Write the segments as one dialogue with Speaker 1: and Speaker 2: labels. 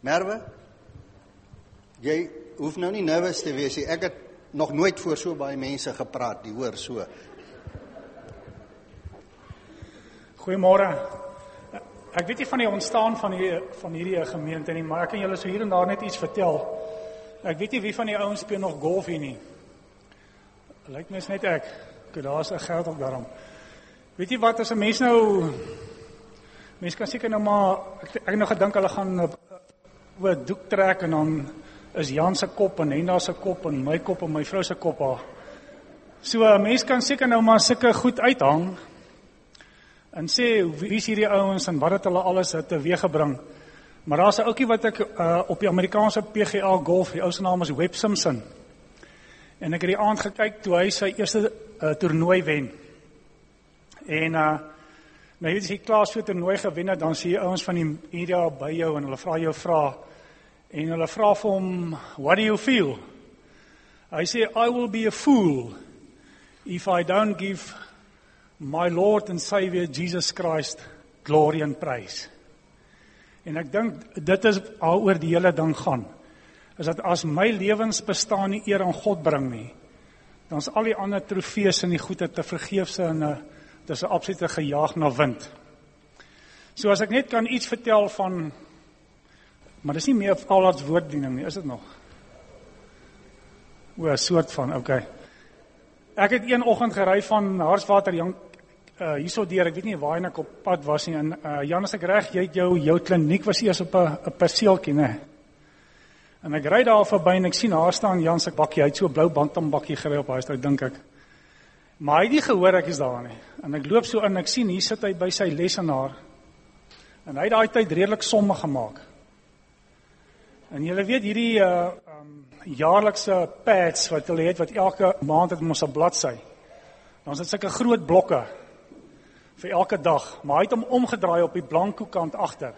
Speaker 1: Merwe? Jy hoef nou nie nervus te wees nie. Ek het nog nooit voor so baie mense gepraat, die hoor so.
Speaker 2: Goeiemôre. Ek weet nie van die ontstaan van die van hierdie gemeente nie, maar ek kan julle so hier en daar net iets vertel. Ek weet nie wie van die ouens speel nog golf hier nie. Lyk mens net ek. Ek daar's 'n geld op daarom. Weet jy wat as 'n mens nou mens kan seker nou maar ek ek het nou gedink hulle gaan oor doek trek en dan is Jan se kop en Henda se kop en my kop en my vrou se kop daar. So 'n mens kan seker nou maar sulke goed uithang en sê wie is hierdie ouens en wat het hulle alles teweeggebring. Maar daar's 'n ouetjie wat ek uh, op die Amerikaanse PGA golf, die ou se naam is Webb Simpson. En ek het die aand gekyk toe hy sy eerste uh, toernooi wen. En uh nou jy het klaar so 'n toernooi gewen het, dan sien jy ouens van die media by jou en hulle vra jou vra en hulle vra vir hom, "What do you feel?" Hy sê, "I will be a fool if I don't give my Lord and Savior Jesus Christ glory and praise." En ek dink dit is waaroor die hele ding gaan. Is dat as my lewensbestaan nie eer aan God bring nie, dan is al die ander trofees en die goede te vergeefse en 'n dis 'n absolute gejaag na wind. So as ek net kan iets vertel van maar dis nie meer Paulus woordbediening nie, is dit nog? O, 'n soort van, okay. Ek het een oggend gery van Harswater Jan uh hierso deur, ek weet nie waar ek op pad was nie en uh Jan as ek reg, jy jou jou kliniek was eers op 'n 'n perseeltjie, né? En ek ry daar verby en ek sien daar staan Jan se bakkie, hy het so 'n blou bantam bakkie gery op hy staan dink ek. Maar hy het nie gehoor ek is daar nie. En ek loop so in, ek sien hier sit hy by sy lesenaar. En hy het daai tyd redelik somme gemaak. En jy weet hierdie uh um jaarlikse pads wat hulle het wat elke maand het mos 'n bladsy. Dan is dit sulke groot blokke vir elke dag, maar hy het hom omgedraai op die blanko kant agter.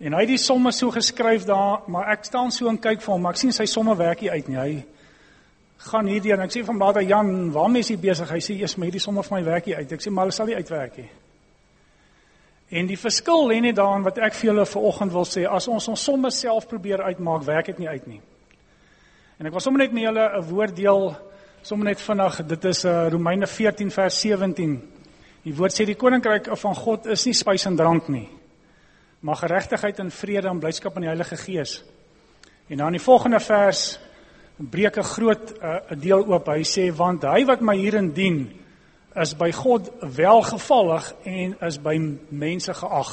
Speaker 2: En hy het die somme so geskryf daar, maar ek staan so en kyk vir hom, maar ek sien sy somme werk nie uit nie. Hy gaan hierdie en ek sê van Bader Jan, waarmee is hy besig? Hy sê eers maar hierdie somme vir my werk nie uit. Ek sê maar hulle sal nie uitwerk nie. En die verskil lê net daarin wat ek vir julle vanoggend wil sê, as ons ons somme self probeer uitmaak, werk dit nie uit nie. En ek wil sommer net met julle 'n woord deel, sommer net vinnig. Dit is uh, Romeine 14 vers 17. Die woord sê die koninkryk van God is nie spys en drank nie, maar geregtigheid en vrede en blydskap in die Heilige Gees. En dan in die volgende vers breek 'n groot 'n uh, deel oop. Hy sê want hy wat my hierin dien is by God welgevallig en is by mense geag.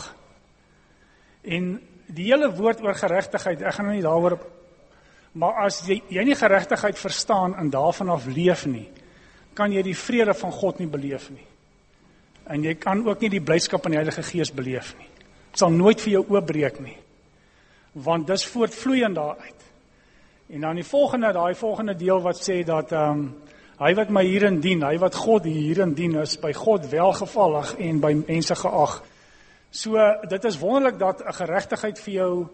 Speaker 2: En die hele woord oor geregtigheid, ek gaan nou nie daaroor maar as jy jy nie geregtigheid verstaan en daarvan af leef nie, kan jy die vrede van God nie beleef nie. En jy kan ook nie die blydskap in die Heilige Gees beleef nie. Dit sal nooit vir jou oopbreek nie. Want dis voortvloeiend daaruit. En dan die volgende, daai volgende deel wat sê dat ehm um, hy wat my hierin dien, hy wat God hierin dien is by God welgevallig en by mense geag. So dit is wonderlik dat 'n geregtigheid vir jou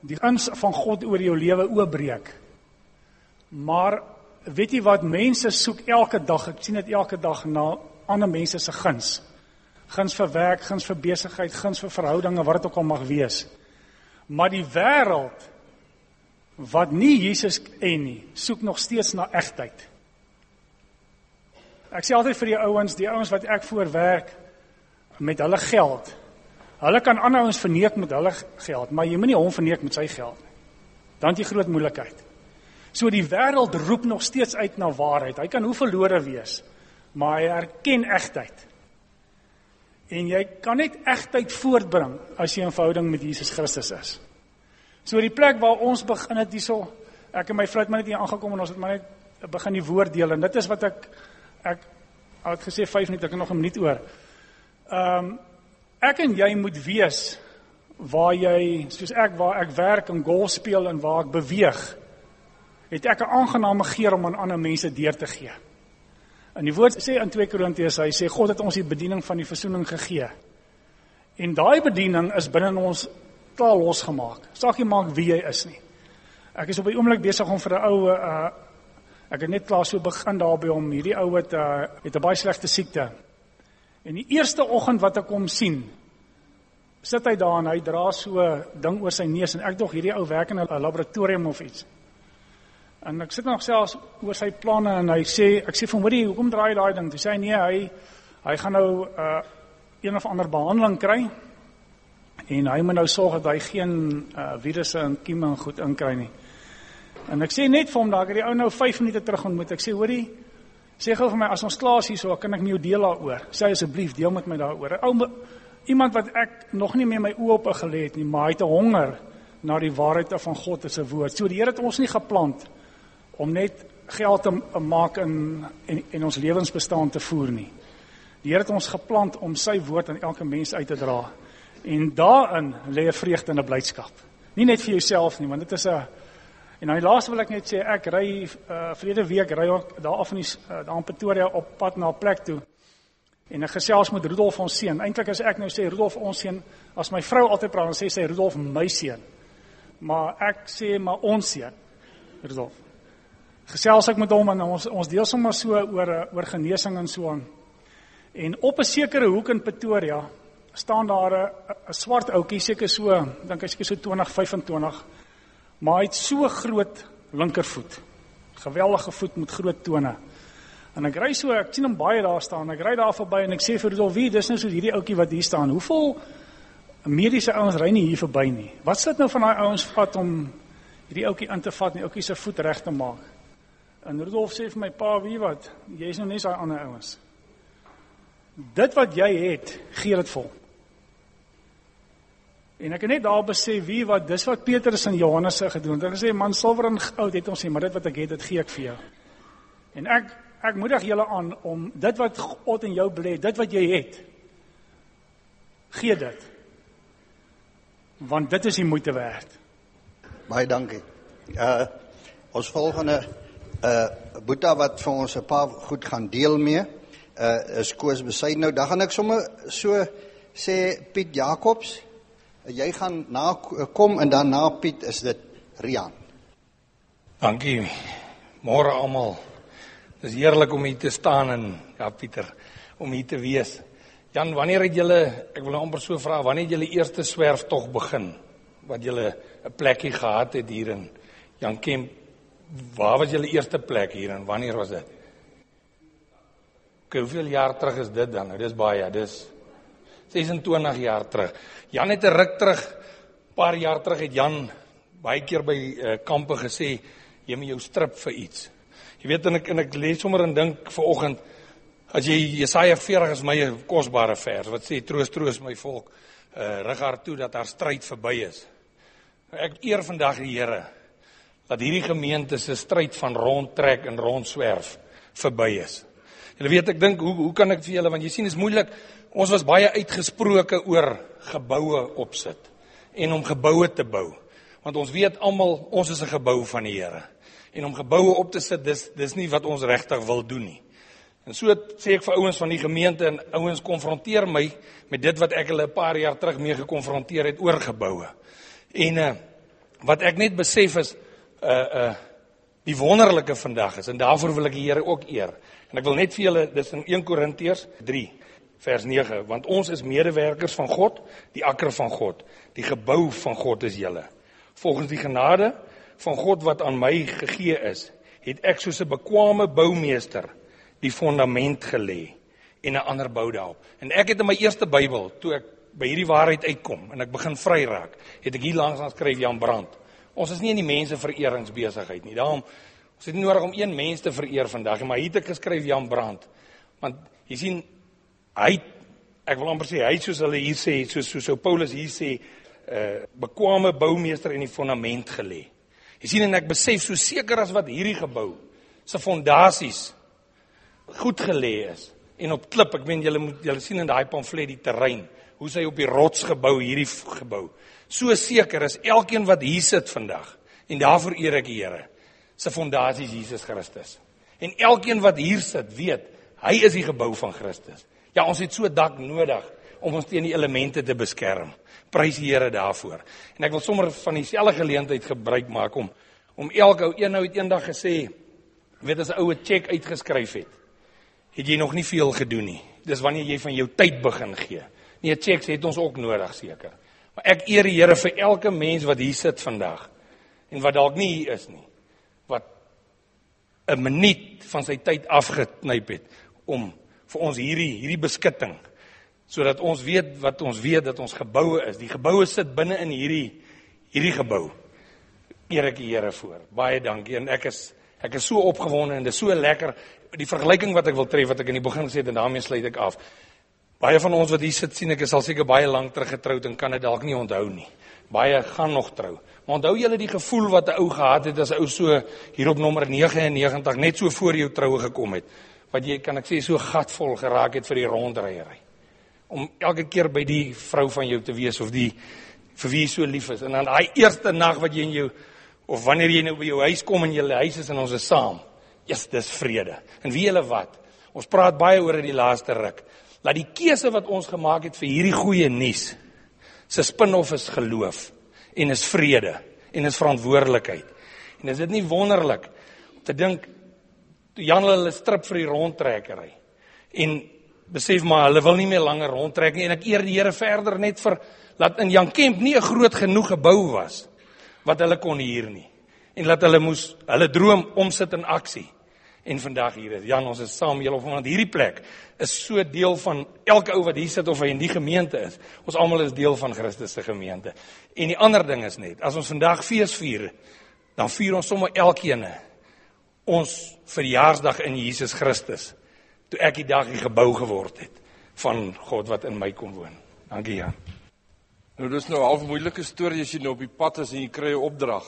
Speaker 2: die guns van God oor jou lewe oopbreek. Maar weet jy wat mense soek elke dag, ek sien dit elke dag na ander mense se guns. Guns vir werk, guns vir besigheid, guns vir verhoudinge, wat dit ook al mag wees. Maar die wêreld wat nie Jesus en nie, soek nog steeds na egtheid. Ek sê altyd vir die ouens, die ouens wat ek voorwerk met hulle geld, Hulle kan ander ouens verneek met hulle geld, maar jy moenie hom verneek met sy geld nie. Dan het jy groot moeilikheid. So die wêreld roep nog steeds uit na waarheid. Hy kan hoe verlore wees, maar hy erken egtheid. En jy kan net egtheid voortbring as jy 'n verhouding met Jesus Christus is. So die plek waar ons begin het hierso, ek en my vrou het maar net hier aangekom en ons het maar net begin die woord deel en dit is wat ek ek het gesê 5 minute, ek het nog 'n minuut oor. Ehm um, Ek en jy moet weet waar jy soos ek waar ek werk en golf speel en waar ek beweeg het ek 'n aangename geur om aan ander mense deur te gee. In die woord sê in 2 Korintiërs hy sê God het ons die bediening van die verzoening gegee. En daai bediening is binne ons klaar losgemaak. Saakie maak wie jy is nie. Ek is op die oomblik besig om vir 'n ou uh ek het net klaar so begin daarby om hierdie ou wat uh het 'n baie slegte siekte En die eerste oggend wat ek hom sien, sit hy daar en hy dra so 'n ding oor sy neus en ek dog hierdie ou werk in 'n laboratorium of iets. En ek sit nog selfs oor sy planne en hy sê ek sê vir hom, "Hoekom hoekom draai jy daai ding?" Toe sê hy, "Nee, hy hy gaan nou uh een of ander behandeling kry en hy moet nou sorg dat hy geen uh virusse en kieme en goed inkry nie." En ek sê net vir hom daar, ek het die ou nou 5 minute terug ontmoet. Ek sê, "Hoorie, sê gou vir my as ons klaar is hier so, kan ek nie jou deel daaroor. Sê asseblief deel met my daaroor." Ou iemand wat ek nog nie meer my oë op gelê het nie, maar hy het 'n honger na die waarheid van God se woord. So die Here het ons nie geplant om net geld te maak in en, en ons lewensbestaan te voer nie. Die Here het ons geplant om sy woord aan elke mens uit te dra. En daarin lê 'n vreugde en 'n blydskap. Nie net vir jouself nie, want dit is 'n En dan die laaste wil ek net sê ek ry uh verlede week ry ek daar af in die uh, daar in Pretoria op pad na 'n plek toe. En ek gesels met Rudolf ons seun. Eintlik as ek nou sê Rudolf ons seun, as my vrou altyd praat dan sê sy Rudolf my seun. Maar ek sê maar ons seun. Rudolf gesels ek met hom en ons ons deel sommer so oor oor genesing en so aan. En op 'n sekere hoek in Pretoria staan daar 'n swart ouetjie seker so, dink hy seker so 20, 25, maar hy het so groot linkervoet. Geweldige voet met groot tone. En ek ry so, ek sien hom baie daar staan. Ek ry daar verby en ek sê vir Rudolf, "Wie, dis nou so hierdie ouetjie wat hier staan. Hoeveel mediese ouens ry nie hier verby nie. Wat sit nou van daai ouens vat om hierdie ouetjie in te vat en die ouetjie se voet reg te maak?" En Rudolf sê vir my pa, "Wie wat? Jy's nou net daai ander ouens. Dit wat jy het, gee dit vol." En ek het net daar besef wie wat dis wat Petrus en Johannes se gedoen het. Hulle sê man silwer en goud het ons sê, maar dit wat ek het, dit gee ek vir jou. En ek ek moedig julle aan om dit wat God in jou belê, dit wat jy het, gee dit. Want dit is die moeite werd.
Speaker 1: Baie dankie. Uh ons volgende uh Boeta wat vir ons 'n paar goed gaan deel mee. Uh is Koos besyd nou. Dan gaan ek sommer so sê Piet Jacobs, jy gaan na kom en dan na Piet is dit Rian.
Speaker 3: Dankie. Môre almal. Dis heerlik om hier te staan en ja Pieter, om hier te wees. Jan, wanneer het julle, ek wil nou amper so vra, wanneer het julle eerste swerftog begin? Wat julle 'n plekkie gehad het hier in Jan Kemp Waar was julle eerste plek hier en wanneer was dit? Hoeveel jaar terug is dit dan? Nou dis baie, dis 26 jaar terug. Jan het 'n ruk terug, paar jaar terug het Jan baie keer by uh, kampe gesê jy moet jou strip vir iets. Jy weet en ek en ek lees sommer en dink ver oggend as jy Jesaja 40 is my kosbare vers wat sê troos troos my volk, uh, rig haar toe dat haar stryd verby is. Ek eer vandag die Here dat hierdie gemeente se stryd van rondtrek en rondswerf verby is. Julle weet ek dink hoe hoe kan ek vir julle want jy sien is moeilik. Ons was baie uitgesproke oor geboue opsit en om geboue te bou. Want ons weet almal ons is 'n gebou van die Here. En om geboue op te sit dis dis nie wat ons regtig wil doen nie. En so sê ek vir ouens van die gemeente en ouens konfronteer my met dit wat ek hulle 'n paar jaar terug mee gekonfronteer het oor geboue. En uh, wat ek net besef is uh uh die wonderlike vandag is en daarvoor wil ek die Here ook eer. En ek wil net vir julle dis in 1 Korintiërs 3 vers 9 want ons is medewerkers van God, die akker van God, die gebou van God is julle. Volgens die genade van God wat aan my gegee is, het ek soos 'n bekwame boumeester die fondament gelê en 'n ander bou daarop. En ek het in my eerste Bybel, toe ek by hierdie waarheid uitkom en ek begin vry raak, het ek hier langs aan skryf Jan Brandt Ons is nie in die mense vereringsbesigheid nie. Daarom ons het nie nodig om een mens te vereer vandag maar hier het ek geskryf Jan Brandt. Want jy sien hy ek wil amper sê hy soos hulle hier sê, soos soos ou Paulus hier sê, 'n uh, eh, bekwame boumeester in die fondament gelê. Jy sien en ek besef so seker as wat hierdie gebou se fondasies goed gelê is en op klip, ek meen julle moet julle sien in daai pamflet die terrein, hoe sy op die rots gebou hierdie gebou so seker is elkeen wat hier sit vandag en daarvoor eer ek die Here se fondasie is Jesus Christus. En elkeen wat hier sit, weet, hy is die gebou van Christus. Ja, ons het so dak nodig om ons teen die elemente te beskerm. Prys die Here daarvoor. En ek wil sommer van dieselfde geleentheid gebruik maak om om elke ou een nou het eendag gesê, weet as 'n oue cheque uitgeskryf het, het jy nog nie veel gedoen nie. Dis wanneer jy van jou tyd begin gee. Nee, checks het ons ook nodig seker. Maar ek eer die Here vir elke mens wat hier sit vandag en wat dalk nie hier is nie. Wat 'n minuut van sy tyd afgeknyp het om vir ons hierdie hierdie beskutting sodat ons weet wat ons weet dat ons geboue is. Die geboue sit binne in hierdie hierdie gebou. Eer ek die Here voor. Baie dankie en ek is ek is so opgewonde en dit is so lekker die vergelyking wat ek wil tref wat ek in die begin gesê het en daarmee sluit ek af. Baie van ons wat hier sit sien ek is al seker baie lank terug getroud en kan dit dalk nie onthou nie. Baie gaan nog trou. Maar onthou julle die gevoel wat 'n ou gehad het as 'n ou so hier op nommer 99 net so voor jou troue gekom het? Wat jy kan ek sê so gatvol geraak het vir die rondryery. Om elke keer by die vrou van jou te wees of die vir wie jy so lief is en dan daai eerste nag wat jy in jou of wanneer jy nou by jou huis kom en julle huis is en ons is saam. Yes, dis vrede. En wie julle wat? Ons praat baie oor dit die laaste ruk. Laat die keuse wat ons gemaak het vir hierdie goeie nuus se spin-off is geloof en is vrede en is verantwoordelikheid. En is dit nie wonderlik om te dink toe Jan hulle strip vir die rondtrekkery en besef maar hulle wil nie meer langer rondtrek nie en ek eer die Here verder net vir laat in Jan Kemp nie 'n groot genoeg gebou was wat hulle kon huur nie en laat hulle moes hulle droom omsit in aksie en vandag hier is. Jan, ons is saam julle of want hierdie plek is so deel van elke ou wat hier sit of hy in die gemeente is. Ons almal is deel van Christus se gemeente. En die ander ding is net, as ons vandag fees vier, dan vier ons sommer elkeen ons verjaarsdag in Jesus Christus. Toe ek die dag hier gebou geword het van God wat in my kom woon. Dankie Jan.
Speaker 4: Nou dis nou 'n half moeilike storie as jy nou op die pad is en jy kry 'n opdrag.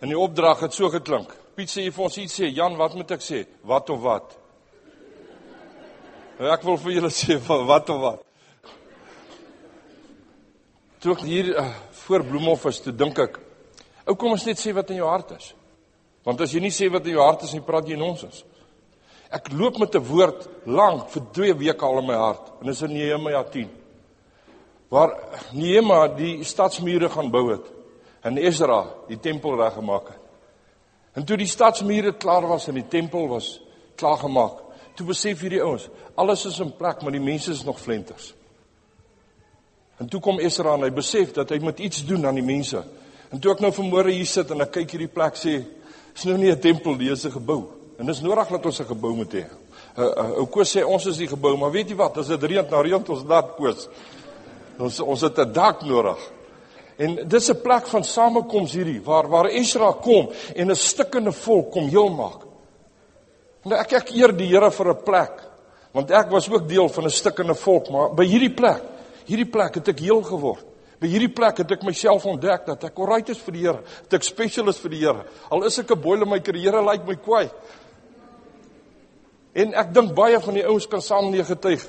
Speaker 4: En die opdrag het so geklink. Piet sê vir ons iets sê, Jan, wat moet ek sê? Wat of wat? Ek wil vir julle sê wat of wat. Toe ek hier uh, voor Bloemhof is, toe dink ek, ou kom ons net sê wat in jou hart is. Want as jy nie sê wat in jou hart is nie, praat jy nonsens. Ek loop met 'n woord lank vir 2 weke al in my hart en dis in Nehemia 10. Waar Nehemia die stadsmure gaan bou het en Esra die tempel reggemaak het. En toe die stadsmure klaar was en die tempel was klaar gemaak, toe besef hierdie ouens, alles is in plek, maar die mense is nog flenters. En toe kom Esra en hy besef dat hy moet iets doen aan die mense. En toe ek nou vanmôre hier sit en ek kyk hierdie plek sê, is nou nie 'n tempel nie, dis 'n gebou. En dis nodig dat ons 'n gebou moet hê. Uh, ou Koos sê ons is die gebou, maar weet jy wat, as dit reën, dan reën ons dak Koos. Ons ons het 'n dak nodig. En dis 'n plek van samekoms hierdie waar waar Israel kom en 'n stikkende volk kom heel maak. Nou ek ek eer die Here vir 'n plek want ek was ook deel van 'n stikkende volk, maar by hierdie plek, hierdie plek het ek heel geword. By hierdie plek het ek myself ontdek dat ek alright is vir die Here, dat ek special is vir die Here. Al is ek 'n boilermaker, die Here lyk my kwaai. En ek dink baie van die ouens kan saam mee getuig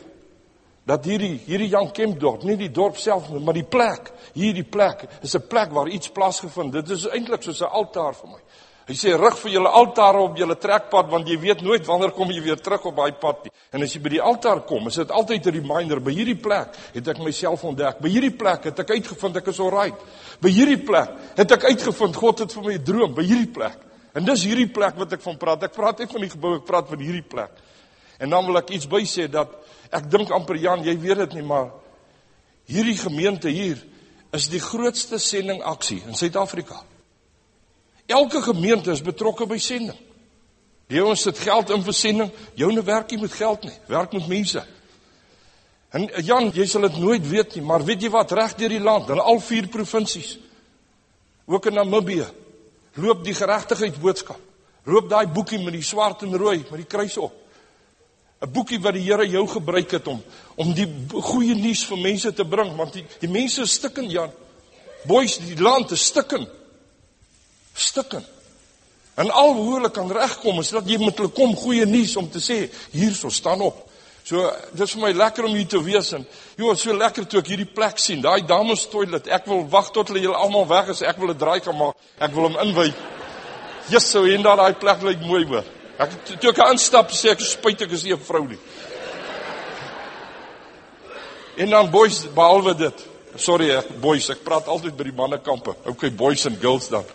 Speaker 4: dat hierdie hierdie Jan Kemp dorp, nie die dorp self nie, maar die plek, hierdie plek is 'n plek waar iets plaasgevind. Dit is eintlik soos 'n altaar vir my. Hy sê rig vir julle altare op julle trekpad want jy weet nooit wanneer kom jy weer terug op daai pad nie. En as jy by die altaar kom, is dit altyd 'n reminder by hierdie plek het ek myself ontdek. By hierdie plek het ek uitgevind ek is alright. By hierdie plek het ek uitgevind God het vir my 'n droom by hierdie plek. En dis hierdie plek wat ek van praat. Ek praat nie van die gebou, ek praat van hierdie plek. En dan wil ek iets by sê dat Ek dink amper Jan, jy weet dit nie, maar hierdie gemeente hier is die grootste sendingaksie in Suid-Afrika. Elke gemeente is betrokke by sending. Die ouens sit geld in vir sending. Joune werk nie met geld nie, werk met mense. En Jan, jy sal dit nooit weet nie, maar weet jy wat reg deur die land, in al vier provinsies, ook in Namibië, loop die geregtigheidsboodskap. Loop daai boekie met die swart en rooi met die kruis op. 'n boekie wat die Here jou gebruik het om om die goeie nuus vir mense te bring want die die mense is stikken Jan. Boys, die land is stikken. Stikken. En al hoe hulle kan regkom is dat jy met hulle kom goeie nuus om te sê hierso staan op. So dis vir my lekker om hier te wees en joh, so lekker toe ek hierdie plek sien. Daai dames toilet. Ek wil wag tot hulle julle almal weg is. Ek wil 'n draai kan maak. Ek wil hom inwy. Jesus, so en daai plek lyk mooi hoor. Ek toe ek aanstap sê ek spyt ek is nie 'n vrou nie. En dan boys behalwe dit. Sorry ek boys, ek praat altyd by die mannekampe. Okay boys and girls dan.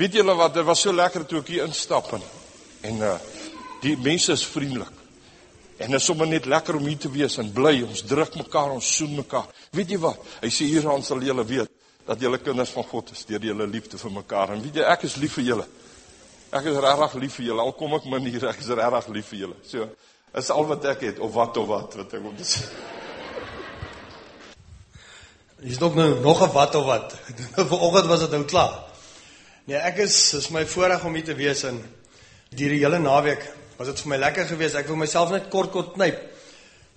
Speaker 4: Weet julle wat, dit was so lekker toe ek hier instap en en uh die mense is vriendelik. En is sommer net lekker om hier te wees en bly. Ons druk mekaar, ons soen mekaar. Weet jy wat? Hy sê hieraan sal julle weet dat julle kinders van God is deur julle liefde vir mekaar. En weet jy, ek is lief vir julle. Ek is regtig lief vir julle. Al kom ek min hier, ek is regtig lief vir julle. So, is al wat ek het of wat of wat wat ek moet sê.
Speaker 5: Nog nou nog 'n wat of wat. Vanoggend was dit nou klaar. Nee, ek is is my voorreg om hier te wees en die hele naweek was dit vir my lekker geweest. Ek wou myself net kort kort knyp.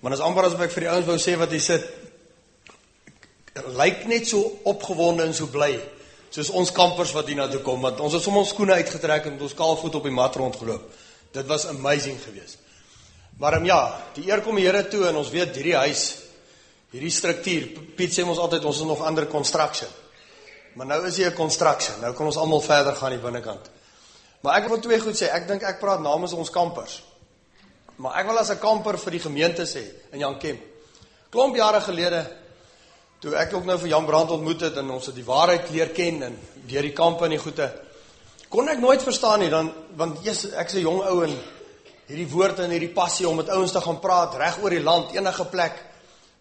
Speaker 5: Dit is amper asof ek vir die ouens wou sê wat hy sit lyk net so opgewonde en so bly soos ons kampers wat hier na toe kom want ons het sommer ons skoene uitgetrek en ons kaalvoet op die mat rondgeloop. Dit was amazing geweest. Maar um, ja, die eer kom die Here toe en ons weet hierdie huis hierdie struktuur. Piet sê ons altyd ons is nog ander construction. Maar nou is hier 'n construction. Nou kan ons almal verder gaan aan die binnekant. Maar ek wil twee goed sê. Ek dink ek praat namens ons kampers. Maar ek wil as 'n kamper vir die gemeente sê in Jan Kemp. Klomp jare gelede toe ek ook nou vir Jan Brand ontmoet het en ons het die waarheid leer ken en deur die kampe en die goeie kon ek nooit verstaan nie dan want jy's ek's 'n jong ou en hierdie woord en hierdie passie om met ouens te gaan praat reg oor die land enige plek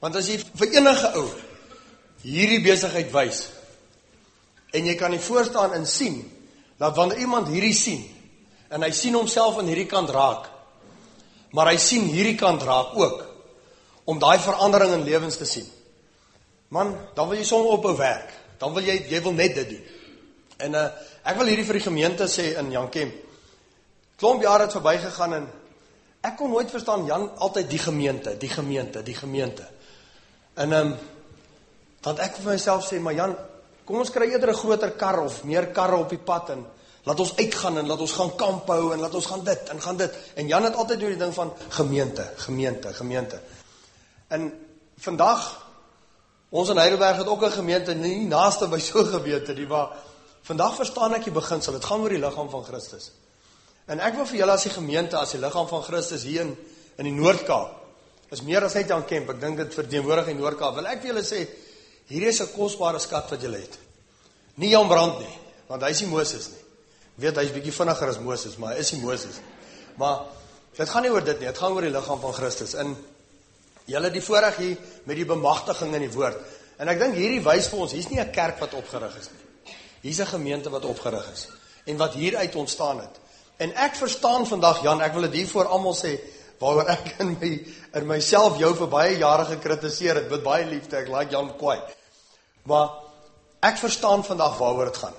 Speaker 5: Want as jy vir enige ou hierdie besigheid wys en jy kan nie voorstaan en sien dat wanneer iemand hierdie sien en hy sien homself aan hierdie kant raak maar hy sien hierdie kant raak ook om daai verandering in lewens te sien. Man, dan wil jy sommer ophou werk. Dan wil jy jy wil net dit doen. En uh ek wil hierdie vir die gemeente sê in Jankem. Klomp jare het verbygegaan en ek kon nooit verstaan Jan altyd die gemeente, die gemeente, die gemeente. En ehm um, dat ek vir myself sê, maar Jan, kom ons kry eerder 'n groter kar of meer karre op die pad en laat ons uitgaan en laat ons gaan kamp hou en laat ons gaan dit en gaan dit. En Jan het altyd oor die ding van gemeente, gemeente, gemeente. En vandag ons in Heidelberg het ook 'n gemeente nie naaste by so gemeente nie, maar vandag verstaan ek die beginsel. Dit gaan oor die liggaam van Christus. En ek wil vir julle as die gemeente, as die liggaam van Christus hier in in die Noord-Kaap is meer as net Jan Kemp. Ek dink dit verteenwoordig in Noord-Kaap. Wil ek vir julle sê, hier is 'n kosbare skat wat julle het. Nie Jan Brand nie, want hy's nie Moses nie. Weet hy's bietjie vinniger as Moses, maar hy is nie Moses nie. Maar dit gaan nie oor dit nie. Dit gaan oor die liggaam van Christus. In julle die voorreg hier met die bemagtiging in die woord. En ek dink hierdie wys vir ons, hier's nie 'n kerk wat opgerig is nie. Hier's 'n gemeente wat opgerig is en wat hieruit ontstaan het. En ek verstaan vandag Jan, ek wil dit hier voor almal sê, waaroor ek in my in myself jou vir baie jare gekritiseer het met baie liefde. Ek like Jan Kwai. Maar ek verstaan vandag waaroor dit gaan.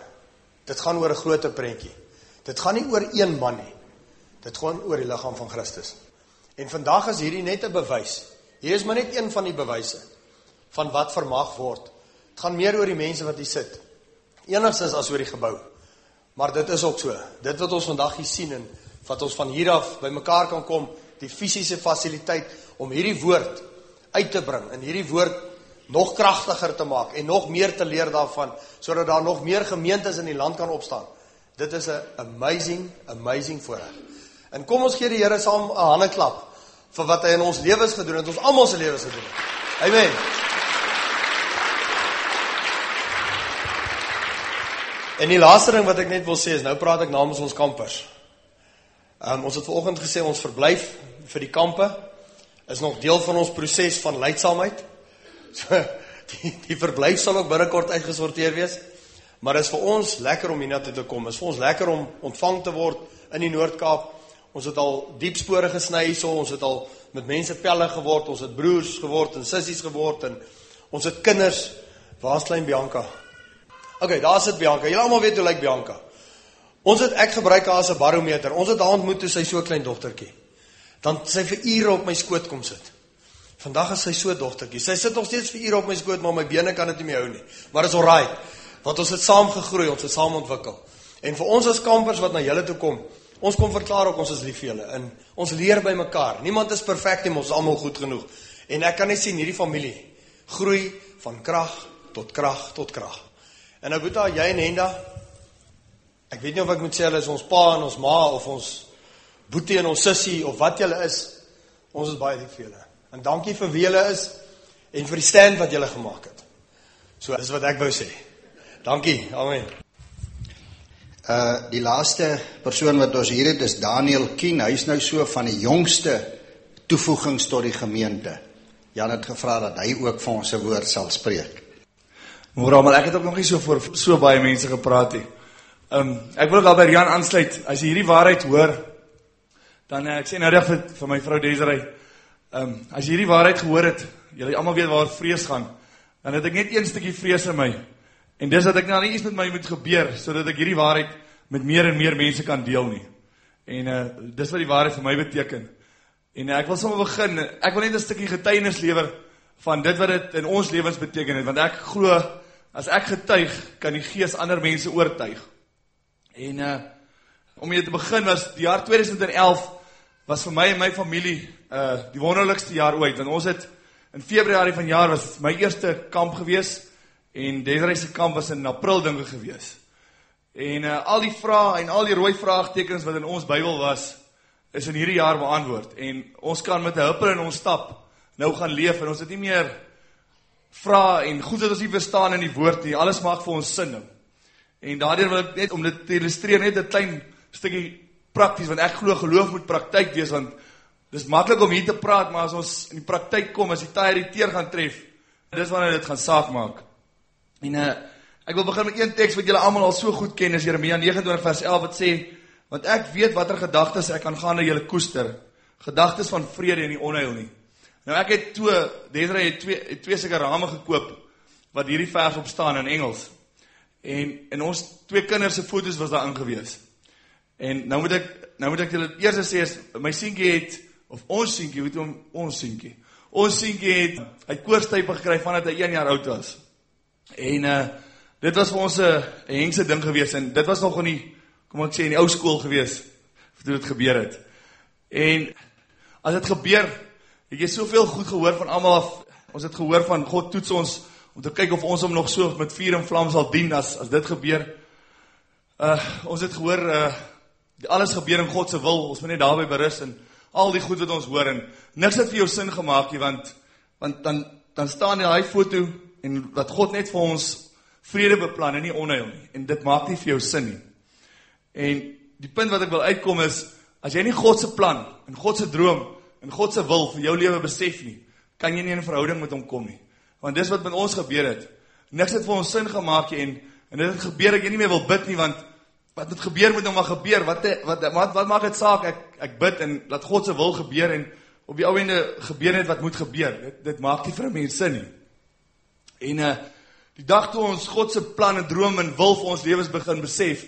Speaker 5: Dit gaan oor 'n groter prentjie. Dit gaan nie oor een man nie. Dit gaan oor die liggaam van Christus. En vandag is hierdie net 'n bewys. Hier is maar net een van die bewyse van wat vermag word. Dit gaan meer oor die mense wat hier sit. Enigstens as oor die gebou. Maar dit is ook so. Dit wat ons vandag hier sien en wat ons van hier af bymekaar kan kom die fisiese fasiliteit om hierdie woord uit te bring en hierdie woord nog kragtiger te maak en nog meer te leer daarvan sodat daar nog meer gemeentes in die land kan opstaan. Dit is 'n amazing amazing voorreg. En kom ons gee die Here saam 'n hande klap vir wat hy in ons lewens gedoen het, ons almal se lewens gedoen het. Amen. En die laaste ding wat ek net wil sê is nou praat ek namens ons kampers. Um, ons het vanoggend gesê ons verblyf vir die kampe is nog deel van ons proses van leidsaamheid. So die die verblyf sal ook binnekort uitgesorteer wees. Maar is vir ons lekker om hiernatoe te kom. Is vir ons lekker om ontvang te word in die Noord-Kaap. Ons het al diep spore gesny hierso. Ons het al met mense pelle geword. Ons het broers geword en sissies geword en ons het kinders. Waar's klein Bianca? OK, daar sit Bianca. Julle almal weet hoe lyk Bianca. Ons het ek gebruik haar as 'n barometer. Ons het haar ontmoet toe sy so klein dogtertjie. Dan sy vir ure op my skoot kom sit. Vandag is sy so dogtertjie. Sy sit nog steeds vir ure op my skoot, maar my bene kan dit nie meer hou nie. Maar is alraai. Want ons het saam gegroei, ons het saam ontwikkel. En vir ons as kampers wat na julle toe kom, ons kom verklaar ook ons is lief vir julle en ons leer by mekaar. Niemand is perfek nie, ons is almal goed genoeg. En ek kan net sien hierdie familie groei van krag tot krag tot krag. En nou Boeta, jy en Henda, Ek weet nie of ek moet sê hulle is ons pa en ons ma of ons boetie en ons sussie of wat julle is. Ons is baie lief vir julle. En dankie vir wie julle is en vir die stand wat julle gemaak het. So dis wat ek wou sê. Dankie. Amen.
Speaker 1: Uh die laaste persoon wat ons hier het is Daniel Kien. Hy's nou so van die jongste toevoegings tot die gemeente. Jan het gevra dat hy ook vir ons 'n woord sal spreek.
Speaker 6: Môre maar ek het ook nog nie so voor so baie mense gepraat nie. Um, ek wil ook al by Jan aansluit. As jy hierdie waarheid hoor, dan uh, ek sê nou reg vir, vir my vrou Desiree. Ehm um, as jy hierdie waarheid gehoor het, julle almal weet waar vrees gaan, dan het ek net een stukkie vrees in my. En dis dat ek nou iets met my moet gebeur sodat ek hierdie waarheid met meer en meer mense kan deel nie. En uh dis wat die waarheid vir my beteken. En uh, ek wil sommer begin. Ek wil net 'n stukkie getuienis lewer van dit wat dit in ons lewens beteken het want ek glo as ek getuig, kan die Gees ander mense oortuig. En uh om mee te begin was die jaar 2011 was vir my en my familie uh die wonderlikste jaar ooit want ons het in Februarie van jaar was my eerste kamp gewees en Desiree se kamp was in April dinge gewees. En uh al die vrae en al die rooi vraagtekens wat in ons Bybel was is in hierdie jaar beantwoord en ons kan met 'n huppel in ons stap nou gaan leef en ons het nie meer vra en goed dat ons nie verstaan in die woord nie. Alles maak vir ons sin nou. En daardeur wil ek net om dit te illustreer net 'n klein stukkie prakties want ek glo geloof moet praktyk wees want dis maklik om hier te praat maar as ons in die praktyk kom as die tye die teer gaan tref dis wanneer dit gaan saak maak. En uh, ek wil begin met een teks wat julle almal al so goed ken is Jeremia 29 vers 11 wat sê want ek weet watter gedagtes ek kan gaan na julle koester gedagtes van vrede en nie onheil nie. Nou ek het toe Desiree het twee het twee sulke rame gekoop wat hierdie vers op staan in Engels. En en ons twee kinders se foto's was daar ingewees. En nou moet ek nou moet ek julle eers sê as my seentjie het of ons seentjie, weet jy ons seentjie. Ons seentjie het hy koorstype gekry vandat hy 1 jaar oud was. En uh dit was vir ons 'n hengse ding gewees en dit was nog in die kom ek sê in die ou skool gewees toe dit gebeur het. En as dit gebeur, het jy soveel goed gehoor van almal af. Ons het gehoor van God toets ons om te kyk of ons hom nog so met vuur en vlam sal dien as as dit gebeur. Uh ons het gehoor uh alles gebeur in God se wil. Ons moet net daarby berus en al die goed wat ons hoor en niks het vir jou sin gemaak nie want want dan dan staan jy daai foto en dat God net vir ons vrede beplan en nie onheil nie en dit maak nie vir jou sin nie. En die punt wat ek wil uitkom is as jy nie God se plan en God se droom en God se wil vir jou lewe besef nie, kan jy nie in 'n verhouding met hom kom nie. Want dis wat met ons gebeur het. Niks het vir ons sin gemaak nie en en dit het gebeur ek nie meer wil bid nie want wat het gebeur moet nou maar gebeur. Wat wat wat, wat maak dit saak ek ek bid en laat God se wil gebeur en op die ou ende gebeur net wat moet gebeur. Dit dit maak nie vir 'n mens sin nie. En uh die dag toe ons God se plan en droom en wil vir ons lewens begin besef,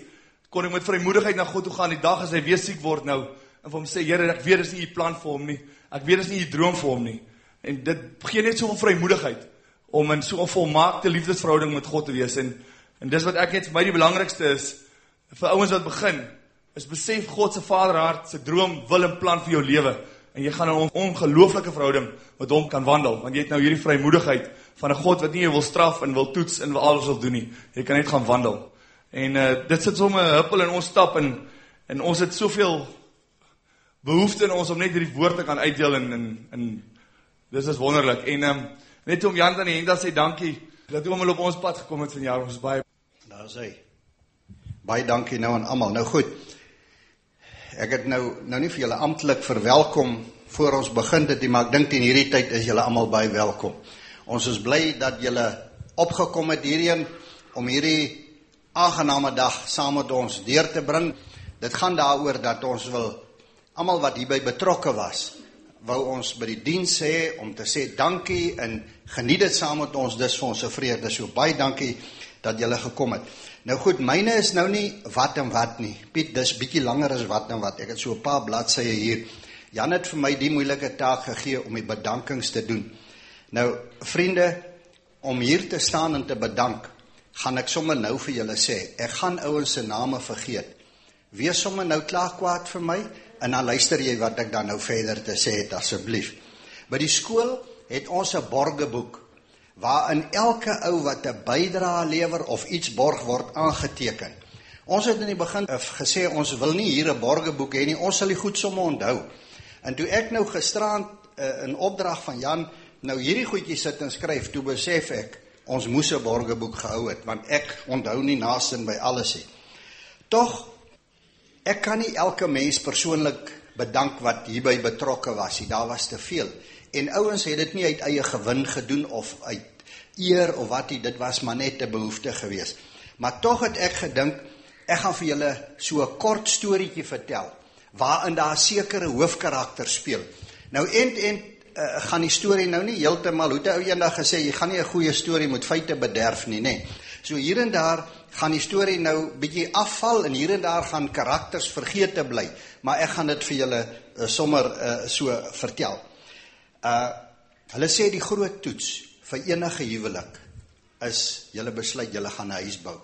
Speaker 6: kon ek met vrymoedigheid na God toe gaan die dag as hy weer siek word nou en vir hom sê Here, ek weet dis nie u plan vir hom nie. Ek weet dis nie u droom vir hom nie. En dit gee net so 'n vrymoedigheid om in so 'n volmaakte liefdesverhouding met God te wees en en dis wat ek net vir my die belangrikste is vir ouens wat begin is besef God se vaderhart se droom wil en plan vir jou lewe en jy gaan 'n ongelooflike verhouding met hom kan wandel want jy het nou hierdie vrymoedigheid van 'n God wat nie jou wil straf en wil toets en wil alles wil doen nie jy kan net gaan wandel en uh, dit sit sommer 'n huppel in ons stap en en ons het soveel behoefte in ons om net hierdie woord te kan uitdeel en en, en dis is wonderlik en um, Net om Jan dan die Henda sê dankie dat hy hom op ons pad gekom het vanjaar. Ons baie
Speaker 1: Daar sê. Baie dankie nou aan almal. Nou goed. Ek het nou nou nie vir julle amptelik verwelkom voor ons begin dit nie, maar ek dink in hierdie tyd is julle almal baie welkom. Ons is bly dat julle opgekom het hierheen om hierdie aangename dag saam met ons deur te bring. Dit gaan daaroor dat ons wil almal wat hierby betrokke was, wou ons by die diens sê om te sê dankie en geniet dit saam met ons dis vir ons se vrede. So baie dankie dat julle gekom het. Nou goed, myne is nou nie wat en wat nie. Piet, dis bietjie langer as wat en wat. Ek het so 'n paar bladsye hier. Jan het vir my die moeilike taak gegee om die bedankings te doen. Nou, vriende, om hier te staan en te bedank, gaan ek sommer nou vir julle sê. Ek gaan ouens se name vergeet. Wees sommer nou klaar kwaad vir my en dan luister jy wat ek dan nou verder te sê het asseblief. By die skool het ons 'n borgeboek waarin elke ou wat 'n bydrae lewer of iets borg word aangeteken. Ons het in die begin eh, gesê ons wil nie hier 'n borgeboek hê nie, ons sal die goed somme onthou. En toe ek nou gisterand uh, in opdrag van Jan nou hierdie goedjies sit en skryf, toe besef ek ons moes 'n borgeboek gehou het want ek onthou nie nasin by alles nie. Tog ek kan nie elke mens persoonlik bedank wat hierby betrokke was. Daar was te veel. En ouens het dit nie uit eie gewin gedoen of uit eer of wat nie, dit was maar net 'n behoefte geweest. Maar tog het ek gedink ek gaan vir julle so 'n kort storieetjie vertel waarin daar 'n sekere hoofkarakter speel. Nou en en uh, gaan die storie nou nie heeltemal hoe het ou eendag gesê jy gaan nie 'n goeie storie met feite bederf nie, nê. Nee. So hier en daar gaan die storie nou bietjie afval en hier en daar gaan karakters vergeet bly, maar ek gaan dit vir julle uh, sommer uh, so vertel. Uh hulle sê die groot toets vir enige huwelik is julle besluit julle gaan 'n huis bou.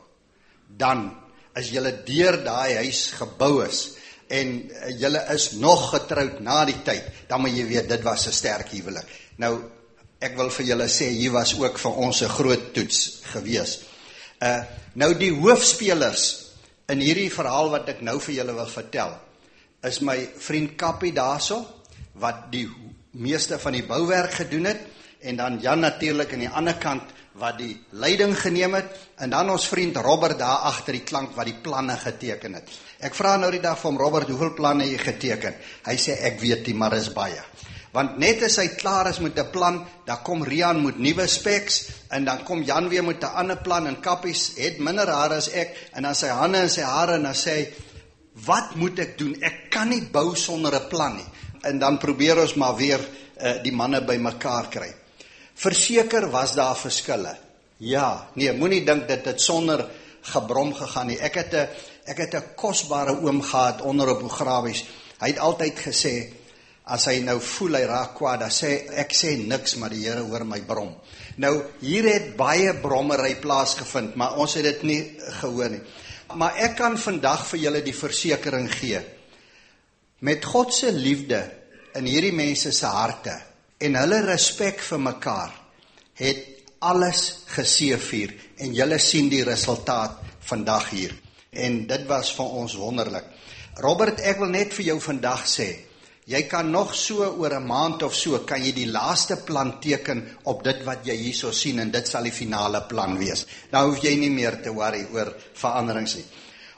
Speaker 1: Dan as julle deur daai huis gebou is en uh, julle is nog getroud na die tyd, dan moet jy weet dit was 'n sterk huwelik. Nou ek wil vir julle sê hier was ook vir ons 'n groot toets gewees. Uh nou die hoofspelers in hierdie verhaal wat ek nou vir julle wil vertel is my vriend Kappie daarso wat die meeste van die bouwerk gedoen het en dan Jan natuurlik aan die ander kant wat die leiding geneem het en dan ons vriend Robert daar agter die klank wat die planne geteken het. Ek vra nou die dag vir hom Robert, hoeveel planne jy geteken? Hy sê ek weet nie, maar is baie. Want net as hy klaar is met 'n plan, dan kom Rian met nuwe specs en dan kom Jan weer met 'n ander plan en Kappies het minder hare as ek en dan sy hande en sy hare en dan sê hy wat moet ek doen? Ek kan nie bou sonder 'n plan nie en dan probeer ons maar weer uh, die manne bymekaar kry. Verseker was daar verskille. Ja, nee, moenie dink dit het sonder gebrom gegaan nie. Ek het 'n ek het 'n kosbare oom gehad onder op Grawies. Hy het altyd gesê as hy nou voel hy raak kwaad, dan sê ek sê niks, maar die Here hoor my brom. Nou hier het baie brommery plaasgevind, maar ons het dit nie gehoor nie. Maar ek kan vandag vir julle die versekering gee met God se liefde in hierdie mense se harte en hulle respek vir mekaar het alles geseëvier en julle sien die resultaat vandag hier en dit was vir ons wonderlik. Robert, ek wil net vir jou vandag sê, jy kan nog so oor 'n maand of so kan jy die laaste plan teken op dit wat jy hierso sien en dit sal die finale plan wees. Nou hoef jy nie meer te worry oor veranderings nie.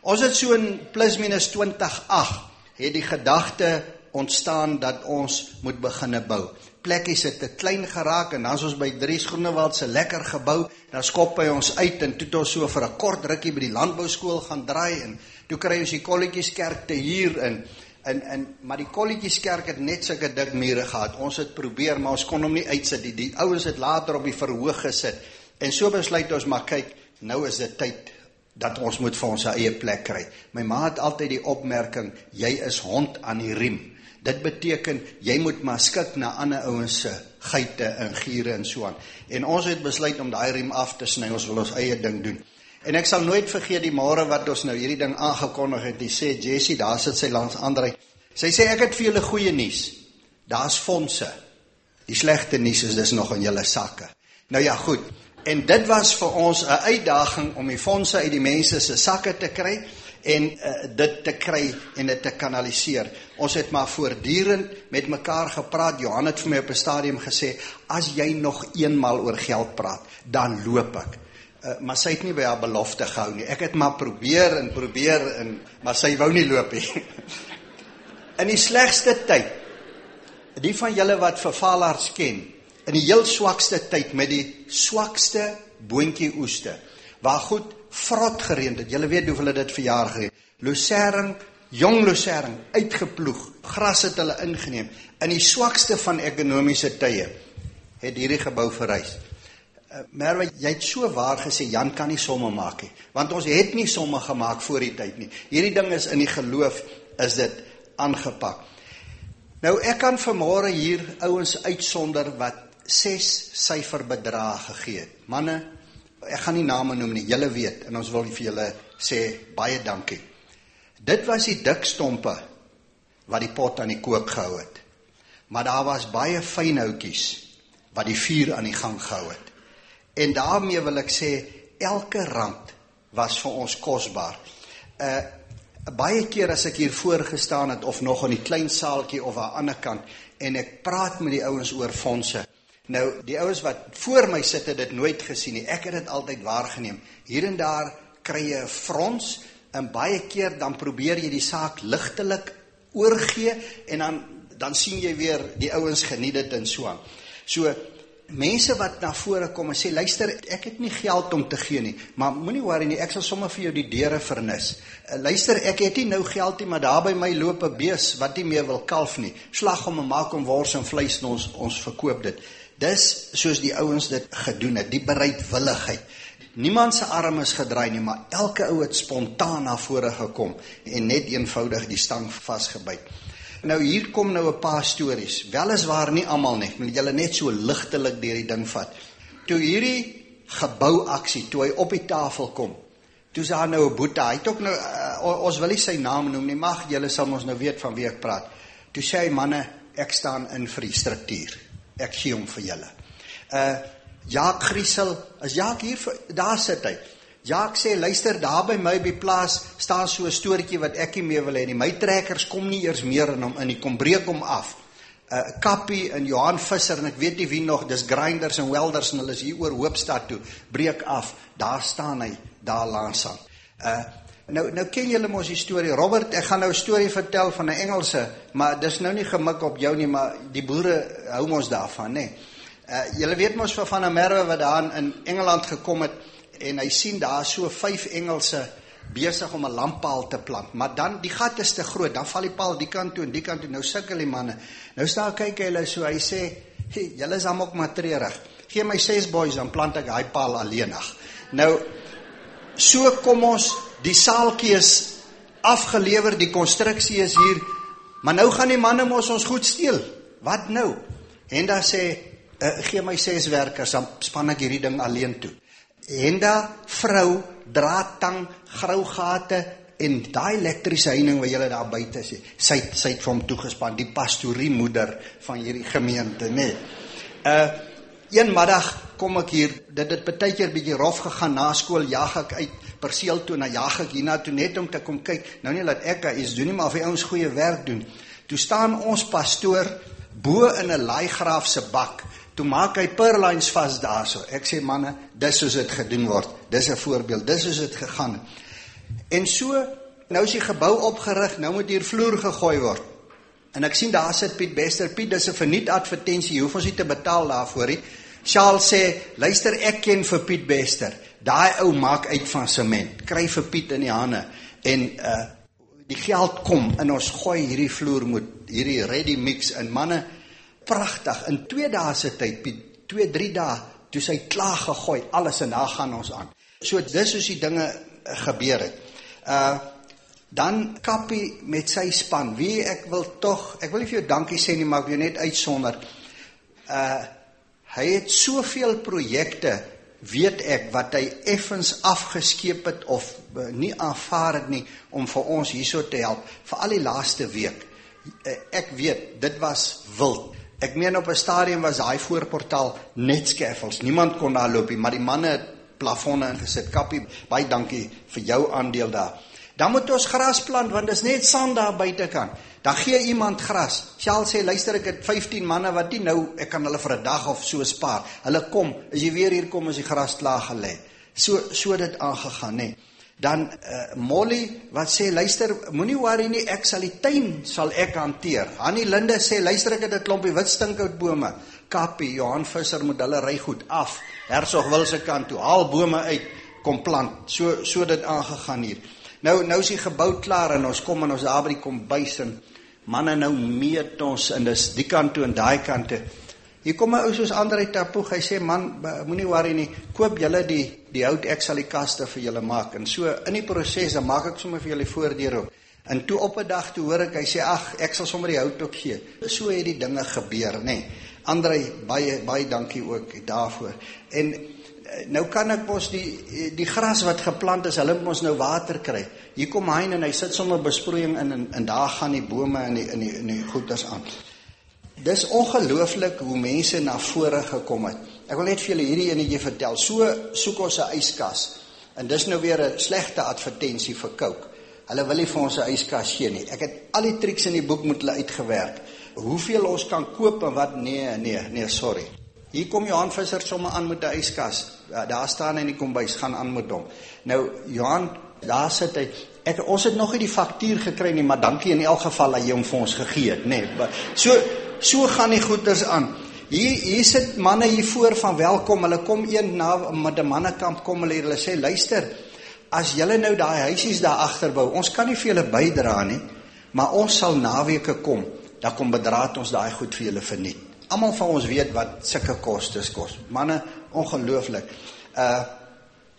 Speaker 1: Ons het so in plus minus 208 het die gedagte ontstaan dat ons moet begine bou. Plekkies het te klein geraak en dan is ons by Dries Groenewald se lekker gebou, dan skop hy ons uit en toe het ons so vir 'n kort rukkie by die landbouskool gaan draai en toe kry ons die kolletjieskerk te huur in en en maar die kolletjieskerk het net sulke dik mure gehad. Ons het probeer, maar ons kon hom nie uitsit. Die, die ouens het later op die verhoog gesit. En so besluit ons maar kyk, nou is dit tyd dat ons moet vir ons eie plek kry. My ma het altyd die opmerking, jy is hond aan die riem. Dit beteken jy moet maar skik na ander ouens se geite en giere en so aan. En ons het besluit om daai riem af te sny. Ons wil ons eie ding doen. En ek sal nooit vergeet die môre wat ons nou hierdie ding aangekondig het. Hy sê Jessie, daar sit sy langs Andre. Sy sê ek het vir julle goeie nuus. Daar's fondse. Die slegte nuus is dis nog in julle sakke. Nou ja, goed. En dit was vir ons 'n uitdaging om die fondse uit die mense se sakke te kry en uh, dit te kry en dit te kanaliseer. Ons het maar voortdurend met mekaar gepraat. Johan het vir my op 'n stadium gesê, "As jy nog eenmal oor geld praat, dan loop ek." Uh, maar sy het nie by haar belofte gehou nie. Ek het maar probeer en probeer en maar sy wou nie loop nie. In die slegste tyd. Die van julle wat vir Valaars ken, in die heel swakste tyd met die swakste boontjie oeste waar goed vrot gereën het. Julle weet hoe hulle dit vir jaar gereën. Lucerne, jong lucerne uitgeploeg. Gras het hulle ingeneem. In die swakste van ekonomiese tye het hierdie gebou verrys. Uh, Merwe, jy het so waar gesê Jan kan nie somme maak nie, want ons het nie somme gemaak voor die tyd nie. Hierdie ding is in die geloof is dit aangepak. Nou ek kan vanmôre hier ouens uitsonder wat ses syfer bedrag gegee het. Manne, ek gaan nie name noem nie, julle weet en ons wil vir julle sê baie dankie. Dit was die dik stompe wat die pot aan die kook gehou het. Maar daar was baie fyn houtjies wat die vuur aan die gang gehou het. En daarmee wil ek sê elke rand was vir ons kosbaar. Uh baie keer as ek hier voor gestaan het of nog in die klein saaltjie of aan 'n ander kant en ek praat met die ouens oor fondse Nou, die ouens wat voor my sit het dit nooit gesien nie. Ek het dit altyd waargeneem. Hier en daar kry jy 'n frons en baie keer dan probeer jy die saak ligtelik oorgee en dan dan sien jy weer die ouens geniet dit en so aan. So mense wat na vore kom en sê luister ek het nie geld om te gee nie maar moenie worry nie ek sal sommer vir jou die deure vernis uh, luister ek het nie nou geld nie maar daar by my loop 'n bees wat nie meer wil kalf nie slag hom en maak hom wors en vleis en ons ons verkoop dit dis soos die ouens dit gedoen het die bereidwilligheid niemand se arm is gedraai nie maar elke ou het spontaan na vore gekom en net eenvoudig die stang vasgebyt Nou hier kom nou 'n paar stories. Weliswaar nie almal nie, maar julle net so ligtelik deur die ding vat. Toe hierdie gebou aksie toe hy op die tafel kom. Toe sê hy nou 'n boete. Hy het ook nou uh, ons wil nie sy naam noem nie, mag julle sal ons nou weet van wie ek praat. Toe sê hy manne, ek staan in vir die struktuur. Ek gee hom vir julle. Uh Jaak Griesel, as Jaak hier daar sit hy. Jaak sê luister daar by my by plaas staan so 'n storieetjie wat ek nie meer wil hê nie. My trekkers kom nie eers meer in hom in nie. Kom breek hom af. 'n uh, Kappie en Johan Visser en ek weet nie wie nog, dis grinders en welders en hulle is hier oor Hoopstad toe. Breek af. Daar staan hy, daar langs aan. Uh nou nou ken julle mos die storie. Robert, ek gaan nou 'n storie vertel van 'n Engelse, maar dis nou nie gemik op jou nie, maar die boere hou mos daarvan, nê. Uh julle weet mos van van 'n merwe wat daar in Engeland gekom het en hy sien daar so vyf Engelse besig om 'n lamppaal te plant, maar dan die gat is te groot, dan val die paal die kant toe en die kant toe. Nou sukkel die manne. Nou staan kyk hulle so, hy sê, hey, "Julle is almal maar treurig. Gee my ses boys dan plant ek daai paal alleenig." Nou so kom ons, die saaltjie is afgelewer, die konstruksie is hier, maar nou gaan die manne mos ons goed steel. Wat nou? En dan sê, uh, "Gee my ses werkers dan span ek hierdie ding alleen toe." Henda vrou dra tang grou gate en daai elektriese heining wat julle daar buite sien. Sy sy het vir hom toegespan, die pastorie moeder van hierdie gemeente, nê. Nee. Uh een middag kom ek hier, dit het baie keer bietjie rof gegaan na skool, jag ek uit perseel toe na jag ek hiernatoe net om te kom kyk. Nou nie laat ek iets doen nie, maar of die ouens goeie werk doen. Toe staan ons pastoor bo in 'n laaigraaf se bak Toe maak hy purlines vas daarso. Ek sê manne, dis soos dit gedoen word. Dis 'n voorbeeld. Dis soos dit gegaan. En so nou is die gebou opgerig, nou moet hier vloer gegooi word. En ek sien daar sit Piet Bester. Piet, dis 'n verniet advertensie. Hoef ons nie te betaal daarvoor nie. Charles sê, "Luister, ek ken vir Piet Bester. Daai ou maak uit van sement. Kry vir Piet in die hande en uh die geld kom en ons gooi hierdie vloer moet hierdie ready mix in manne pragtig in 2 dae se tyd, 2 3 dae, toe sy klaar gegooi, alles en daar gaan ons aan. So dis hoe die dinge uh, gebeur het. Uh dan Kappie met sy span. Wie ek wil tog, ek wil nie vir jou dankie sê nie, maar ek wil net uitsonder. Uh hy het soveel projekte weet ek wat hy effens afgeskeep het of uh, nie aanvaar het nie om vir ons hierso te help vir al die laaste week. Uh, ek weet dit was wild. Ek meen op 'n stadium was daai voorportaal net skeffels. Niemand kon daar loop nie, maar die manne het plafonne ingesit. Kappie, baie dankie vir jou aandeel daar. Dan moet ons gras plant want dit is net sand daar buitekant. Dan gee iemand gras. Sjal sê luister ek het 15 manne wat nie nou ek kan hulle vir 'n dag of so spaar. Hulle kom, as jy weer hier kom is die gras klaar gelê. So so dit aangegaan nê. Dan uh, Molly wat sê luister moenie worry nie ek sal die tuin sal ek hanteer. Hannie Linde sê luister ek het 'n klompie wit stinkhoutbome. Kappie Johan Visser moet hulle ry goed af. Hersog wil se kant toe haal bome uit kom plant. So so dit aangegaan hier. Nou nou is die gebou klaar en ons kom en ons daar by die kombuis en manne nou meet ons en dis die kant toe en daai kant toe. Hier kom 'n ou soos Andre Tapoeg, hy sê man, moenie worry nie, koop julle die die hout ek sal die kaste vir julle maak. En so in die proses dan maak ek sommer vir julle voordeur op. En toe op 'n dag toe hoor ek hy sê ag, ek sal sommer die hout ook gee. So het die dinge gebeur, nê. Nee. Andre, baie baie dankie ook daarvoor. En nou kan ek mos die die gras wat geplant is, hulle mos nou water kry. Hier kom hy en hy sit sommer besproeiing in en, en daar gaan die bome in die in die in die goeters aan. Dis ongelooflik hoe mense na vore gekom het. Ek wil net vir julle hierdie enetjie vertel. So soek ons 'n yskas. En dis nou weer 'n slegte advertensie vir Coke. Hulle wil nie vir ons 'n yskas gee nie. Ek het al die triks in die boek moet hulle uitgewerk. Hoeveel ons kan koop en wat nee, nee, nee, sorry. Hier kom Johan Visser sommer aan met 'n yskas. Daar staan in die kombuis gaan aan met hom. Nou Johan Daar sit hy. Ek ons het nog nie die faktuur gekry nie, maar dankie in elk geval dat jy hom vir ons gegee het, nê. Nee, so so gaan die goeders aan. Hier hier sit manne hier voor van welkom. Hulle kom een na met 'n mannekamp kom hulle. Hulle sê luister, as julle nou daai huisies daar agter bou, ons kan nie vir julle bydra nie, maar ons sal naweke kom. Dan kom bedraad ons daai goed vir julle verniet. Almal van ons weet wat sulke kostes kos. Manne, ongelooflik. Uh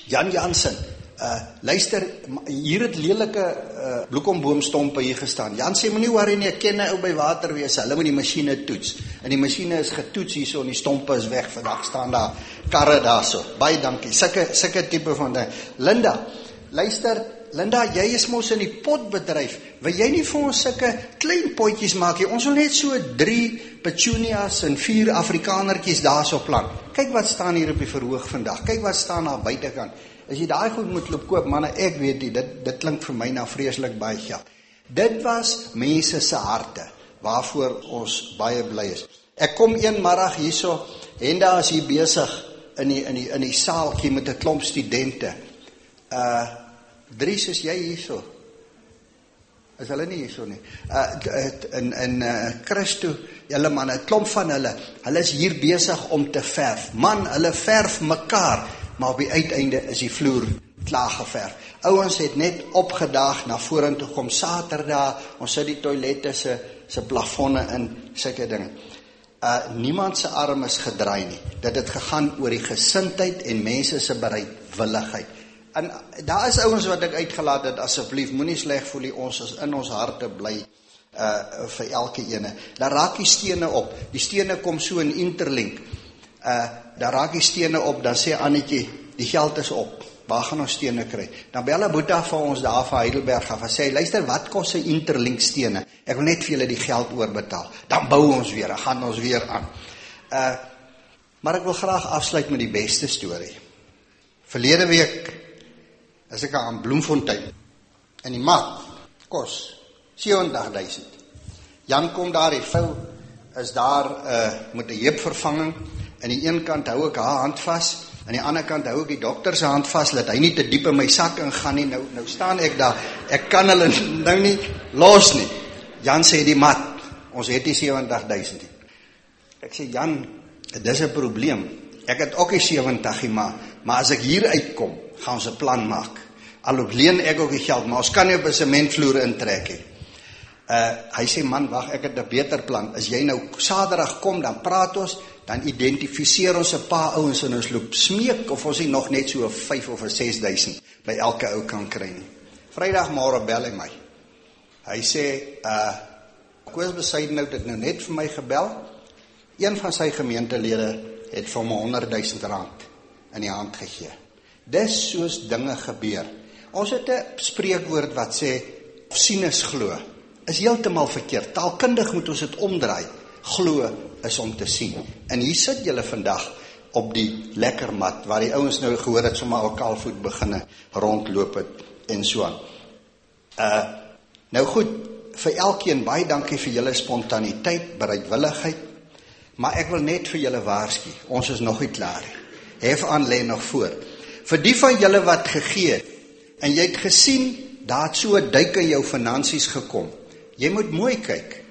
Speaker 1: Jan Jansen, Uh luister, hier het lelike uh bloekomboomstompe hier gestaan. Jan sê moenie worry nie, ek ken 'n ou by waterwese. Hulle moet die masjiene toets. En die masjiene is getoets hierso en die stompe is weg. Vandag staan daar karre daarso. Baie dankie. Sulke sulke tipe van ding. Linda, luister, Linda, jy is mos in die potbedryf. Wil jy nie vir ons sulke klein potjies maak nie? Ons wil net so 3 petunias en 4 afrikanertjies daarso plant. Kyk wat staan hier op die verhoog vandag. Kyk wat staan daar buitekant. As jy daai goed moet loop koop, manne, ek weet nie, dit dit klink vir my na vreeslik baie geld. Dit was mense se harte waarvoor ons baie bly is. Ek kom een middag hierso en daar is hier besig in die in die in die saaltjie met 'n klomp studente. Uh Dries is jy hierso? Is hulle nie hierso nie? Uh in in uh Christo, julle manne, 'n klomp van hulle, hulle is hier besig om te verf. Man, hulle verf mekaar maar op die uiteinde is die vloer klaar geverf. Ouens het net opgedaag na vorentoe kom Saterdag, ons sit die toilette se se plafonne in sulke dinge. Uh niemand se arm is gedraai nie. Dit het gegaan oor die gesindheid en mense se bereidwilligheid. En daar is ouens wat ek uitgelaat het asseblief moenie sleg voel ons is in ons harte bly uh vir elke ene. Daar raak die stene op. Die stene kom so in interlink. Uh dan raak die stene op, dan sê Annetjie, die geld is op. Waar gaan ons stene kry? Dan bel 'n boeta vir ons daar van Heidelberg af en sê, "Luister, wat kos 'n interlink stene? Ek wil net vir julle die geld oorbetaal." Dan bou ons weer, dan gaan ons weer aan. Uh maar ek wil graag afsluit met die beste storie. Verlede week is ek aan Bloemfontein in die mat kos 70000. Jan kom daar, die vrou is daar uh met 'n heupvervanging aan die een kant hou ek haar hand vas, aan die ander kant hou ek die dokter se hand vas dat hy nie te diep in my sak ingaan nie. Nou nou staan ek daar. Ek kan hulle nou nie los nie. Jan sê die mat, ons het die 70000 nie. Ek sê Jan, dit is 'n probleem. Ek het ook die 70 maar maar as ek hier uitkom, gaan ons 'n plan maak. Alhoewel leen ek ook die geld, maar ons kan nie op 'n sementvloer intrek nie. Uh hy sê man, wag, ek het 'n beter plan. As jy nou Saterdag kom, dan praat ons dan identifiseer ons 'n paar ouens en ons loop smeek of ons nie nog net so 'n 5 of 'n 6000 by elke ou kan kry nie. Vrydag môre bel hy my. Hy sê uh Koos Besuidenhout het nou net vir my gebel. Een van sy gemeentelede het vir hom 100 000 rand in die hand gegee. Dis soos dinge gebeur. Ons het 'n spreekwoord wat sê sinus glo. Is heeltemal verkeerd. Taalkundig moet ons dit omdraai. Glo is om te sien. En hier sit julle vandag op die lekker mat waar die ouens nou gehoor het sommer al kaalvoet beginne rondloop het en so aan. Uh nou goed, vir elkeen baie dankie vir julle spontaniteit, bereidwilligheid. Maar ek wil net vir julle waarsku, ons is nog nie klaar nie. Hef aan lê nog voor. Vir die van julle wat gegee het en jy het gesien daar het so 'n duik in jou finansies gekom. Jy moet mooi kyk.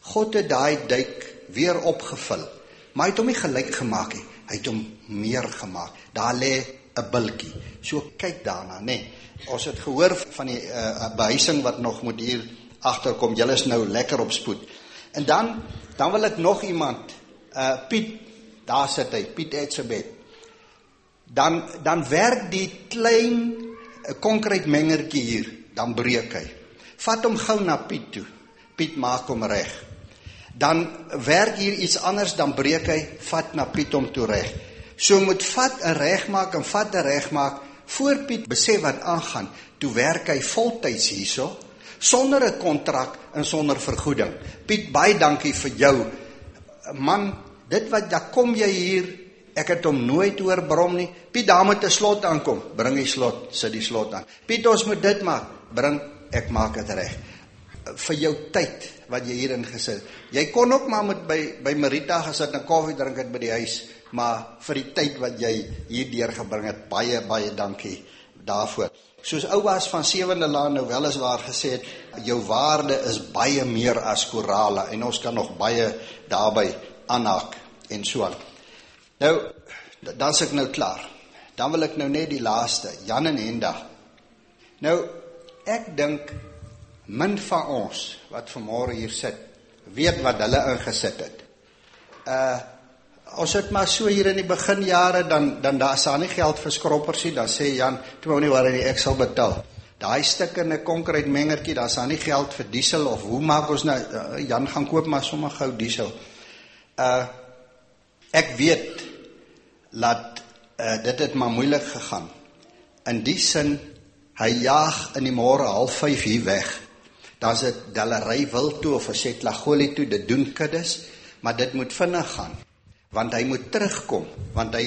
Speaker 1: God het daai duik weer opgevul. Maar hy het hom nie gelyk gemaak nie. Hy het hom meer gemaak. Daar lê 'n bultjie. So kyk daarna, nê. Nee. Ons het gehoor van die uh, behuising wat nog moet hier agterkom. Julle is nou lekker op spoed. En dan dan wil ek nog iemand uh Piet daar sit hy, Piet Etsebet. Dan dan werk die klein uh, konkreetmengertjie hier, dan breek hy. Vat hom gou na Piet toe. Piet maak hom reg dan werk hier iets anders dan breek hy vat na Piet om toe reg. So moet vat 'n regmaak en vat 'n regmaak voor Piet besef wat aangaan. Toe werk hy voltyds hierso sonder 'n kontrak en sonder vergoeding. Piet, baie dankie vir jou. Man, dit wat dan kom jy hier, ek het hom nooit hoor brom nie. Piet, daar moet 'n slot aankom. Bring die slot, sit die slot aan. Piet, ons moet dit maak. Bring, ek maak dit reg. Vir jou tyd wat jy hierin gesit. Jy kon ook maar met by by Marita gesit en koffie drink het by die huis, maar vir die tyd wat jy hier deurgebring het, baie baie dankie daarvoor. Soos ouers van Sewende Laan nou wel is waar gesê het, jou waarde is baie meer as korale en ons kan nog baie daarby aanhaak en so aan. Nou dan sê ek nou klaar. Dan wil ek nou net die laaste, Jan en Henda. Nou ek dink min van ons wat vanmôre hier sit, weet wat hulle ingesit het. Uh ons het maar so hier in die beginjare dan dan daar is daar nie geld vir skroppers nie dan sê Jan toe wou nie waar hy ek sal betaal daai stuk in 'n konkrete mengertjie daar's daar nie geld vir diesel of hoe maak ons nou uh, Jan gaan koop maar sommer gou diesel uh ek weet laat uh, dit het maar moeilik gegaan in die sin hy jaag in die môre 05:30 hier weg dan's dit Delery wil toe of Setlagoli toe dit doen kuddes maar dit moet vinnig gaan want hy moet terugkom want hy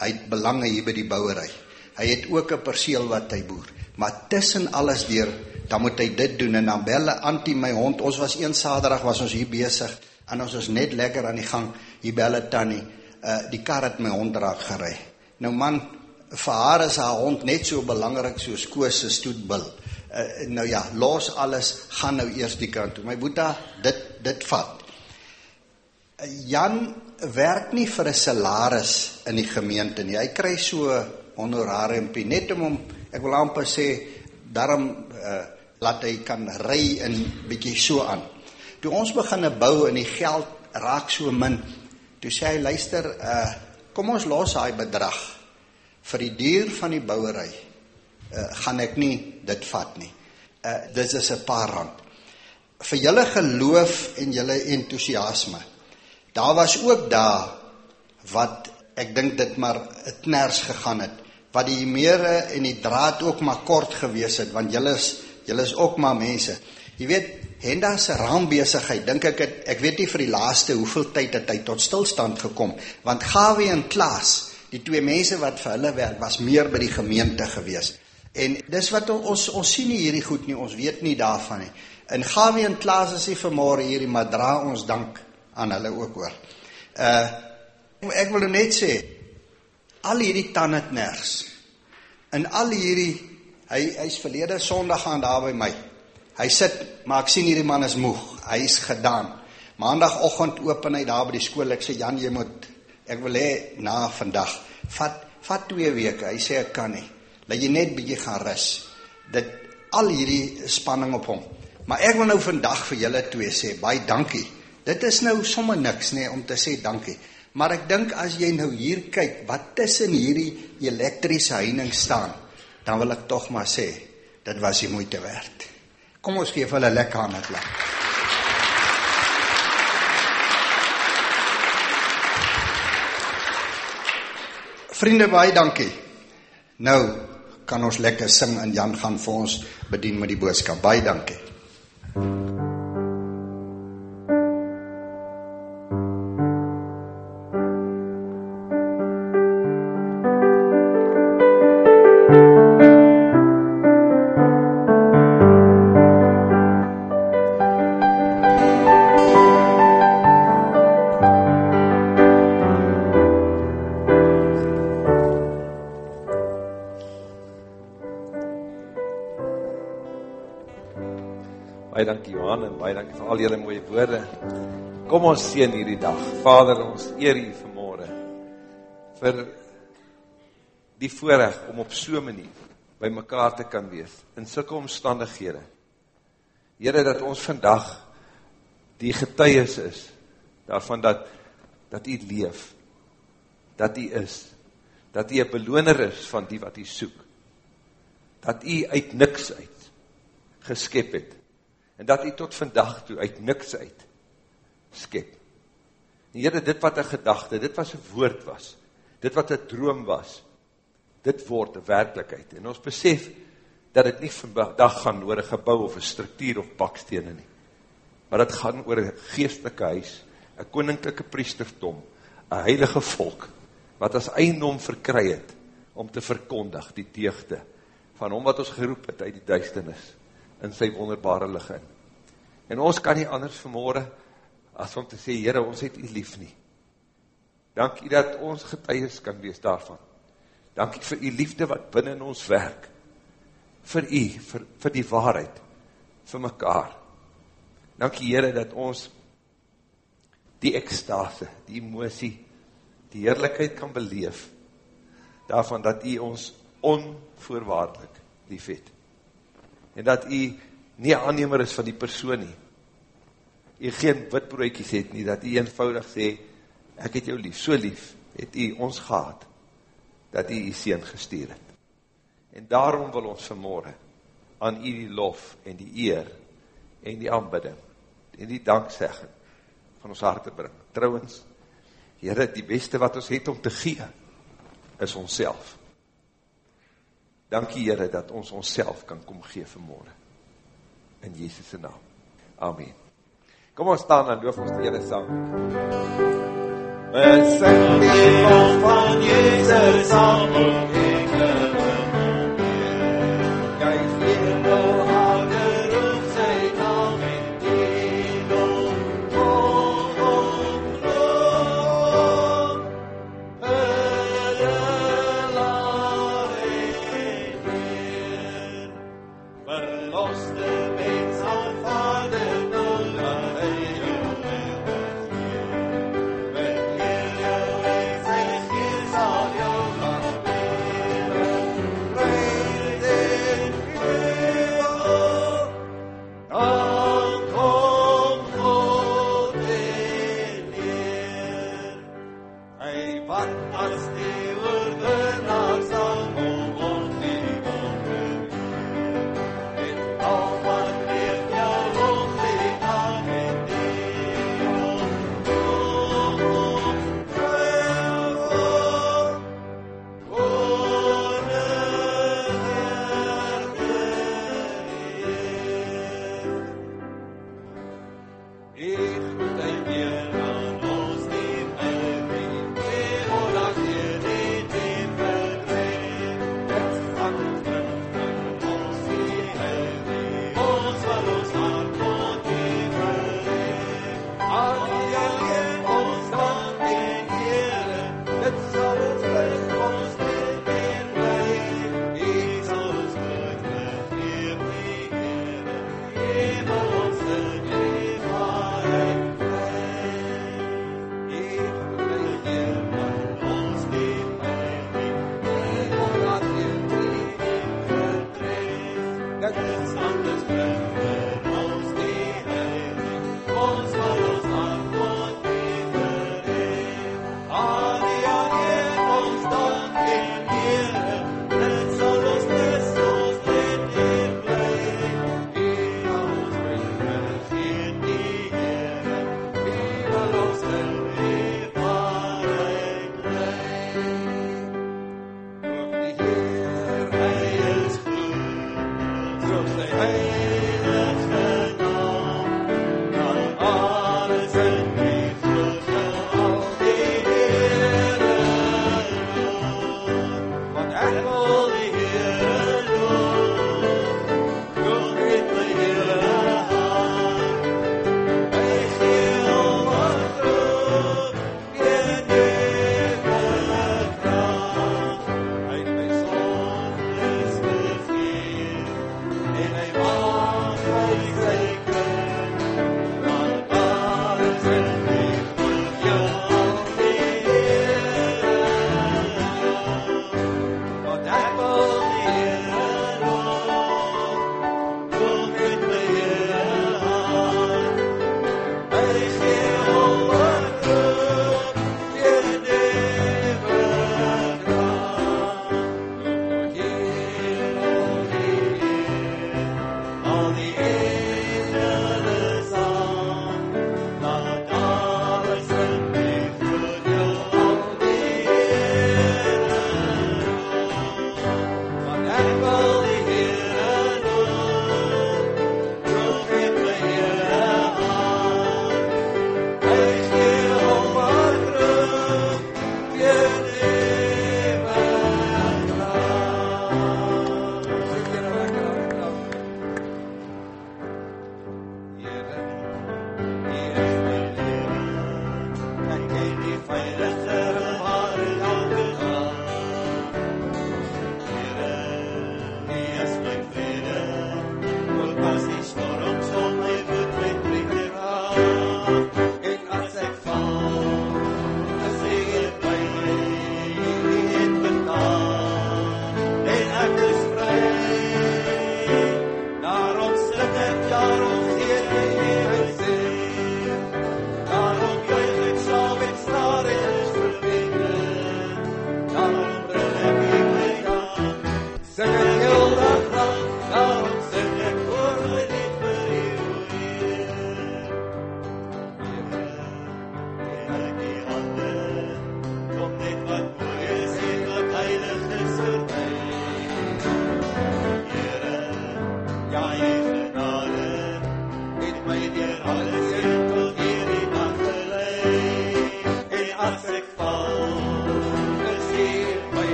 Speaker 1: hy het belange hier by die bouery. Hy het ook 'n perseel wat hy boer. Maar tussen alles deur, dan moet hy dit doen en dan bel hy antie my hond. Ons was een Saterdag was ons hier besig en ons was net lekker aan die gang. Hier bel dit tannie, uh die kar het my hond raak gery. Nou man, vir haar is haar hond net so belangrik soos Koos se stoetbil. Uh, nou ja, los alles, gaan nou eers die kant toe. My boetie, dit dit vat. Jan werk nie vir 'n salaris in die gemeente nie. Hy kry so honorariumpie net om hom ek wil amper sê daarom uh, laat hy kan ry en bietjie so aan. Toe ons begine bou en die geld raak so min, toe sê hy luister, uh, kom ons los daai bedrag vir die duur van die bouery. Uh, gaan ek nie dit vat nie. Uh, dit is 'n paar rand. Vir julle geloof en julle entoesiasme Daar was ook dae wat ek dink dit maar 'n kners gegaan het, wat die meere en die draad ook maar kort gewees het want julle is julle is ook maar mense. Jy weet, Henda se raambesigheid, dink ek het, ek weet nie vir die laaste hoeveel tyd het hy tot stilstand gekom, want Gawie en Klaas, die twee mense wat vir hulle werk, was meer by die gemeente gewees. En dis wat ons ons sien nie hierdie goed nie, ons weet nie daarvan nie. En Gawie en Klaas is nie vanmôre hierdie maar dra ons dank aan hulle ook hoor. Uh ek wil net sê al hierdie tande nergs. In al hierdie hy hy's verlede Sondag gaan daar by my. Hy sit, maar ek sien hierdie man is moeg. Hy's gedaan. Maandagoggend open hy daar by die skool. Ek sê Jan, jy moet ek wil hê na vandag vat vat 2 weke. Hy sê ek kan nie. Laat jy net bietjie gaan rus. Dit al hierdie spanning op hom. Maar ek wil nou vandag vir julle twee sê baie dankie Dit is nou sommer niks nê nee, om te sê dankie. Maar ek dink as jy nou hier kyk wat tussen hierdie elektriese heining staan, dan wil ek tog maar sê dit was die moeite werd. Kom ons gee vir hulle lekker hande klap. Vriende baie dankie. Nou kan ons lekker sing en Jan gaan vir ons bedien met die boodskap. Baie dankie.
Speaker 7: Al julle mooie woorde. Kom ons seën hierdie dag. Vader, ons eer U vanmôre vir die voorreg om op so 'n manier by mekaar te kan wees in sulke omstandighede. Here dat ons vandag die getuies is daarvan dat dat U leef. Dat U is. Dat U 'n beloner is van die wat U soek. Dat U uit niks uit geskep het en dat hy tot vandag toe uit niks uit skep. En Here, dit wat 'n gedagte, dit wat 'n woord was, dit wat 'n droom was, dit word 'n werklikheid. En ons besef dat dit nie vandag gaan oor 'n gebou of 'n struktuur of bakstene nie. Maar dit gaan oor 'n geestelike huis, 'n koninklike priesterdom, 'n heilige volk wat as eiendom verkry het om te verkondig die deugde van hom wat ons geroep het uit die duisternis in sy wonderbare lig in. En ons kan nie anders vanmôre as om te sê Here, ons het U lief nie. Dankie dat ons getuies kan wees daarvan.
Speaker 8: Dankie vir u liefde wat binnen in ons werk. Vir u, vir, vir die waarheid, vir mekaar. Dankie Heere dat ons die ekstase, die emosie, die heerlijkheid kan beleef, daarvan dat u ons onvoorwaardelik lief het. En dat u nie aannemer is van die persoon nie. U geen witbroekies het nie, dat u eenvoudig sê, ek het jou lief, so lief, het u ons gehad, dat u die seen gestuur het. En daarom wil ons vanmorgen aan u die lof en die eer en die aanbidding en die danksegging van ons harte bring. Trouwens, Heere, die beste wat ons het om te gee, is ons self. Dankie Heere, dat ons ons self kan kom gee vanmorgen. In Jezus' naam. Amen. Kom ons staan en loof ons die Heere saam. We sing die van Jezus samen.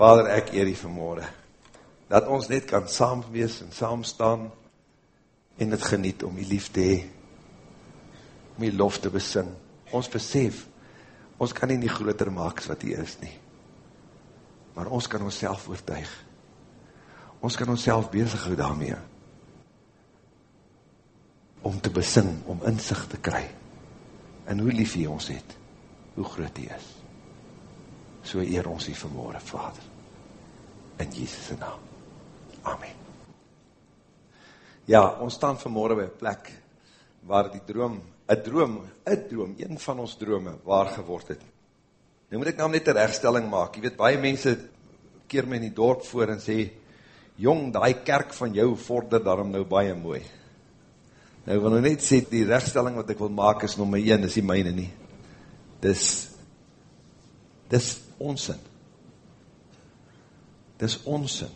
Speaker 7: Vader, ek eer U vanmôre dat ons net kan saam wees en saam staan en dit geniet om U lief te hê, om U lof te besing. Ons besef, ons kan nie nie groter maak as wat U is nie. Maar ons kan onsself oortuig. Ons kan onsself bezig hou daarmee om te besing, om inzicht te kry en hoe lief U ons het, hoe groot U is. So eer ons U vanmôre, Vader. In Jesus' naam. Amen. Ja, ons staan vanmorgen by een plek waar die droom, een droom, een droom, een van ons drome waar geword het. Nou moet ek nou net een rechtstelling maak. Je weet, baie mense keer my in die dorp voor en sê, jong, die kerk van jou vorder daarom nou baie mooi. Nou, ek wil nou net sê, die rechtstelling wat ek wil maak is nummer 1, is die myne nie. Dis, dis onsin. Dis onsin.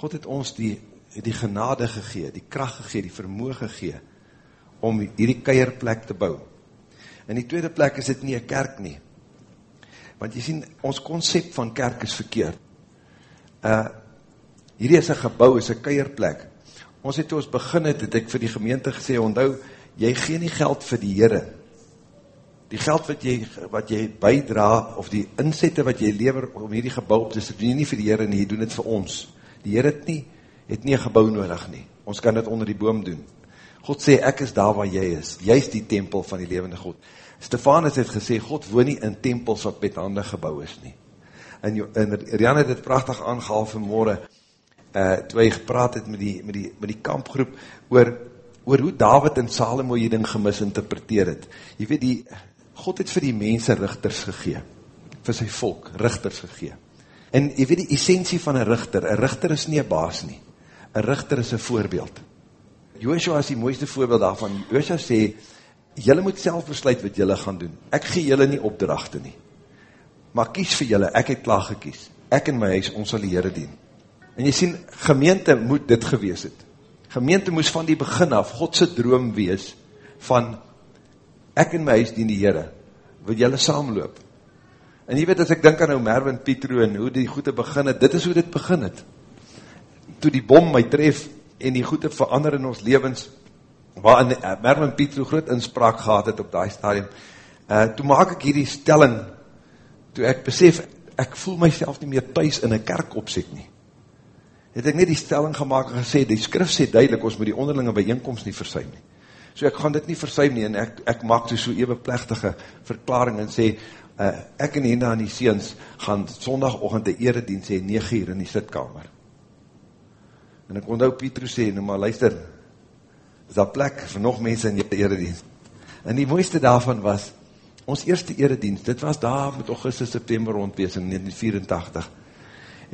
Speaker 7: God het ons die, die genade gegee, die kracht gegee, die vermoe gegee, om hierdie keierplek te bou. In die tweede plek is dit nie een kerk nie. Want jy sien, ons concept van kerk is verkeerd. Uh, hierdie is een gebouw, is een keierplek. Ons het toe ons begin het, het ek vir die gemeente gesê, onthou, jy gee nie geld vir die Heere. Die geld wat jy, wat jy bijdra, of die inzette wat jy lever om hierdie gebouw op te sit, doen jy nie vir die Heere nie, jy doen het vir ons. Die Heer het nie, het nie een gebouw nodig nie. Ons kan dit onder die boom doen. God sê, ek is daar waar jy is. Jy is die tempel van die levende God. Stefanus het gesê, God woon nie in tempels wat met hande gebouw is nie. En, en Rian het dit prachtig aangehaal vanmorgen, uh, toe hy gepraat het met die, met die, met die kampgroep, oor, oor hoe David en Salomo die ding gemisinterpreteer het. Jy weet, die, God het vir die mense richters gegee, vir sy volk richters gegee. En jy weet die essentie van een richter, een richter is nie een baas nie, een richter is een voorbeeld. Joshua is die mooiste voorbeeld daarvan, Joshua sê, jylle moet self besluit wat jylle gaan doen, ek gee jylle nie opdrachte nie, maar kies vir jylle, ek het klaar gekies, ek en my huis, ons sal die Heere dien. En jy sien, gemeente moet dit gewees het. Gemeente moes van die begin af, Godse droom wees, van, ek en my huis dien die Heere, wil jylle saamloop, En jy weet, as ek denk aan nou Merwin Pietro en hoe die goede begin het, dit is hoe dit begin het. Toe die bom my tref en die goede verander in ons levens, waarin uh, Merwin Pietro groot inspraak gehad het op die stadium, uh, toe maak ek hierdie stelling, toe ek besef, ek voel myself nie meer thuis in een kerk opzet nie. Het ek net die stelling gemaakt en gesê, die skrif sê duidelik, ons moet die onderlinge bijeenkomst nie versuim nie. So ek gaan dit nie versuim nie, en ek, ek maak toe so ewe plechtige verklaring en sê, uh, ek en Henda en die seens gaan sondagochtend die eredienst sê, 9 uur in die sitkamer. En ek onthou Petrus sê, nou maar luister, is daar plek vir nog mense in julle eredienst. En die mooiste daarvan was, ons eerste eredienst, dit was daar met augustus, september rondwees in 1984,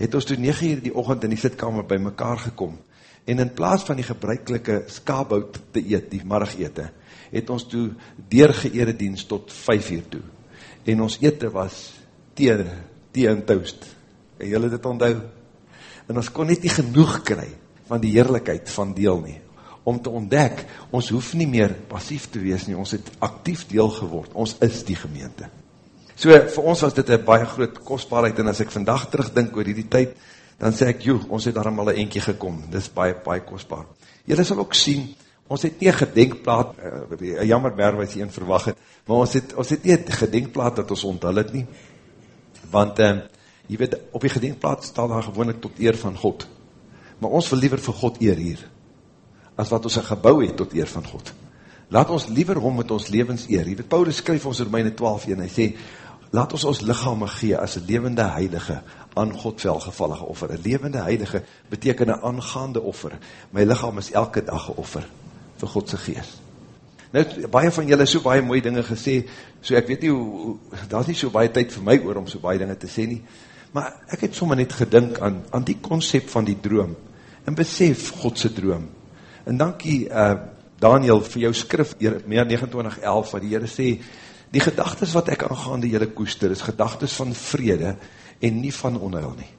Speaker 7: het ons toe 9 uur die ochend in die sitkamer by mekaar gekom, en in plaas van die gebruikelike skabout te eet, die margete, het ons toe deurgeeredienst tot 5 uur toe, en ons ete was thee, thee en toast, en julle dit onthou, en ons kon net nie genoeg kry, van die heerlijkheid van deel nie, om te ontdek, ons hoef nie meer passief te wees nie, ons het actief deel geword, ons is die gemeente. So, vir ons was dit een baie groot kostbaarheid, en as ek vandag terugdink oor die tyd, dan sê ek, joh, ons het daarom al een eentje gekom, dit is baie, baie kostbaar. Julle sal ook sien, ons het nie een gedenkplaat, uh, jammer berg wat jy een verwacht het, maar ons het, ons het nie een gedenkplaat dat ons onthul het nie, want, uh, jy weet, op die gedenkplaat staan daar gewoonlik tot eer van God, maar ons wil liever vir God eer hier, as wat ons een gebouw het tot eer van God. Laat ons liever hom met ons levens eer. Jy weet, Paulus skryf ons in myne 12 en hy sê, laat ons ons lichaam gee as een levende heilige aan God velgevallige offer. Een levende heilige beteken een aangaande offer. My lichaam is elke dag geoffer vir Godse geest. Nou, baie van julle so baie mooie dinge gesê, so ek weet nie hoe, daar is nie so baie tyd vir my oor om so baie dinge te sê nie, maar ek het sommer net gedink aan, aan die concept van die droom, en besef Godse droom, En dankie uh, Daniel vir jou skrif, meer 29.11, wat die Heere sê, die gedagtes wat ek aangaande jylle koester, is gedagtes van vrede en nie van onheil nie.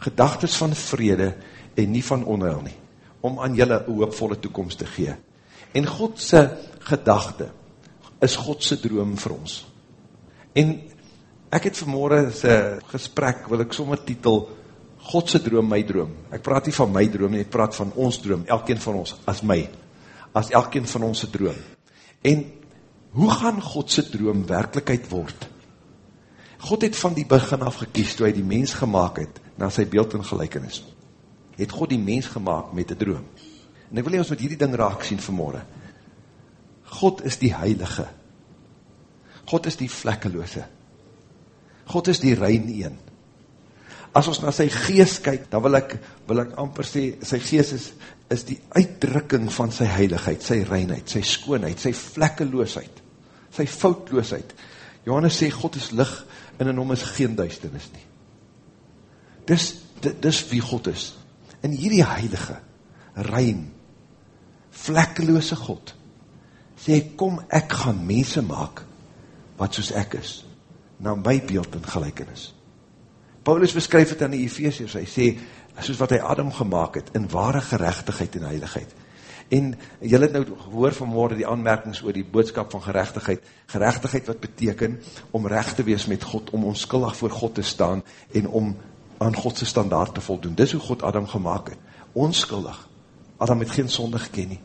Speaker 7: Gedagtes van vrede en nie van onheil nie, om aan jylle een hoopvolle toekomst te gee. En Godse gedagte is Godse droom vir ons. En ek het vanmorgen sy gesprek, wil ek sommer titel, Godse droom, my droom. Ek praat nie van my droom nie, ek praat van ons droom, elkeen van ons, as my, as elkeen van ons droom. En hoe gaan Godse droom werkelijkheid word? God het van die begin af gekies, toe hy die mens gemaakt het, na sy beeld en gelijkenis. Het God die mens gemaakt met die droom. En ek wil nie ons met hierdie ding raak sien vanmorgen. God is die heilige. God is die vlekkeloose. God is die rein een as ons na sy geest kyk, dan wil ek, wil ek amper sê, sy geest is, is die uitdrukking van sy heiligheid, sy reinheid, sy skoonheid, sy vlekkeloosheid, sy foutloosheid. Johannes sê, God is lig, en in hom is geen duisternis nie. Dis, dis, dis wie God is. En hierdie heilige, rein, vlekkeloose God, sê, kom ek gaan mense maak, wat soos ek is, na my beeld en gelijkenis. Paulus beskryf het aan die Ephesians, hy sê, soos wat hy Adam gemaakt het, in ware gerechtigheid en heiligheid. En jylle het nou gehoor vanmorgen die aanmerkings oor die boodskap van gerechtigheid, gerechtigheid wat beteken om recht te wees met God, om onskuldig voor God te staan en om aan Godse standaard te voldoen. Dis hoe God Adam gemaakt het, onskuldig. Adam het geen sonde geken nie.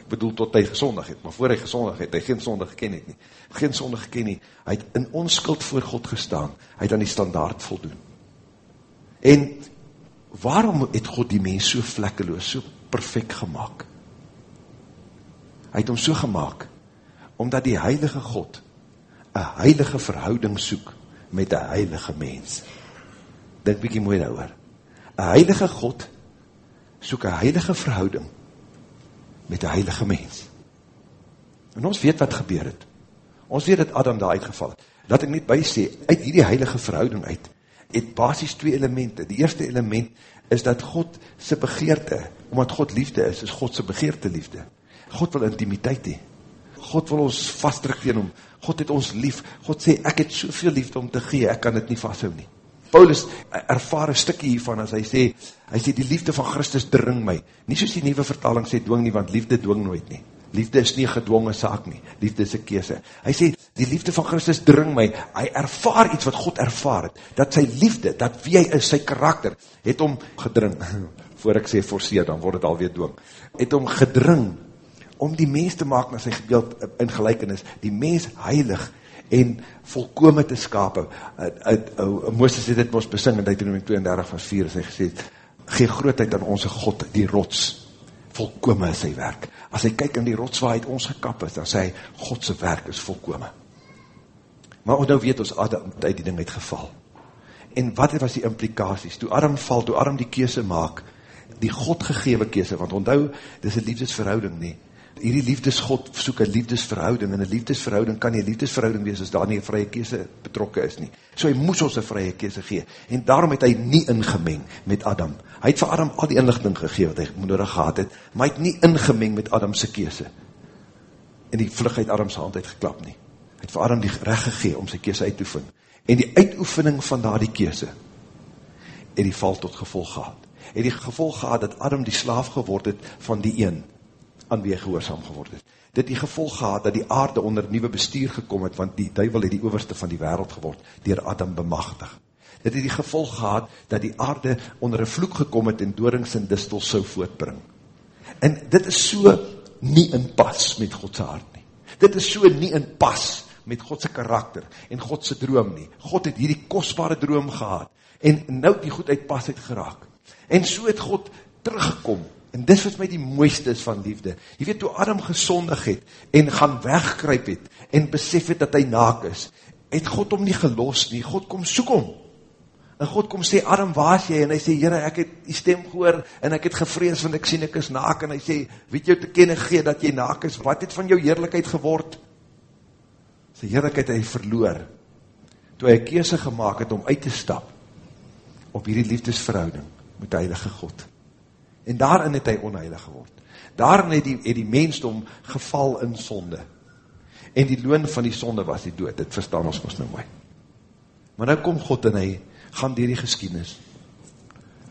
Speaker 7: Ek bedoel tot hy gesondig het, maar voor hy gesondig het, hy geen sonde geken het nie. Geen sonde geken nie. Hy het in onskuld voor God gestaan, hy het aan die standaard voldoen. En waarom het God die mens so vlekkeloos, so perfect gemaakt? Hy het hom so gemaakt, omdat die heilige God een heilige verhouding soek met een heilige mens. Denk bykie mooi daar oor. Een heilige God soek een heilige verhouding met een heilige mens. En ons weet wat gebeur het. Ons weet dat Adam daar uitgeval het. Laat ek net by sê, uit die heilige verhouding uit, het basis twee elemente. Die eerste element is dat God sy begeerte, omdat God liefde is, is God sy begeerte liefde. God wil intimiteit hee. God wil ons vastdruk tegen hom. God het ons lief. God sê, ek het soveel liefde om te gee, ek kan het nie vasthou nie. Paulus ervaar een stikkie hiervan as hy sê, hy sê die liefde van Christus dring my. Nie soos die nieuwe vertaling sê dwing nie, want liefde dwing nooit nie. Liefde is nie gedwongen saak nie. Liefde is een kese. Hy sê, die liefde van Christus dring my. Hy ervaar iets wat God ervaar het. Dat sy liefde, dat wie hy is, sy karakter, het om gedring. Voor ek sê forceer, dan word het alweer dwing. Het om gedring, om die mens te maak na sy gebeeld in gelijkenis. Die mens heilig en volkome te skapen. Mooses het dit ons besing in Deuteronomium 32 vers 4, as hy gesê het, gee grootheid aan onze God, die rots, volkome is sy werk. As hy kyk in die rots waar hy ons gekap is, dan sê hy, Godse werk is volkome. Maar nou weet ons, Adam het die ding uitgeval. En wat was die implikaties? Toe Adam val, toe Adam die kese maak, die God gegewe kese, want onthou, dit is een liefdesverhouding nie, hierdie liefdesgod soek 'n liefdesverhouding en 'n liefdesverhouding kan nie 'n liefdesverhouding wees as daar nie 'n vrye keuse betrokke is nie. So hy moes ons 'n vrye keuse gee en daarom het hy nie ingemeng met Adam. Hy het vir Adam al die inligting gegee wat hy nodig gehad het, maar hy het nie ingemeng met Adam se keuse. En die vlug uit Adam se hand uit geklap nie. Hy het vir Adam die reg gegee om sy keuse uit te oefen. En die uitoefening van daardie keuse het die val tot gevolg gehad. Het die gevolg gehad dat Adam die slaaf geword het van die een aan wie hy gehoorzaam geword het. Dit die gevolg gehad dat die aarde onder nieuwe bestuur gekom het, want die duivel het die overste van die wereld geword, dier Adam bemachtig. Dit het die gevolg gehad dat die aarde onder een vloek gekom het en doorings en distels sou voortbring. En dit is so nie in pas met Godse hart nie. Dit is so nie in pas met Godse karakter en Godse droom nie. God het hierdie kostbare droom gehad en nou die goed uit pas het geraak. En so het God teruggekom En dis wat my die mooiste is van liefde. Jy weet, toe Adam gesondig het, en gaan wegkryp het, en besef het dat hy naak is, het God om nie gelos nie, God kom soek om. En God kom sê, Adam, waar is jy? En hy sê, Heere, ek het die stem gehoor, en ek het gevrees, want ek sien ek is naak, en hy sê, weet jou te kenne gee, dat jy naak is, wat het van jou heerlijkheid geword? Sy heerlijkheid hy verloor, toe hy keuse gemaakt het om uit te stap, op hierdie liefdesverhouding, met die heilige God. En daarin het hy onheilig geword. Daarin het die, het die mensdom geval in sonde. En die loon van die sonde was die dood. Dit verstaan ons ons nou mooi. Maar nou kom God en hy gaan dier die geskiednis.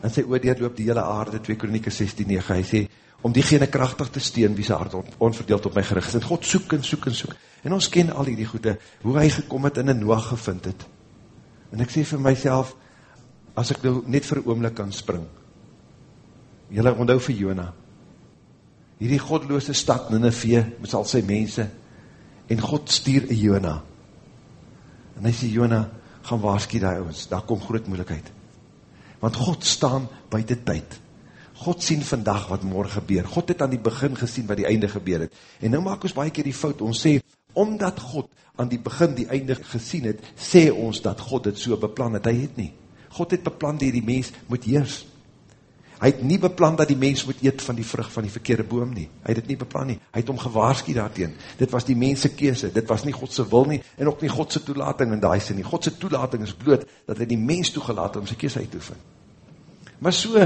Speaker 7: En sy oordeed loop die hele aarde, 2 Kronieke 16, 9, hy sê, om diegene krachtig te steen, wie sy hart onverdeeld op my gerig is. En God soek en soek en soek. En ons ken al die goede, hoe hy gekom het en in Noah gevind het. En ek sê vir myself, as ek nou net vir oomlik kan spring, Julle onthou vir Jona. Hierdie godloose stad Nineveh met al sy mense en God stuur 'n Jona. En hy sê Jona, gaan waarsku daai ouens, daar kom groot moeilikheid. Want God staan buite tyd. God sien vandag wat môre gebeur. God het aan die begin gesien wat die einde gebeur het. En nou maak ons baie keer die fout. Ons sê omdat God aan die begin die einde gesien het, sê ons dat God dit so beplan het. Hy het nie. God het beplan dat die mens moet heers. Hy het nie beplan dat die mens moet eet van die vrug van die verkeerde boom nie. Hy het dit nie beplan nie. Hy het hom gewaarskie daarteen. Dit was die mense keuse. Dit was nie Godse wil nie en ook nie Godse toelating in die sin nie. Godse toelating is bloot dat hy die mens toegelaat om sy keuse uit te oefen. Maar so,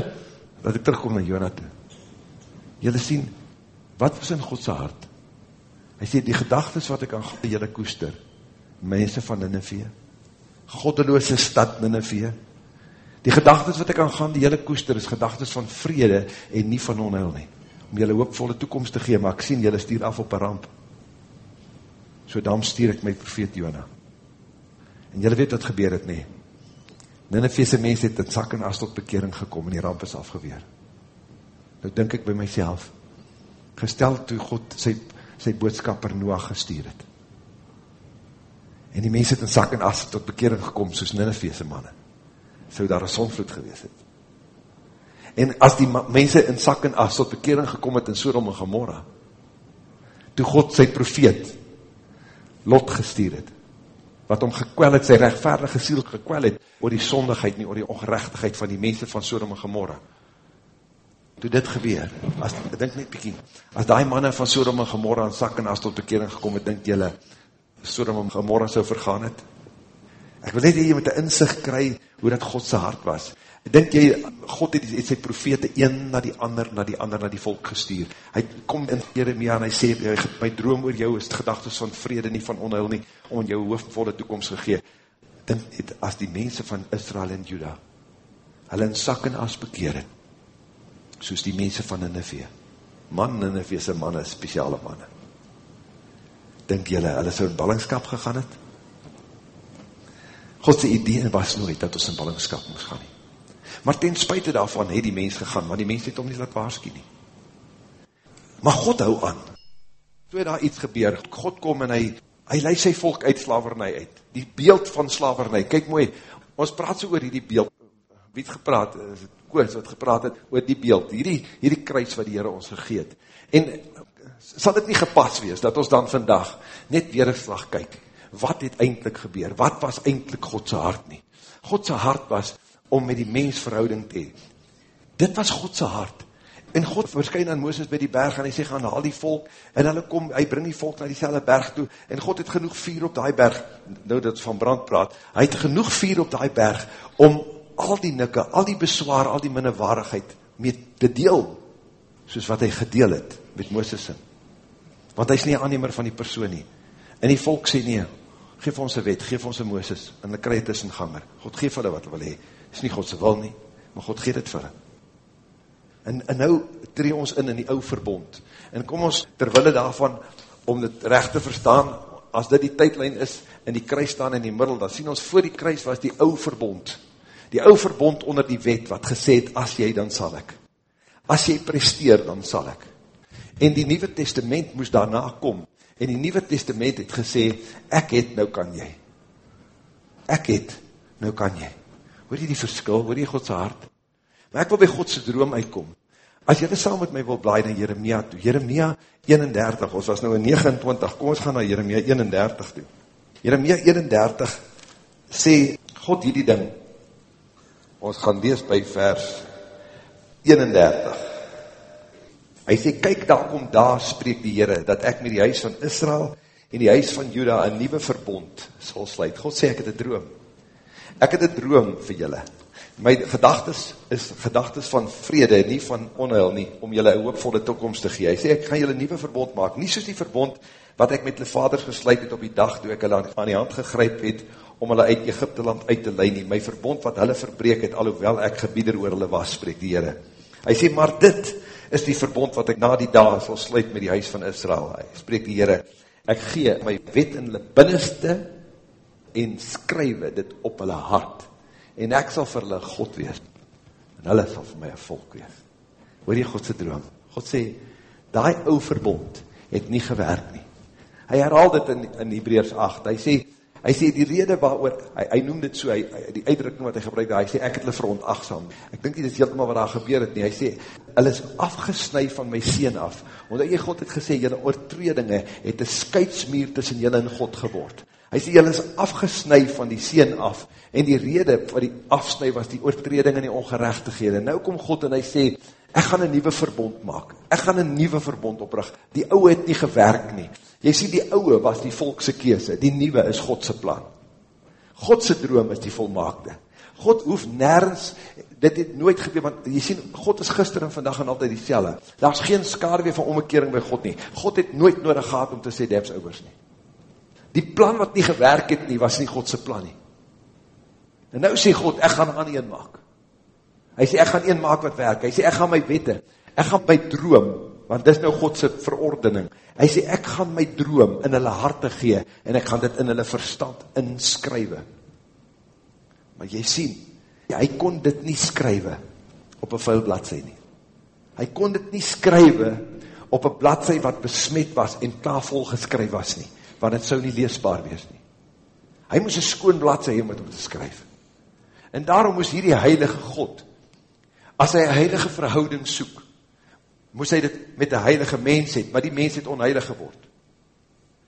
Speaker 7: dat ek terugkom na Jona toe. Julle sien, wat was in Godse hart? Hy sê, die gedagtes wat ek aan God julle koester, mense van Nineveh, goddeloose stad Nineveh, Die gedagtes wat ek aan gaan, die hele koester, is gedagtes van vrede en nie van onheil nie. Om julle hoopvolle toekomst te gee, maar ek sien julle stuur af op een ramp. So daarom stuur ek my profeet Jona. En julle weet wat gebeur het nie. Ninevese mens het in sak en as tot bekering gekom en die ramp is afgeweer. Nou denk ek by myself, gestel toe God sy, sy boodskapper Noah gestuur het. En die mens het in sak en as tot bekering gekom, soos Ninevese manne sou daar een sonvloed gewees het. En as die mense in sak en as tot bekering gekom het in Sodom en Gomorra, toe God sy profeet Lot gestuur het, wat om gekwel het, sy rechtvaardige siel gekwel het, oor die sondigheid nie, oor die ongerechtigheid van die mense van Sodom en Gomorra. Toe dit gebeur, as, denk net bykie, as die manne van Sodom en Gomorra in sak en as tot bekering gekom het, denk jylle, Sodom en Gomorra sou vergaan het, Ek wil net jy met die inzicht kry hoe dat Godse hart was. Denk jy, God het, het sy profete een na die ander, na die ander, na die volk gestuur. Hy kom in Jeremia en hy sê, my droom oor jou is gedagtes van vrede, nie van onheil nie, om jou hoofdvolle toekomst gegee. Dink het, as die mense van Israel en Juda, hulle in sak en as bekeer het, soos die mense van Nineveh. Man, Nineveh is een manne, speciale manne. Dink jylle, hulle so in ballingskap gegaan het? Godse idee was nooit dat ons in ballingskap moes gaan nie. Maar ten spuite daarvan het die mens gegaan, maar die mens het om nie laat waarskie nie. Maar God hou aan. Toe daar iets gebeur, God kom en hy, hy leid sy volk uit slavernij uit. Die beeld van slavernij, kyk mooi, ons praat so oor die beeld, wie het gepraat, Koos wat gepraat het oor die beeld, hierdie, hierdie kruis wat die Heere ons gegeet. En sal dit nie gepas wees, dat ons dan vandag net weer een slag kyk, wat het eindelijk gebeur? Wat was eindelijk Godse hart nie? Godse hart was om met die mens verhouding te hee. Dit was Godse hart. En God verskyn aan Mooses by die berg en hy sê, gaan haal die volk, en hulle kom, hy bring die volk na die selwe berg toe, en God het genoeg vuur op die berg, nou dat van brand praat, hy het genoeg vuur op die berg, om al die nikke, al die beswaar, al die minnewaardigheid mee te deel, soos wat hy gedeel het met Mooses in. Want hy is nie aannemer van die persoon nie. En die volk sê nie, geef ons een wet, geef ons een Mooses, en hulle krijg het ganger. God geef hulle wat hulle wil hee. is nie Godse wil nie, maar God geef het vir hulle. En, en nou tree ons in in die ou verbond. En kom ons, terwille daarvan, om dit recht te verstaan, as dit die tydlijn is, en die kruis staan in die middel, dan sien ons voor die kruis was die ou verbond. Die ou verbond onder die wet, wat gesê het, as jy, dan sal ek. As jy presteer, dan sal ek. En die Nieuwe Testament moes daarna kom, en die Nieuwe Testament het gesê, ek het, nou kan jy. Ek het, nou kan jy. Hoor jy die verskil, hoor jy Godse hart? Maar ek wil by Godse droom uitkom. As jy saam met my wil blaai na Jeremia toe, Jeremia 31, ons was nou in 29, kom ons gaan na Jeremia 31 toe. Jeremia 31 sê God hierdie ding, ons gaan lees by vers 31. Hy sê, kyk daar kom daar, spreek die Heere, dat ek met die huis van Israel en die huis van Juda een nieuwe verbond sal sluit. God sê, ek het een droom. Ek het een droom vir julle my gedagtes is gedagtes van vrede, nie van onheil nie, om julle een hoopvolle toekomst te gee. Hy sê, ek gaan julle nieuwe verbond maak, nie soos die verbond wat ek met die vaders gesluit het op die dag, toe ek hulle aan die hand gegryp het, om hulle uit Egypte land uit te leid nie, my verbond wat hulle verbreek het, alhoewel ek gebieder oor hulle was, spreek die Heere. Hy sê, maar dit is die verbond wat ek na die dag sal sluit met die huis van Israel. Hy spreek die Heere, ek gee my wet in hulle binneste en skrywe dit op hulle hart en ek sal vir hulle God wees, en hulle sal vir my een volk wees. Hoor jy Godse droom? God sê, die ou verbond het nie gewerk nie. Hy herhaal dit in, in Hebreërs 8, hy sê, hy sê die rede waarover, hy, hy noem dit so, hy, die uitdrukking wat hy gebruik, hy sê, ek het hulle veronachtsam. Ek dink nie, dit is helemaal wat daar gebeur het nie. Hy sê, hulle is afgesnui van my seen af. Want jy God het gesê, jylle oortredinge het een skuitsmuur tussen jylle en God geword. Hy sê, jylle is afgesnui van die seen af, en die rede van die afsnui was die oortreding en die ongerechtighede. Nou kom God en hy sê, ek gaan een nieuwe verbond maak, ek gaan een nieuwe verbond oprig, die ouwe het nie gewerk nie. Jy sê, die ouwe was die volkse keese, die nieuwe is Godse plan. Godse droom is die volmaakte. God hoef nergens, dit het nooit gebeur, want jy sê, God is gister en vandag en altyd die selle. Daar is geen skade van omkering by God nie. God het nooit nodig gehad om te sê, deps ouwers nie. Die plan wat nie gewerk het nie, was nie Godse plan nie. En nou sê God, ek gaan aan een maak. Hy sê, ek gaan een maak wat werk. Hy sê, ek gaan my wette, ek gaan my droom, want dis nou Godse verordening. Hy sê, ek gaan my droom in hulle harte gee, en ek gaan dit in hulle verstand inskrywe. Maar jy sien, hy kon dit nie skrywe op een vuil bladzij nie. Hy kon dit nie skrywe op een bladzij wat besmet was en klaarvol geskryf was nie want het sou nie leesbaar wees nie. Hy moes een skoon bladse heen met om te skryf. En daarom moes hierdie heilige God, as hy heilige verhouding soek, moes hy dit met een heilige mens het, maar die mens het onheilig geword.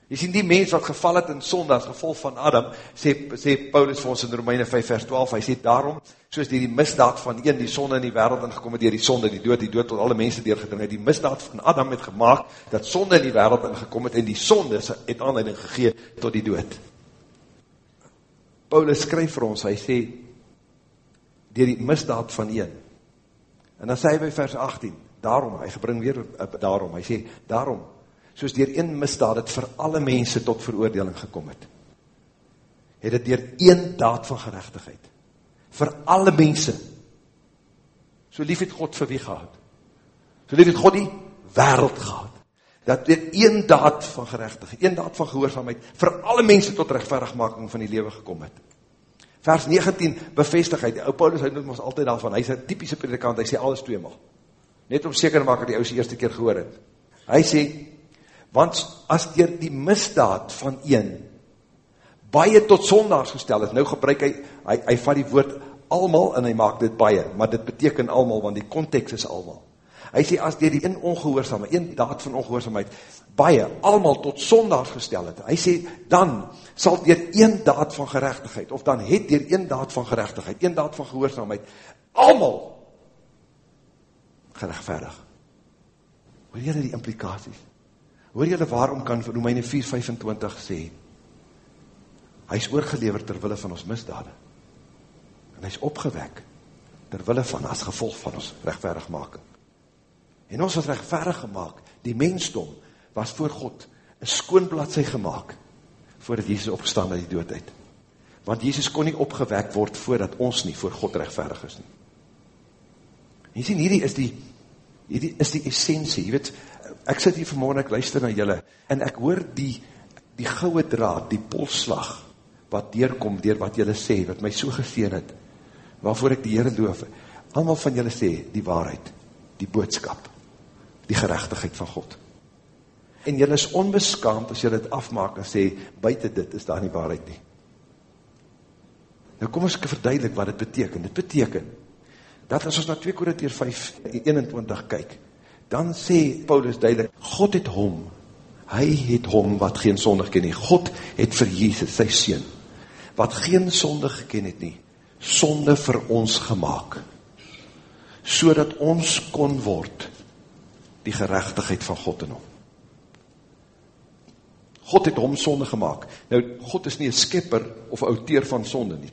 Speaker 7: Jy sien die mens wat geval het in sonde as gevolg van Adam, sê, sê Paulus vir ons in Romeine 5 vers 12, hy sê daarom, soos die, die misdaad van een die sonde in die wereld ingekom het, dier die sonde, die dood, die dood tot alle mense deurgedring het, die misdaad van Adam het gemaakt, dat sonde in die wereld ingekom het, en die sonde het aanleiding gegeen tot die dood. Paulus skryf vir ons, hy sê, dier die misdaad van een, en dan sê hy by vers 18, daarom, hy gebring weer uh, daarom, hy sê, daarom, soos dier een misdaad het vir alle mense tot veroordeling gekom het, het het dier een daad van gerechtigheid, vir alle mense, so lief het God vir wie gehad, so lief het God die wereld gehad, dat dier een daad van gerechtigheid, een daad van gehoorzaamheid, vir alle mense tot rechtverigmaking van die lewe gekom het. Vers 19, bevestigheid, ou Paulus, hy noem ons altyd daarvan, hy is een typische predikant, hy sê alles tweemaal, net om seker te maak dat die ouse eerste keer gehoor het. Hy sê, want as dier die misdaad van een, baie tot sondags gestel is, nou gebruik hy, hy, hy vat die woord almal en hy maak dit baie, maar dit beteken almal, want die context is almal. Hy sê, as dier die een ongehoorzaamheid, een daad van ongehoorzaamheid, baie, almal tot sondags gestel het, hy sê, dan sal dier een daad van gerechtigheid, of dan het dier een daad van gerechtigheid, een daad van gehoorzaamheid, almal gerechtverdig Hoor julle die implikaties? Hoor julle waarom kan Romeine 4:25 sê hy is oorgelewer ter wille van ons misdade. En hy is opgewek ter wille van as gevolg van ons regverdigmaking. En ons was regverdig gemaak. Die mensdom was voor God 'n skoon bladsy gemaak voordat Jesus opgestaan uit die dood uit. Want Jesus kon nie opgewek word voordat ons nie voor God regverdig is nie. Jy sien hierdie is die hierdie is die essensie. Jy weet, ek sit hier vanmôre ek luister na julle en ek hoor die die goue draad, die polslag wat deurkom deur wat julle sê wat my so geseën het. Waarvoor ek die Here loof. Almal van julle sê die waarheid, die boodskap, die geregtigheid van God. En julle is onbeskaamd as julle dit afmaak en sê buite dit is daar nie waarheid nie. Nou kom ons verduidelik wat dit beteken. Dit beteken dat as ons na 2 Korintiërs 5:21 kyk, dan sê Paulus duidelik, God het hom, hy het hom wat geen sonde geken nie. God het vir Jesus, sy seun, wat geen sonde geken het nie, sonde vir ons gemaak. Sodat ons kon word die geregtigheid van God in hom. God het hom sonde gemaak. Nou God is nie 'n skepper of outeur van sonde nie.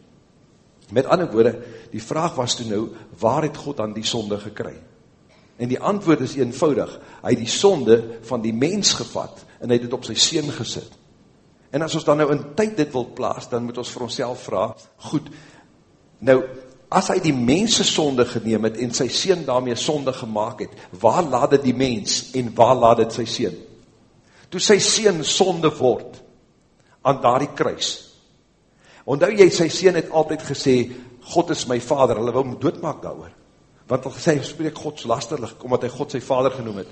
Speaker 7: Met ander woorde, die vraag was toe nou, waar het God aan die sonde gekry? En die antwoord is eenvoudig. Hy het die sonde van die mens gevat en hy het dit op sy seun gesit. En as ons dan nou in tyd dit wil plaas, dan moet ons vir onsself vra, goed. Nou, as hy die mens se sonde geneem het en sy seun daarmee sonde gemaak het, waar laat dit die mens en waar laat dit sy seun? Toe sy seun sonde word aan daardie kruis. Onthou jy sy seun het altyd gesê God is my vader. Hulle wou hom doodmaak daaroor. Want hulle gesê spreek God lasterlik omdat hy God sy vader genoem het.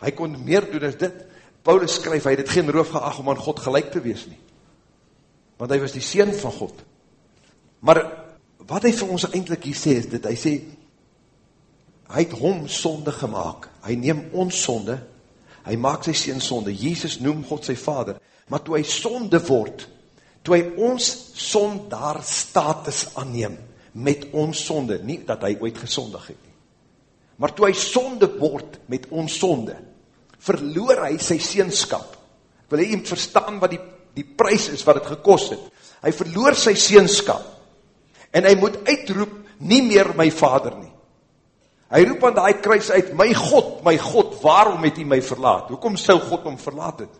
Speaker 7: Hy kon meer doen as dit. Paulus skryf hy het geen roof geag om aan God gelyk te wees nie. Want hy was die seun van God. Maar wat hy vir ons eintlik hier sê is dit hy sê hy het hom sonde gemaak. Hy neem ons sonde. Hy maak sy seun sonde. Jesus noem God sy vader. Maar toe hy sonde word, toe hy ons sondaar status aanneem met ons sonde, nie dat hy ooit gesondig het nie, maar toe hy sonde word met ons sonde, verloor hy sy seenskap. Ek wil hy iemand verstaan wat die, die prijs is wat het gekost het. Hy verloor sy seenskap en hy moet uitroep, nie meer my vader nie. Hy roep aan die kruis uit, my God, my God, waarom het hy my verlaat? Hoekom sou God hom verlaat het?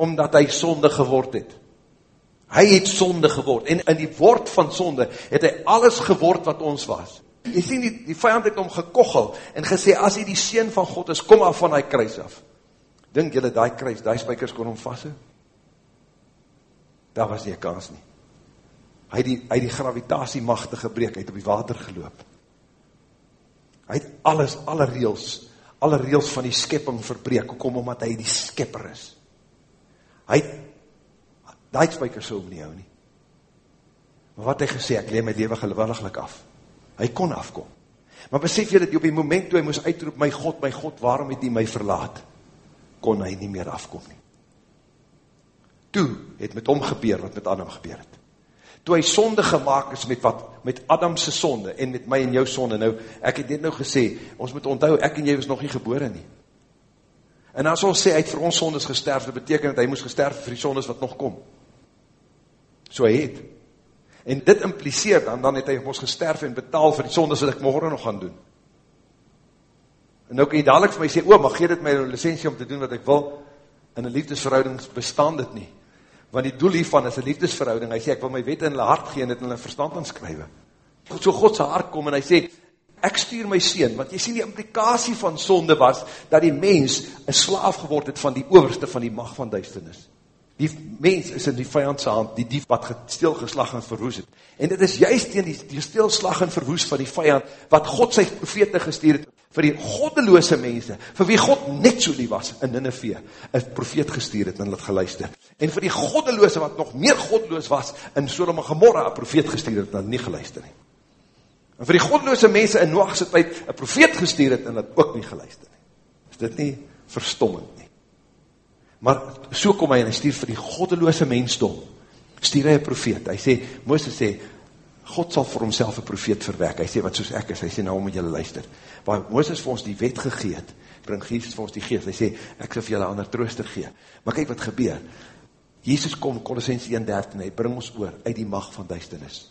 Speaker 7: Omdat hy sonde geword het. Hy het sonde geword en in die woord van sonde het hy alles geword wat ons was. Jy sien die, die vijand het hom gekochel en gesê as hy die Seen van God is, kom af van die kruis af. Dink jylle die kruis, die spijkers kon hom vast Daar was nie een kans nie. Hy het die, hy die gravitasie machte gebreek, hy het op die water geloop. Hy het alles, alle reels, alle reels van die skepping verbreek, kom omdat hy die skepper is. Hy het die spijker so om nie hou nie. Maar wat hy gesê, ek leem my leven gewilliglik af. Hy kon afkom. Maar besef jy dat op die moment toe hy moes uitroep, my God, my God, waarom het hy my verlaat? Kon hy nie meer afkom nie. Toe het met hom gebeur wat met Adam gebeur het. Toe hy sonde gemaakt is met wat, met Adamse sonde en met my en jou sonde. Nou, ek het dit nou gesê, ons moet onthou, ek en jy was nog nie gebore nie. En as ons sê, hy het vir ons sondes gesterf, dit beteken dat hy moes gesterf vir die sondes wat nog kom. So hy het. En dit impliseer dan, dan het hy ons gesterf en betaal vir die sondes wat ek morgen nog gaan doen. En nou kan jy dadelijk vir my sê, o, mag gee dit my licentie om te doen wat ek wil, in een liefdesverhouding bestaan dit nie. Want die doel hiervan is een liefdesverhouding, hy sê, ek wil my wet in hulle hart gee en dit in hulle verstand aanskrywe. So God sy hart kom en hy sê, ek stuur my sien, want jy sien die implikatie van sonde was, dat die mens een slaaf geword het van die overste van die macht van duisternis. Die mens is in die vijandse hand, die dief wat stilgeslag en verwoes het. En dit is juist in die, die stilslag en verwoes van die vijand, wat God sy profete gestuur het, vir die goddeloose mense, vir wie God net so lief was, in Nineveh, een profeet gestuur het, en het geluister. En vir die goddeloose, wat nog meer goddeloos was, in Sodom en Gomorra, een profeet gestuur het, en nie geluister nie. En vir die goddeloose mense in Noachse tyd, een profeet gestuur het, en het ook nie geluister nie. Is dit nie verstommend? Maar so kom hy en hy stuur vir die goddeloose mensdom, stuur hy een profeet, hy sê, Mooses sê, God sal vir homself een profeet verwek. Hy sê, wat soos ek is, hy sê, nou moet julle luister. Waar Mooses vir ons die wet gegeet, bring Jesus vir ons die geest. Hy sê, ek sal vir julle ander trooster gee. Maar kyk wat gebeur. Jesus kom, Colossens 1.13, hy bring ons oor uit die macht van duisternis.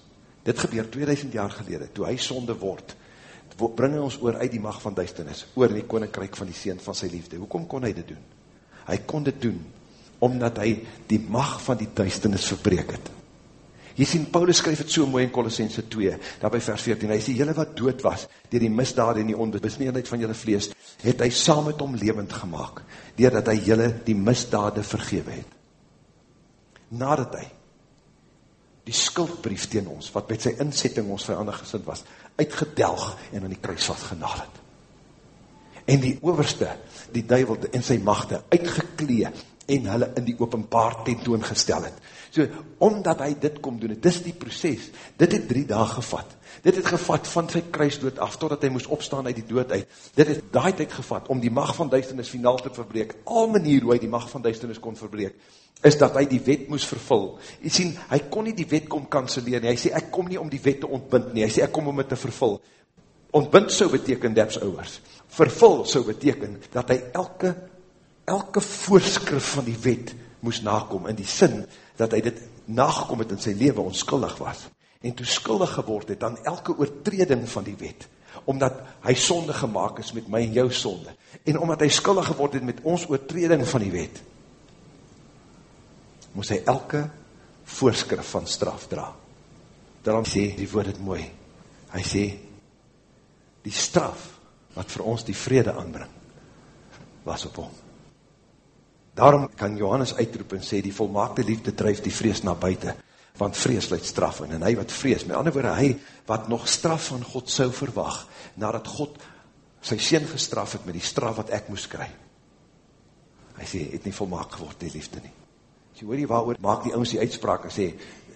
Speaker 7: Dit gebeur 2000 jaar gelede, toe hy sonde word, bring hy ons oor uit die macht van duisternis, oor in die koninkryk van die Seen van sy liefde. Hoekom kon hy dit doen? Hy kon dit doen, omdat hy die macht van die duisternis verbreek het. Jy sien, Paulus skryf het so mooi in Colossense 2, daar by vers 14, hy sê, jylle wat dood was, dier die misdaad en die onbesneerheid van jylle vlees, het hy saam met hom levend gemaakt, dier dat hy jylle die misdade vergewe het. Nadat hy die skuldbrief teen ons, wat met sy inzetting ons vijandig gesind was, uitgedelg en aan die kruis vastgenaal het. En die overste, die duivel in sy machte, uitgeklee en hulle in die openbaar tentoon gestel het. So, omdat hy dit kom doen, dit is die proces, dit het drie dagen gevat, dit het gevat van sy kruisdood af, totdat hy moest opstaan uit die dood uit, dit het daai tijd gevat, om die macht van duisternis finaal te verbreek, al manier hoe hy die macht van duisternis kon verbreek, is dat hy die wet moes vervul, hy sien, hy kon nie die wet kom kanseleer nie, hy sê, ek kom nie om die wet te ontbind nie, hy sê, ek kom om het te vervul, ontbind so beteken deps ouwers, vervul so beteken, dat hy elke, elke voorskrif van die wet moes nakom, in die sin, dat hy dit nagekom het in sy leven onskuldig was, en toe skuldig geword het aan elke oortreding van die wet, omdat hy sonde gemaakt is met my en jou sonde, en omdat hy skuldig geword het met ons oortreding van die wet, moes hy elke voorskrif van straf dra. Daarom sê die woord het mooi, hy sê, die straf, wat vir ons die vrede aanbring, was op hom. Daarom kan Johannes uitroep en sê, die volmaakte liefde drijf die vrees na buiten, want vrees leid straf in, en hy wat vrees, met ander woorde, hy wat nog straf van God sou verwag, nadat God sy sien gestraf het met die straf wat ek moes kry. Hy sê, het nie volmaak geword, die liefde nie. Sê, hoor jy waar maak die ons die uitspraak en sê,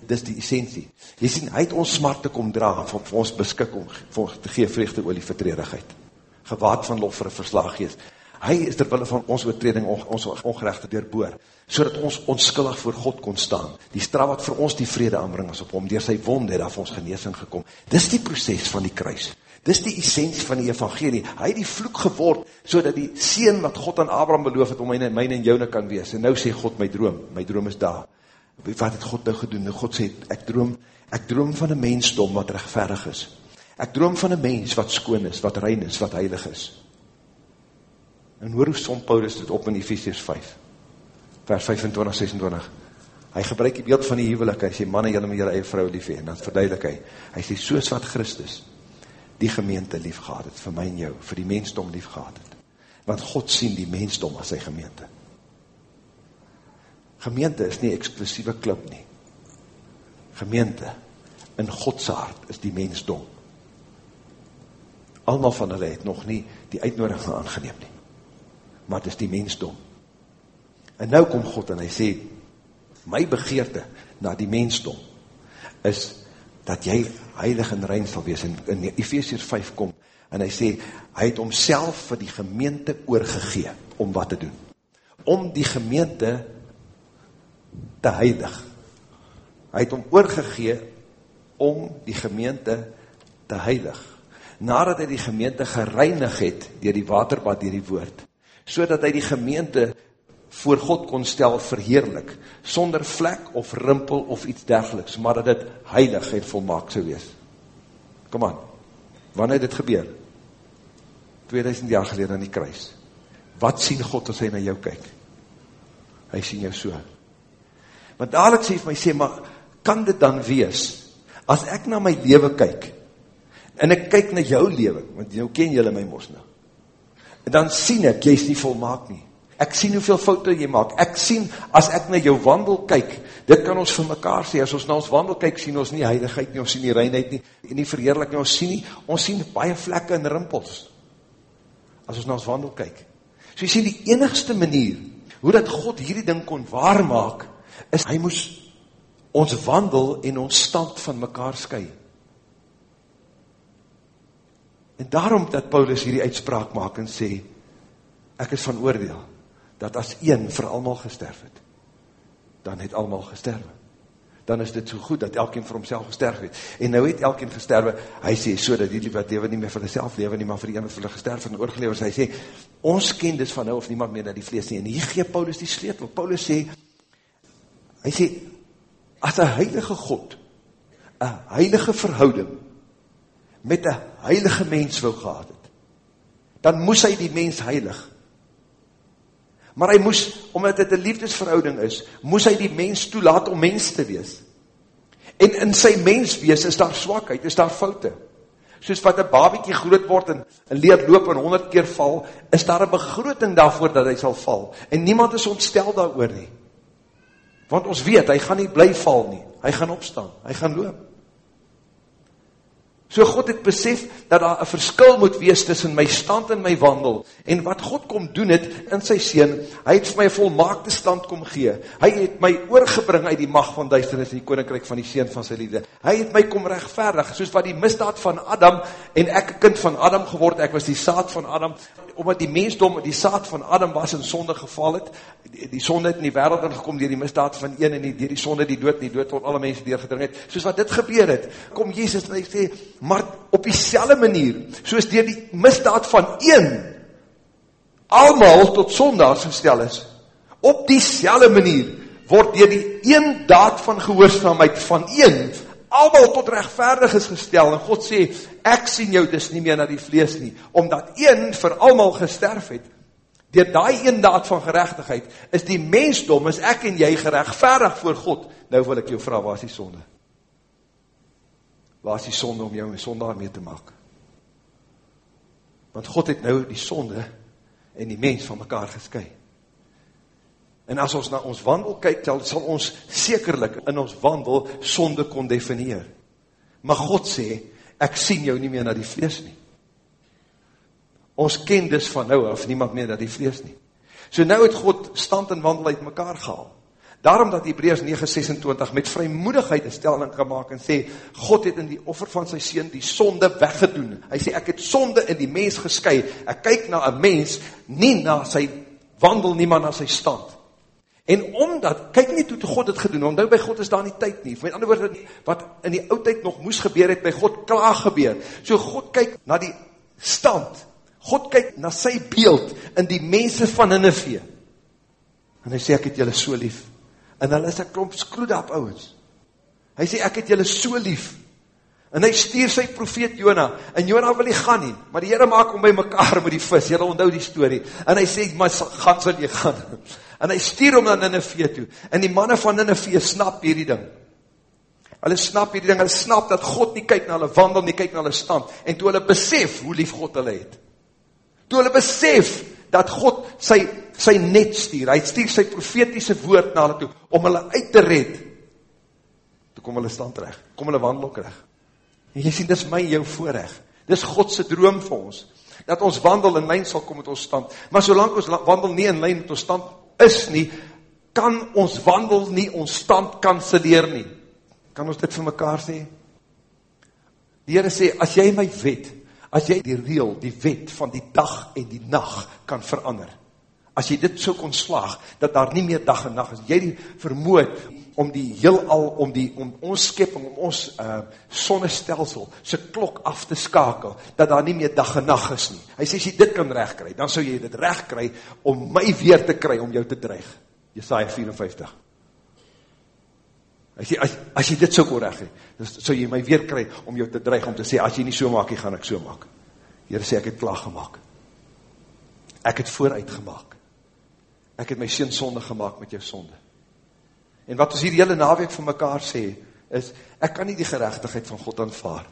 Speaker 7: dis die essentie. Jy sien, hy het ons smart te kom dra, vir ons beskik om, vir ons te gee vreugde oor die vertredigheid. Gewaad van lof vir een verslag geest hy is terwille van ons oortreding, ons ongerechte deurboor, so dat ons onskullig voor God kon staan. Die straf wat vir ons die vrede aanbring is op hom, door sy wonde het vir ons geneesing gekom. Dis die proces van die kruis. Dis die essentie van die evangelie. Hy het die vloek geword, so dat die seen wat God aan Abraham beloof het, om myne, myne en joune kan wees. En nou sê God, my droom, my droom is daar. Wat het God nou gedoen? Nou God sê, ek droom, ek droom van een mensdom wat rechtverig is. Ek droom van een mens wat skoon is, wat rein is, wat heilig is. En hoor hoe som Paulus dit op in Ephesians 5, vers 25, 26. Hy gebruik die beeld van die huwelik, hy sê, manne, jylle met jylle eie vrou lief heen, dan verduidelik hy, hy sê, soos wat Christus die gemeente lief gehad het, vir my en jou, vir die mensdom lief gehad het. Want God sien die mensdom as sy gemeente. Gemeente is nie exclusieve klip nie. Gemeente, in Godse hart, is die mensdom. Almal van hulle het nog nie die uitnodiging aangeneem nie maar het is die mensdom. En nou kom God en hy sê, my begeerte na die mensdom, is dat jy heilig en rein sal wees. En in Ephesians 5 kom, en hy sê, hy het homself vir die gemeente oorgegee, om wat te doen. Om die gemeente te heilig. Hy het hom oorgegee, om die gemeente te heilig. Nadat hy die gemeente gereinig het, dier die waterbad, dier die woord, so dat hy die gemeente voor God kon stel verheerlik, sonder vlek of rimpel of iets dergeliks, maar dat dit heilig en volmaak zou wees. Kom aan, wanneer dit gebeur? 2000 jaar gelede aan die kruis. Wat sien God as hy na jou kyk? Hy sien jou so. Maar dadelijk sê vir my, sê, maar kan dit dan wees, as ek na my leven kyk, en ek kyk na jou leven, want jou ken jylle my mos nou, En dan sien ek, jy is nie volmaak nie. Ek sien hoeveel foute jy maak. Ek sien, as ek na jou wandel kyk, dit kan ons vir mekaar sê, as ons na ons wandel kyk, sien ons nie heiligheid nie, ons sien nie reinheid nie, en nie verheerlik nie, ons sien nie, ons sien baie vlekke en rimpels, as ons na ons wandel kyk. So jy sien, die enigste manier, hoe dat God hierdie ding kon waarmaak, is hy moes ons wandel en ons stand van mekaar skui. En daarom dat Paulus hierdie uitspraak maak en sê, ek is van oordeel, dat as een vir almal gesterf het, dan het almal gesterf. dan is dit so goed dat elkeen vir homself gesterf het. En nou het elkeen gesterwe, hy sê so dat die wat lewe nie meer vir homself lewe nie, maar vir die een wat vir hulle gesterf en oorgelewer is. Hy sê ons ken dus van nou of niemand meer na die vlees nie. En hier gee Paulus die sleutel. Paulus sê hy sê as 'n heilige God 'n heilige verhouding met 'n heilige mens wou gehad het, dan moes hy die mens heilig. Maar hy moes, omdat dit 'n liefdesverhouding is, moes hy die mens toelaat om mens te wees. En in sy menswees is daar swakheid, is daar foute. Soos wat 'n babietjie groot word en, en leer loop en 100 keer val, is daar 'n begroting daarvoor dat hy sal val. En niemand is ontstel daaroor nie. Want ons weet, hy gaan nie bly val nie. Hy gaan opstaan, hy gaan loop. So God het besef dat daar 'n verskil moet wees tussen my stand en my wandel en wat God kom doen het in sy seun, hy het vir my 'n volmaakte stand kom gee. Hy het my oorgebring uit die mag van duisternis in die koninkryk van die seun van sy liefde. Hy het my kom regverdig soos wat die misdaad van Adam en ek 'n kind van Adam geword, ek was die saad van Adam omdat die mensdom die saad van Adam was in sonde geval het. Die, die sonde het in die wêreld ingekom deur die misdaad van een en die deur die sonde die dood, die dood tot alle mense deurgedring het. Soos wat dit gebeur het, kom Jesus en hy sê maar op dieselfde manier soos deur die misdaad van een almal tot sondaars gestel is op dieselfde manier word deur die een daad van gehoorsaamheid van een almal tot regverdig is gestel. En God sê ek sien jou dis nie meer na die vlees nie. Omdat een vir almal gesterf het. Deur daai een daad van geregtigheid is die mensdom is ek en jy geregverdig voor God. Nou wil ek jou vra waar is die sonde Waar is die sonde om jou en sondaar mee te maak? Want God het nou die sonde en die mens van mekaar geskei. En as ons na ons wandel kyk, sal ons sekerlik in ons wandel sonde kon definieer. Maar God sê, ek sien jou nie meer na die vlees nie. Ons ken dus van nou af niemand meer na die vlees nie. So nou het God stand en wandel uit mekaar gehaal. Daarom dat Hebreërs 9:26 met vrymoedigheid 'n stelling gemaak en sê God het in die offer van sy seun die sonde weggedoen. Hy sê ek het sonde in die mens geskei. Ek kyk na 'n mens nie na sy wandel nie maar na sy stand. En omdat kyk nie toe God dit gedoen. Onthou by God is daar nie tyd nie. Met ander woorde wat in die ou tyd nog moes gebeur het by God klaar gebeur. So God kyk na die stand. God kyk na sy beeld in die mense van Ninive. En hy sê ek het julle so lief en hulle is 'n klomp skroedap ouens. Hy sê ek het julle so lief. En hy stuur sy profeet Jona en Jona wil nie gaan nie, maar die Here maak hom by mekaar met die vis. Jy onthou die storie. En hy sê maar gaan sal jy gaan. En hy stuur hom na Ninive toe. En die manne van Ninive snap hierdie ding. Hulle snap hierdie ding. Hulle snap dat God nie kyk na hulle wandel nie, kyk na hulle stand. En toe hulle besef hoe lief God hulle het. Toe hulle besef dat God sy sy net stuur. Hy stuur sy profetiese woord na hulle toe om hulle uit te red. Toe kom hulle stand reg. Kom hulle wandel ook reg. En jy sien dis my jou voorreg. Dis God se droom vir ons dat ons wandel in lyn sal kom met ons stand. Maar solank ons wandel nie in lyn met ons stand is nie, kan ons wandel nie ons stand kanselleer nie. Kan ons dit vir mekaar sê? Die Here sê as jy my wet, as jy die reël, die wet van die dag en die nag kan verander, as jy dit so kon slaag, dat daar nie meer dag en nacht is, jy die vermoed om die heel al, om, die, om ons skepping, om ons uh, sonnestelsel, sy klok af te skakel, dat daar nie meer dag en nacht is nie. Hy sê, as jy dit kan recht kry, dan sal jy dit recht kry, om my weer te kry, om jou te dreig. Jesaja 54. Hy sê, as, as jy dit so recht kry, dan sal jy my weer kry, om jou te dreig, om te sê, as jy nie so maak, gaan ek so maak. Heer sê, ek het klaar gemaakt. Ek het vooruit gemaakt ek het my seun sonde gemaakt met jou sonde. En wat ons hier die hele naweek van mekaar sê, is, ek kan nie die gerechtigheid van God aanvaar.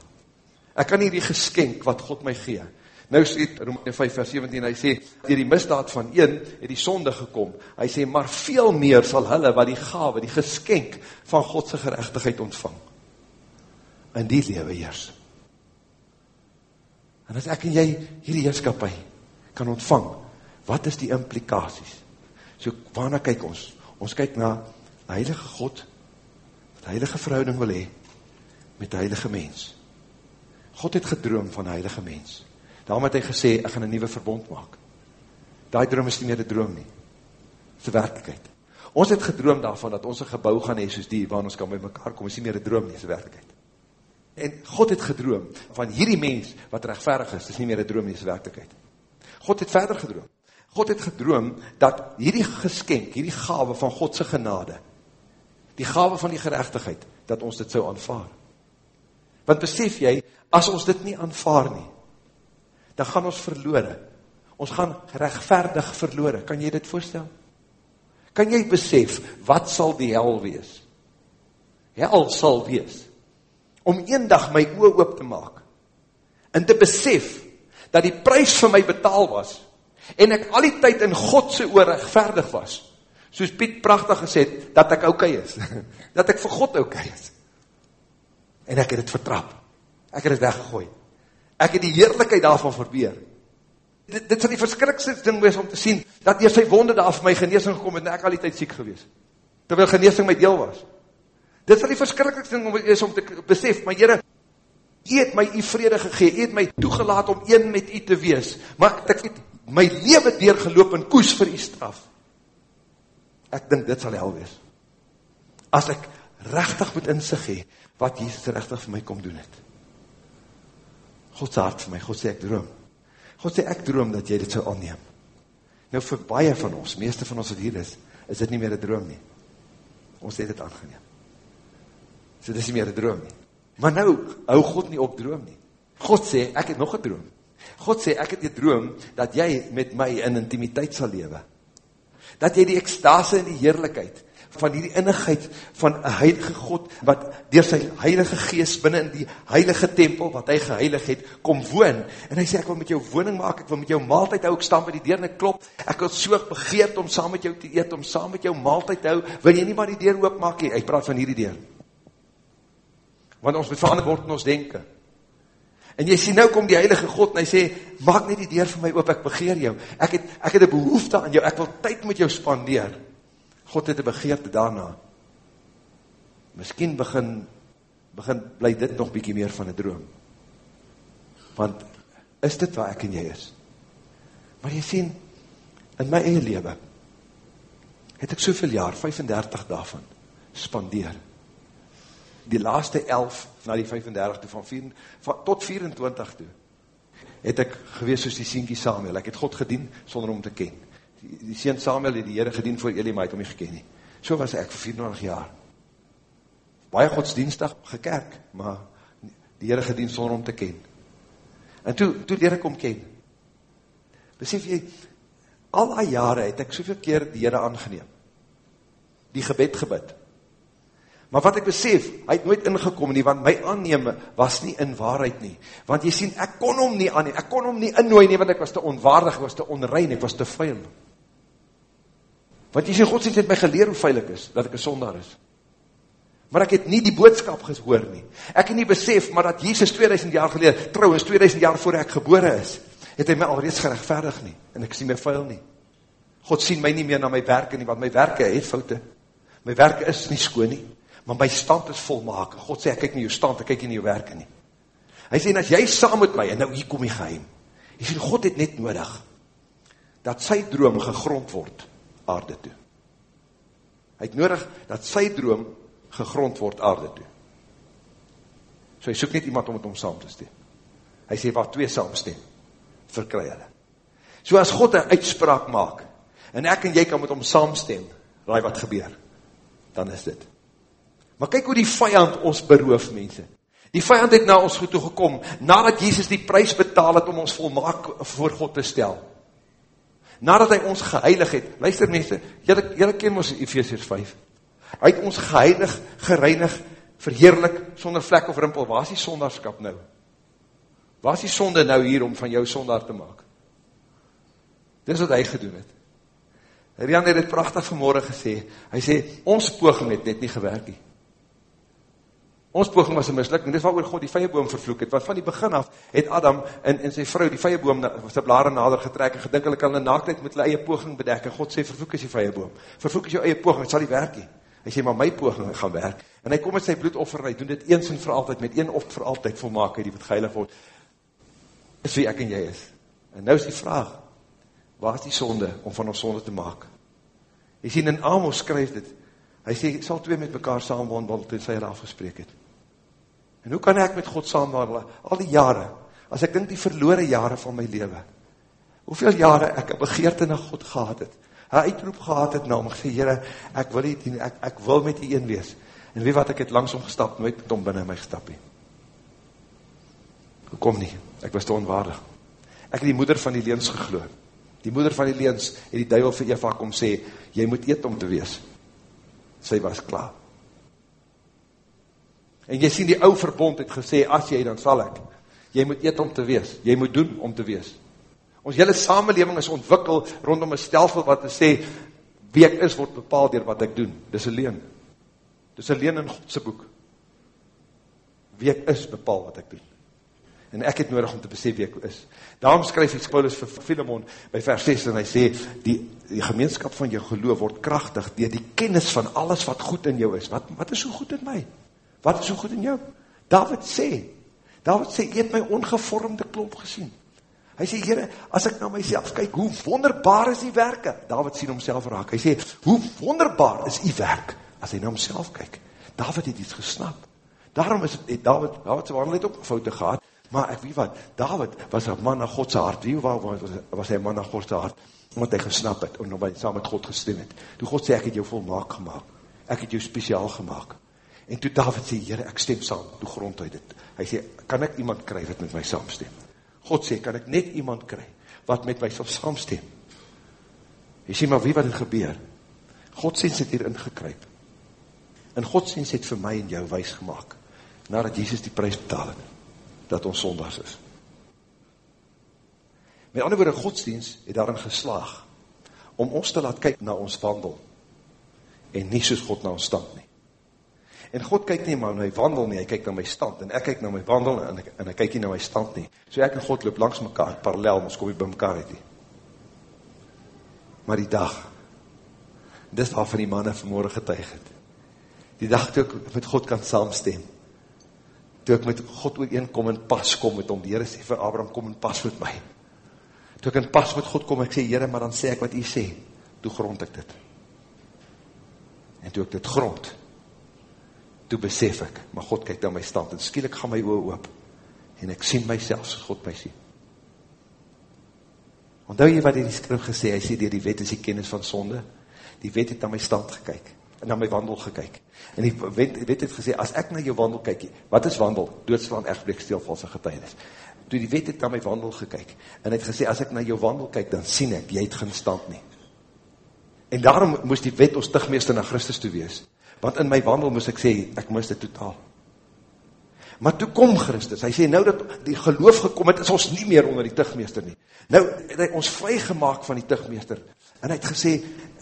Speaker 7: Ek kan nie die geskenk wat God my gee. Nou sê Romeine 5 vers 17, hy sê, dier die misdaad van een, het die sonde gekom. Hy sê, maar veel meer sal hulle wat die gave, die geskenk van Godse gerechtigheid ontvang. In die lewe heers. En as ek en jy hierdie heerskapie kan ontvang, wat is die implikaties? So waarna kyk ons? Ons kyk na die heilige God, wat heilige verhouding wil hee, met die heilige mens. God het gedroom van die heilige mens. Daarom het hy gesê, ek gaan een nieuwe verbond maak. Daai droom is nie meer die droom nie. Dit is die werkelijkheid. Ons het gedroom daarvan dat ons een gebouw gaan hee soos die, waar ons kan by mekaar kom, is nie meer een droom nie, is een werkelijkheid. En God het gedroom van hierdie mens wat rechtverig is, is nie meer een droom nie, is een werkelijkheid. God het verder gedroom. God het gedroom dat hierdie geskenk, hierdie gave van Godse genade, die gave van die gerechtigheid, dat ons dit sou aanvaar. Want besef jy, as ons dit nie aanvaar nie, dan gaan ons verloore. Ons gaan rechtvaardig verloore. Kan jy dit voorstel? Kan jy besef, wat sal die hel wees? Hel sal wees, om een dag my oor oop te maak, en te besef, dat die prijs vir my betaal was, en ek al die tyd in Godse oor rechtvaardig was, soos Piet prachtig gesê dat ek oké okay is, dat ek vir God oké okay is, en ek het het vertrap, ek het het weggegooi, ek het die heerlijkheid daarvan verbeer, dit, dit sal die verskrikkste ding wees om te sien, dat hier sy wonde daar vir my geneesing gekom het, en ek al die tyd siek gewees, terwyl geneesing my deel was, dit sal die verskrikkelijkste ding wees om te besef, maar jyre, jy het my die vrede gegee, jy het my toegelaat om een met jy te wees, maar ek het my leven deurgeloop in koes vir jy straf, ek dink dit sal hel wees, as ek rechtig moet insig hee, wat Jesus rechtig vir my kom doen het, Godse hart vir my, God sê ek droom, God sê ek droom dat jy dit sal aanneem, nou vir baie van ons, meeste van ons wat hier is, is dit nie meer een droom nie, ons het dit aangeneem, so dit is nie meer een droom nie, maar nou, hou God nie op droom nie, God sê, ek het nog een droom, God sê, ek het die droom, dat jy met my in intimiteit sal lewe, dat jy die ekstase en die heerlijkheid, van die innigheid van een heilige God, wat door sy heilige geest binnen in die heilige tempel, wat hy geheilig het, kom woon. En hy sê, ek wil met jou woning maak, ek wil met jou maaltijd hou, ek staan by die deur en ek klop, ek wil so begeerd om saam met jou te eet, om saam met jou maaltijd hou, wil jy nie maar die deur oopmaak, hy praat van hierdie deur. Want ons moet verander word in ons denken. En jy sê, nou kom die heilige God, en hy sê, maak net die deur vir my oop, ek begeer jou, ek het, ek het een behoefte aan jou, ek wil tyd met jou spandeer, God het een begeerte daarna. Miskien begin, begin bly dit nog bykie meer van een droom. Want, is dit waar ek en jy is? Maar jy sien, in my eie leven, het ek soveel jaar, 35 daarvan, spandeer. Die laaste 11, na die 35 toe, van 4, van, tot 24 toe, het ek gewees soos die sienkie Samuel, ek het God gedien, sonder om te ken die, die sien Samuel het die Heere gedien voor Eli, maar het om nie geken nie. So was ek vir 24 jaar. Baie godsdienstig gekerk, maar die Heere gedien sonder om te ken. En toe, toe die Heere kom ken, besef jy, al die jare het ek soveel keer die Heere aangeneem. Die gebed gebid. Maar wat ek besef, hy het nooit ingekom nie, want my aanneme was nie in waarheid nie. Want jy sien, ek kon hom nie aanneem, ek kon hom nie innooi nie, want ek was te onwaardig, ek was te onrein, ek was te vuil. Want jy sê, God sê, het my geleer hoe veilig is, dat ek een sondaar is. Maar ek het nie die boodskap gehoor nie. Ek het nie besef, maar dat Jesus 2000 jaar geleer, trouwens 2000 jaar voor ek gebore is, het hy my alreeds gerechtvaardig nie, en ek sien my vuil nie. God sien my nie meer na my werke nie, want my werke het foute. My werke is nie skoon nie, maar my stand is volmaak. God sê, ek kyk nie jou stand, ek kyk nie jou werke nie. Hy sê, as jy saam met my, en nou hier kom die geheim, hy sê, God het net nodig, dat sy droom gegrond word, aarde toe. Hy het nodig dat sy droom gegrond word aarde toe. So hy soek net iemand om het om saam te stem. Hy sê waar twee saamstem, verkry hulle. So as God een uitspraak maak, en ek en jy kan met hom saamstem, raai wat gebeur, dan is dit. Maar kyk hoe die vijand ons beroof, mense. Die vijand het na ons toe gekom, nadat Jesus die prijs betaal het om ons volmaak voor God te stel nadat hy ons geheilig het, luister mense, jylle, jylle ken ons Ephesians 5, hy het ons geheilig, gereinig, verheerlik, sonder vlek of rimpel, waar is die sondarskap nou? Waar is die sonde nou hier om van jou sondar te maak? Dit is wat hy gedoen het. Rian het het prachtig vanmorgen gesê, hy sê, ons poging het net nie gewerk nie. Ons poging was een mislukking, dit is waar God die vijeboom vervloek het, want van die begin af het Adam en, en sy vrou die vijeboom sy blare nader getrek en gedink hulle kan in naaktheid met hulle eie poging bedek, en God sê, vervloek is die vijeboom, vervloek is jou eie poging, het sal die werk nie. Hy sê, maar my poging gaan werk, en hy kom met sy bloedoffer, hy doen dit eens en vir altyd, met een offer vir altyd volmaak, die wat geilig word, is wie ek en jy is. En nou is die vraag, waar is die sonde om van ons sonde te maak? Jy sien, in Amos skryf dit, hy sê, sal twee met mekaar saamwandel, ten sy er afgespreek het. En hoe kan ek met God saamwandel, al die jare, as ek dink die verloore jare van my leven, hoeveel jare ek een begeerte na God gehad het, een uitroep gehad het na hom, gesê, Heere, ek wil nie, ek, ek wil met die een wees, en wie wat ek het langsom gestap, nooit met hom binnen my gestap heen. Hoe kom nie, ek was te onwaardig. Ek het die moeder van die leens gegloe, die moeder van die leens, het die duivel vir Eva kom sê, jy moet eet om te wees. Sy was klaar. En jy sien die ou verbond het gesê, as jy, dan sal ek. Jy moet eet om te wees, jy moet doen om te wees. Ons hele samenleving is ontwikkel rondom een stelsel wat te sê, wie ek is, word bepaald dier wat ek doen. Dis een leen. Dis een leen in Godse boek. Wie ek is, bepaal wat ek doen. En ek het nodig om te besef wie ek is. Daarom skryf hy Paulus vir Philemon by vers 6 en hy sê, die, die gemeenskap van jou geloof word krachtig dier die kennis van alles wat goed in jou is. Wat, wat is so goed in my? Wat is so goed in jou? David sê, David sê, jy het my ongevormde klomp gesien. Hy sê, Heere, as ek na myself kyk, hoe wonderbaar is die werke? David sien homself raak. Hy sê, hoe wonderbaar is die werk, as hy na homself kyk. David het iets gesnap. Daarom is het, David, David sy wandel het ook foute gehad, maar ek weet wat, David was een man na Godse hart. Wie was, was, was hy man na Godse hart? Omdat hy gesnap het, omdat hy saam met God gestem het. Toe God sê, ek het jou volmaak gemaakt. Ek het jou speciaal gemaakt. En toe David sê, Heere, ek stem saam, toe grond uit het. Hy sê, kan ek iemand kry wat met my saamstem? God sê, kan ek net iemand kry, wat met my sal saamstem? Jy sê, maar wie wat het gebeur? Godsens het hier ingekryp. En Godsens het vir my en jou wijs gemaakt, nadat Jesus die prijs betaal het, dat ons sondags is. Met ander woorde, Godsdienst het daarin geslaag, om ons te laat kyk na ons wandel, en nie soos God na ons stand nie. En God kyk nie maar na my wandel nie, hy kyk na my stand, en ek kyk na my wandel, en, ek, en hy kyk nie na my stand nie. So ek en God loop langs mekaar, parallel, ons kom nie by mekaar uit nie. Maar die dag, dis waarvan die manne vanmorgen getuig het, die dag toe ek met God kan saamstem, toe ek met God ooreenkom en pas kom met hom, die Heere sê vir Abraham, kom en pas met my. Toe ek in pas met God kom, ek sê, Heere, maar dan sê ek wat hy sê, toe grond ek dit. En toe ek dit grond, toe besef ek, maar God kyk na my stand, en skielik gaan my oor oop, en ek sien myself, soos God my sien. Onthou jy wat in die skrif gesê, hy sê, die, wet is die kennis van sonde, die wet het na my stand gekyk, en na my wandel gekyk, en die wet, wet het gesê, as ek na jou wandel kyk, wat is wandel? Doodslaan, echtbreek, stil, valse getuinis. Toe die wet het na my wandel gekyk, en het gesê, as ek na jou wandel kyk, dan sien ek, jy het geen stand nie. En daarom moest die wet ons tigmeester na Christus toe wees, want in my wandel moes ek sê, ek mis dit totaal. Maar toe kom Christus, hy sê, nou dat die geloof gekom het, is ons nie meer onder die tigmeester nie. Nou het hy ons vrygemaak van die tigmeester, en hy het gesê,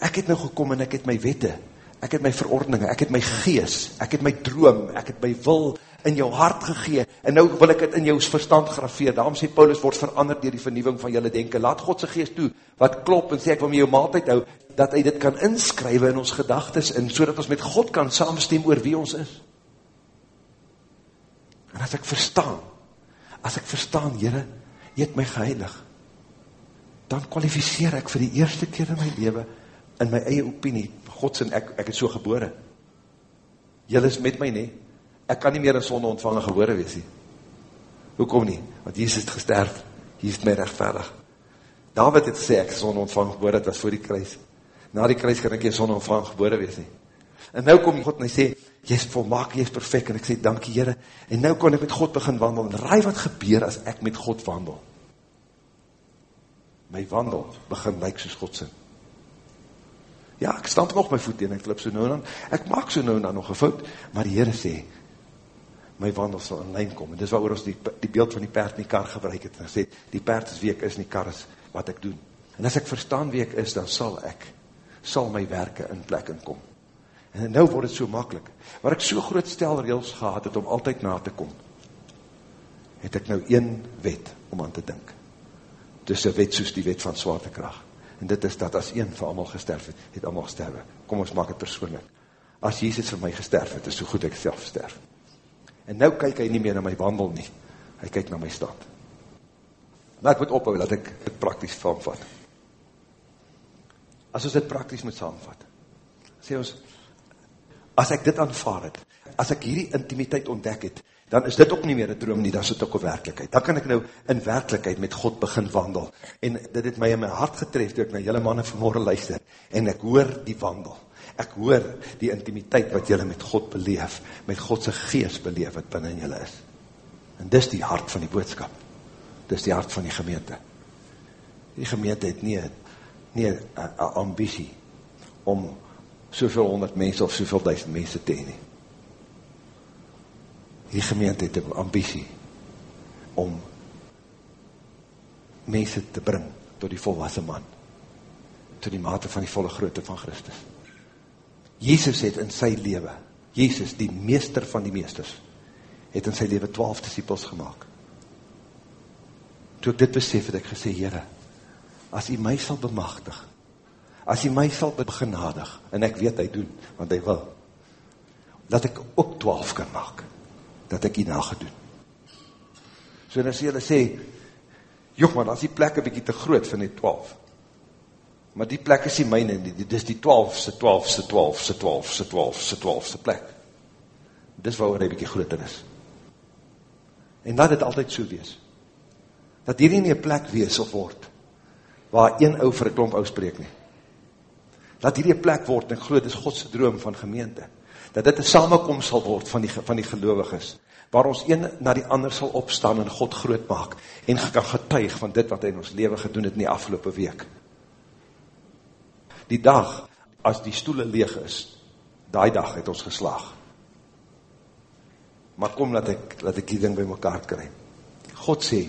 Speaker 7: ek het nou gekom en ek het my wette, ek het my verordeninge, ek het my gees, ek het my droom, ek het my wil in jou hart gegee, en nou wil ek het in jou verstand grafeer, daarom sê Paulus, word veranderd dier die vernieuwing van julle denken, laat Godse geest toe, wat klop, en sê ek wil my jou maaltijd hou, dat hy dit kan inskrywe in ons gedagtes en so ons met God kan saamstem oor wie ons is. En as ek verstaan, as ek verstaan, Heere, jy het my geheilig, dan kwalificeer ek vir die eerste keer in my leven, in my eie opinie, Godsin, ek, ek het so gebore. Jylle is met my nie, ek kan nie meer in sonde ontvangen gebore wees nie. Hoekom nie? Want Jesus het gesterf, Jesus het my rechtvaardig. David het gesê, ek sonde ontvangen gebore, het was voor die kruis na die kruis kan ek jy son ontvang gebore wees nie. En nou kom God en hy sê, jy is volmaak, jy is perfect, en ek sê, dankie Heere, en nou kan ek met God begin wandel, en raai wat gebeur as ek met God wandel? My wandel begin lyk soos God sin. Ja, ek stamp nog my voet in, ek klip so nou dan, ek maak so nou dan nog een fout, maar die Heere sê, my wandel sal in lijn kom, en dis waar ons die, die beeld van die perd in die kar gebruik het, en sê, die perd is wie ek is, en die kar is wat ek doen. En as ek verstaan wie ek is, dan sal ek sal my werke in plek inkom. En nou word het so makkelijk. Waar ek so groot stel reels gehad het om altyd na te kom, het ek nou een wet om aan te dink. Dis een wet soos die wet van zwaartekracht. En dit is dat as een van allemaal gesterf het, het allemaal gesterwe. Kom ons maak het persoonlijk. As Jezus vir my gesterf het, is so goed ek self sterf. En nou kyk hy nie meer na my wandel nie. Hy kyk na my stand. Maar ek moet ophou, dat ek het praktisch vangvat as ons dit prakties moet saamvat. sê ons, as ek dit aanvaar het, as ek hierdie intimiteit ontdek het, dan is dit ook nie meer een droom nie, dan is dit ook een werkelijkheid. Dan kan ek nou in werkelijkheid met God begin wandel. En dit het my in my hart getref, toe ek na jylle manne vanmorgen luister, en ek hoor die wandel. Ek hoor die intimiteit wat jylle met God beleef, met Godse geest beleef wat binnen jylle is. En dis die hart van die boodskap. Dis die hart van die gemeente. Die gemeente het nie, nie een ambitie om soveel honderd mense of soveel duisend mense te heen die gemeente het een ambitie om mense te bring tot die volwassen man, tot die mate van die volle grootte van Christus. Jezus het in sy leven, Jezus, die meester van die meesters, het in sy leven twaalf disciples gemaakt. Toe ek dit besef, het ek gesê, Heere, as hy my sal bemachtig, as hy my sal begenadig, en ek weet hy doen, want hy wil, dat ek ook twaalf kan maak, dat ek hierna gedoen. So dan sê hulle sê, joh man, as die plek een bykie te groot van die twaalf, maar die plek is die myne, dit is die twaalfse, twaalfse, twaalfse, twaalfse, twaalfse, twaalfse plek. Dis waar hy bykie groter is. En laat dit altyd so wees. Dat hierdie nie een plek wees of word, waar een ou vir een klomp ou spreek nie. Laat hierdie plek word, en groot is Godse droom van gemeente dat dit een samenkomst sal word van die, van die geloviges, waar ons een na die ander sal opstaan en God groot maak, en kan getuig van dit wat hy in ons leven gedoen het in die afgelopen week. Die dag, as die stoele leeg is, die dag het ons geslaag. Maar kom, laat ek, laat ek die ding by mekaar kry. God sê,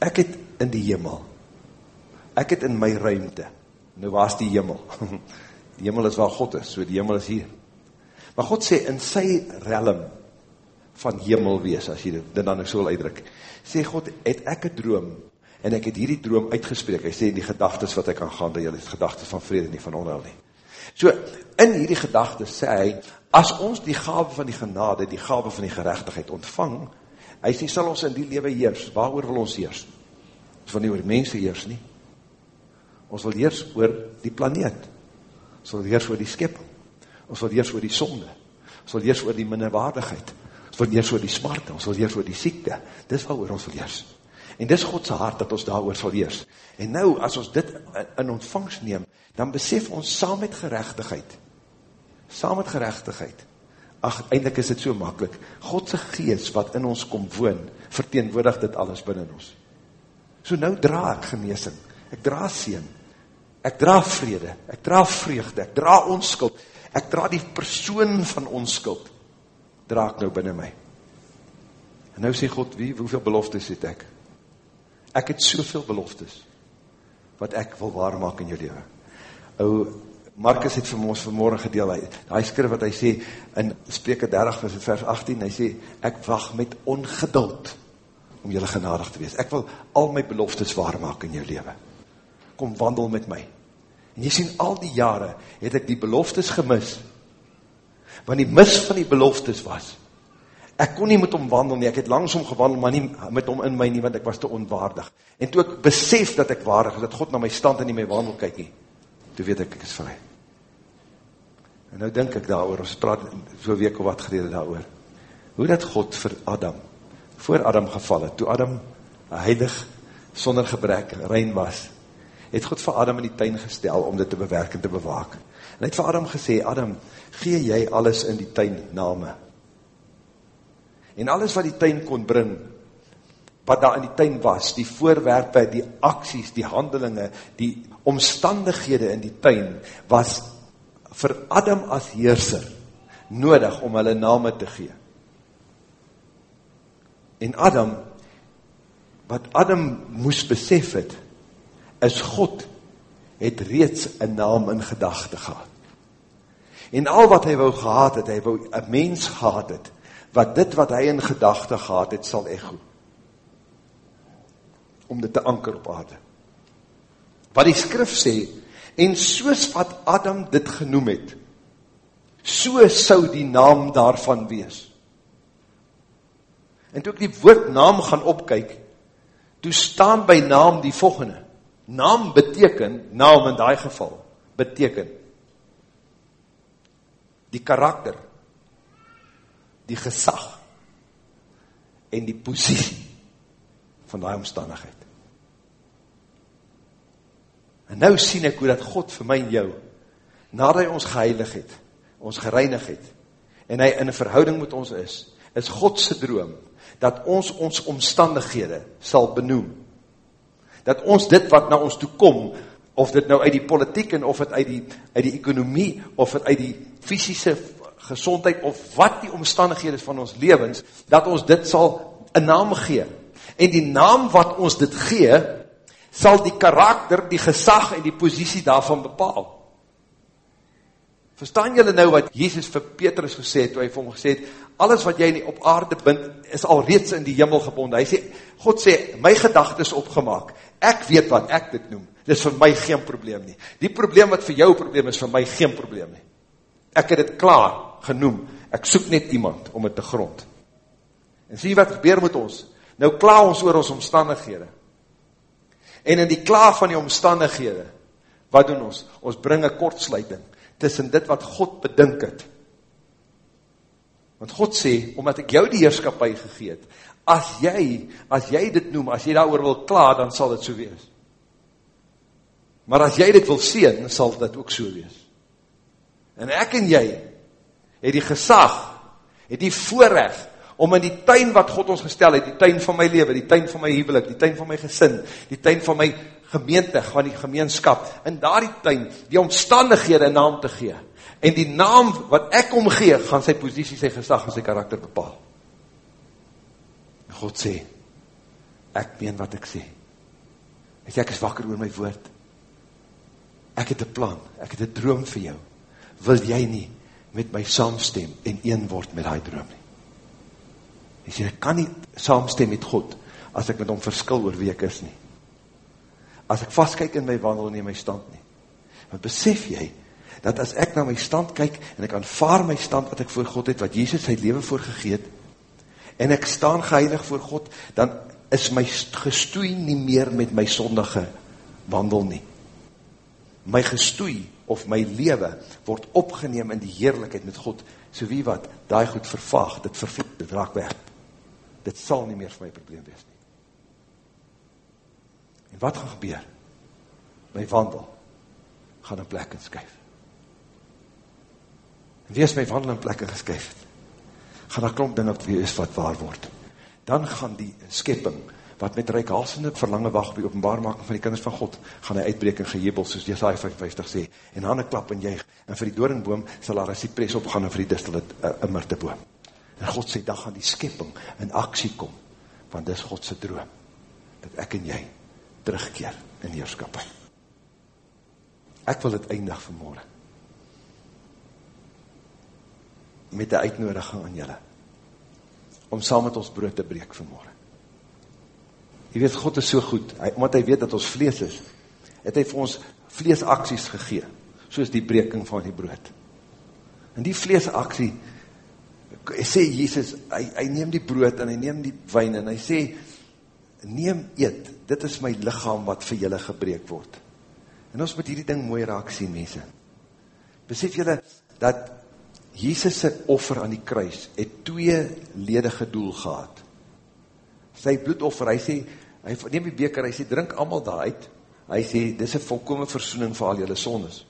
Speaker 7: ek het in die hemel, ek het in my ruimte, nou waar is die hemel? Die hemel is waar God is, so die hemel is hier. Maar God sê, in sy realm van hemel wees, as jy dit dan so wil uitdruk, sê God, het ek een droom, en ek het hierdie droom uitgespreek, hy sê, in die gedagtes wat ek kan gaan, dat jy het gedagtes van vrede nie, van onheil nie. So, in hierdie gedagtes sê hy, as ons die gave van die genade, die gave van die gerechtigheid ontvang, hy sê, sal ons in die lewe heers, waar wil ons heers? Ons wil nie oor mense heers nie. Ons wil heers oor die planeet. Ons wil heers oor die skepping. Ons wil heers oor die sonde. Ons wil heers oor die minderwaardigheid. Ons wil heers oor die smarte. Ons wil heers oor die siekte. Dis wat oor ons wil heers. En dis Godse hart dat ons daar oor sal heers. En nou, as ons dit in ontvangst neem, dan besef ons saam met gerechtigheid, saam met gerechtigheid, ach, eindelijk is dit so makkelijk, Godse geest wat in ons kom woon, verteenwoordig dit alles binnen ons. So nou dra ek geneesing, ek dra sien, ek dra vrede, ek dra vreugde, ek dra onskuld, ek dra die persoon van onskuld, dra ek nou binnen my. En nou sê God, wie, hoeveel beloftes het ek? Ek het soveel beloftes, wat ek wil waarmaak in jou leven. O, Marcus het vir ons vanmorgen gedeel, hy, hy skrif wat hy sê, in spreke 30 vers 18, hy sê, ek wacht met ongeduld, om jylle genadig te wees. Ek wil al my beloftes waarmaak in jou leven. Kom wandel met my. En jy sien, al die jare het ek die beloftes gemis, want die mis van die beloftes was, ek kon nie met hom wandel nie, ek het langsom gewandel, maar nie met hom in my nie, want ek was te onwaardig. En toe ek besef dat ek waardig dat God na my stand en nie my wandel kyk nie, toe weet ek, ek is vry. En nou denk ek daar ons praat so week of wat gelede daar hoe dat God vir Adam, voor Adam geval het, toe Adam heilig, sonder gebrek, rein was, het God vir Adam in die tuin gestel om dit te bewerk en te bewaak. En hy het vir Adam gesê, Adam, gee jy alles in die tuin name. En alles wat die tuin kon bring, wat daar in die tuin was, die voorwerpe, die acties, die handelinge, die omstandighede in die tuin, was vir Adam as heerser nodig om hulle name te gee. En Adam, wat Adam moes besef het, is God het reeds een naam in gedachte gehad. En al wat hy wou gehad het, hy wou een mens gehad het, wat dit wat hy in gedachte gehad het, sal echo. Om dit te anker op aarde. Wat die skrif sê, en soos wat Adam dit genoem het, so sou die naam daarvan wees. En toe ek die woord naam gaan opkyk, toe staan by naam die volgende, Naam beteken, naam in die geval, beteken. die karakter, die gesag en die positie van die omstandigheid. En nou sien ek hoe dat God vir my en jou, nadat hy ons geheilig het, ons gereinig het, en hy in een verhouding met ons is, is Godse droom, dat ons ons omstandighede sal benoem. Dat ons dit wat na ons toe kom, of dit nou uit die politiek en of dit uit die, uit die economie, of dit uit die fysische gezondheid, of wat die omstandighede van ons levens, dat ons dit sal een naam gee. En die naam wat ons dit gee, sal die karakter, die gesag en die positie daarvan bepaal. Verstaan julle nou wat Jesus vir Petrus gesê het, toe hy vir hom gesê het, alles wat jy op aarde bind, is al reeds in die jimmel gebonden. Hy sê, God sê, my gedachte is opgemaak, ek weet wat ek dit noem, dit is vir my geen probleem nie. Die probleem wat vir jou probleem is, vir my geen probleem nie. Ek het dit klaar genoem, ek soek net iemand om het te grond. En sê wat gebeur met ons? Nou klaar ons oor ons omstandighede. En in die klaar van die omstandighede, wat doen ons? Ons bring een kortsluiting tussen dit wat God bedink het. Want God sê, omdat ek jou die heerskapie gegeet, as jy, as jy dit noem, as jy daar wil klaar, dan sal dit so wees. Maar as jy dit wil sien, sal dit ook so wees. En ek en jy, het die gesag, het die voorrecht, om in die tuin wat God ons gestel het, die tuin van my leven, die tuin van my huwelik, die tuin van my gesin, die tuin van my gemeente, van die gemeenskap, in daar die tuin, die omstandighede naam te gee. En die naam wat ek omgee, gaan sy positie, sy gesag en sy karakter bepaal. En God sê, ek meen wat ek sê. Weet jy, ek is wakker oor my woord. Ek het een plan, ek het een droom vir jou. Wil jy nie met my saamstem en een word met die droom nie? Hy sê, ek kan nie saamstem met God, as ek met hom verskil oor wie ek is nie. As ek vastkyk in my wandel nie my stand nie. Want besef jy, dat as ek na my stand kyk, en ek aanvaar my stand wat ek voor God het, wat Jesus sy leven voorgegeet, en ek staan geheilig voor God, dan is my gestoei nie meer met my sondige wandel nie. My gestoei, of my leven, word opgeneem in die heerlijkheid met God, so wie wat, daai goed vervaag, dit vervloek, dit raak weg dit sal nie meer vir my probleem wees nie. En wat gaan gebeur? My wandel gaan in plek inskuif. En wees my wandel in plek inskuif het, gaan daar klomp ding op wees wat waar word. Dan gaan die skepping, wat met reikhalsende verlange wacht die openbaarmaking van die kinders van God, gaan hy uitbreek in gejebel, soos Jesaja 55 sê, en handen klap en juig, en vir die doornboom sal daar as die pres opgaan, en vir die distel het uh, immer te boom. En God sê, dan gaan die skepping in aksie kom, want dis Godse droom, dat ek en jy terugkeer in heerskapie. Ek wil het eindig vanmorgen, met die uitnodiging aan julle, om saam met ons brood te breek vanmorgen. Jy weet, God is so goed, hy, omdat hy weet dat ons vlees is, het hy vir ons vleesaksies gegee, soos die breking van die brood. En die vleesaksie, sê Jesus, hy, hy neem die brood en hy neem die wijn en hy sê, neem eet, dit is my lichaam wat vir julle gebreek word. En ons moet hierdie ding mooi raak sien, mense. Besef julle, dat Jesus' offer aan die kruis, het twee ledige doel gehad. Sy bloedoffer, hy sê, hy neem die beker, hy sê, drink allemaal daar uit, hy sê, dit is een volkome versoening vir al julle sondes.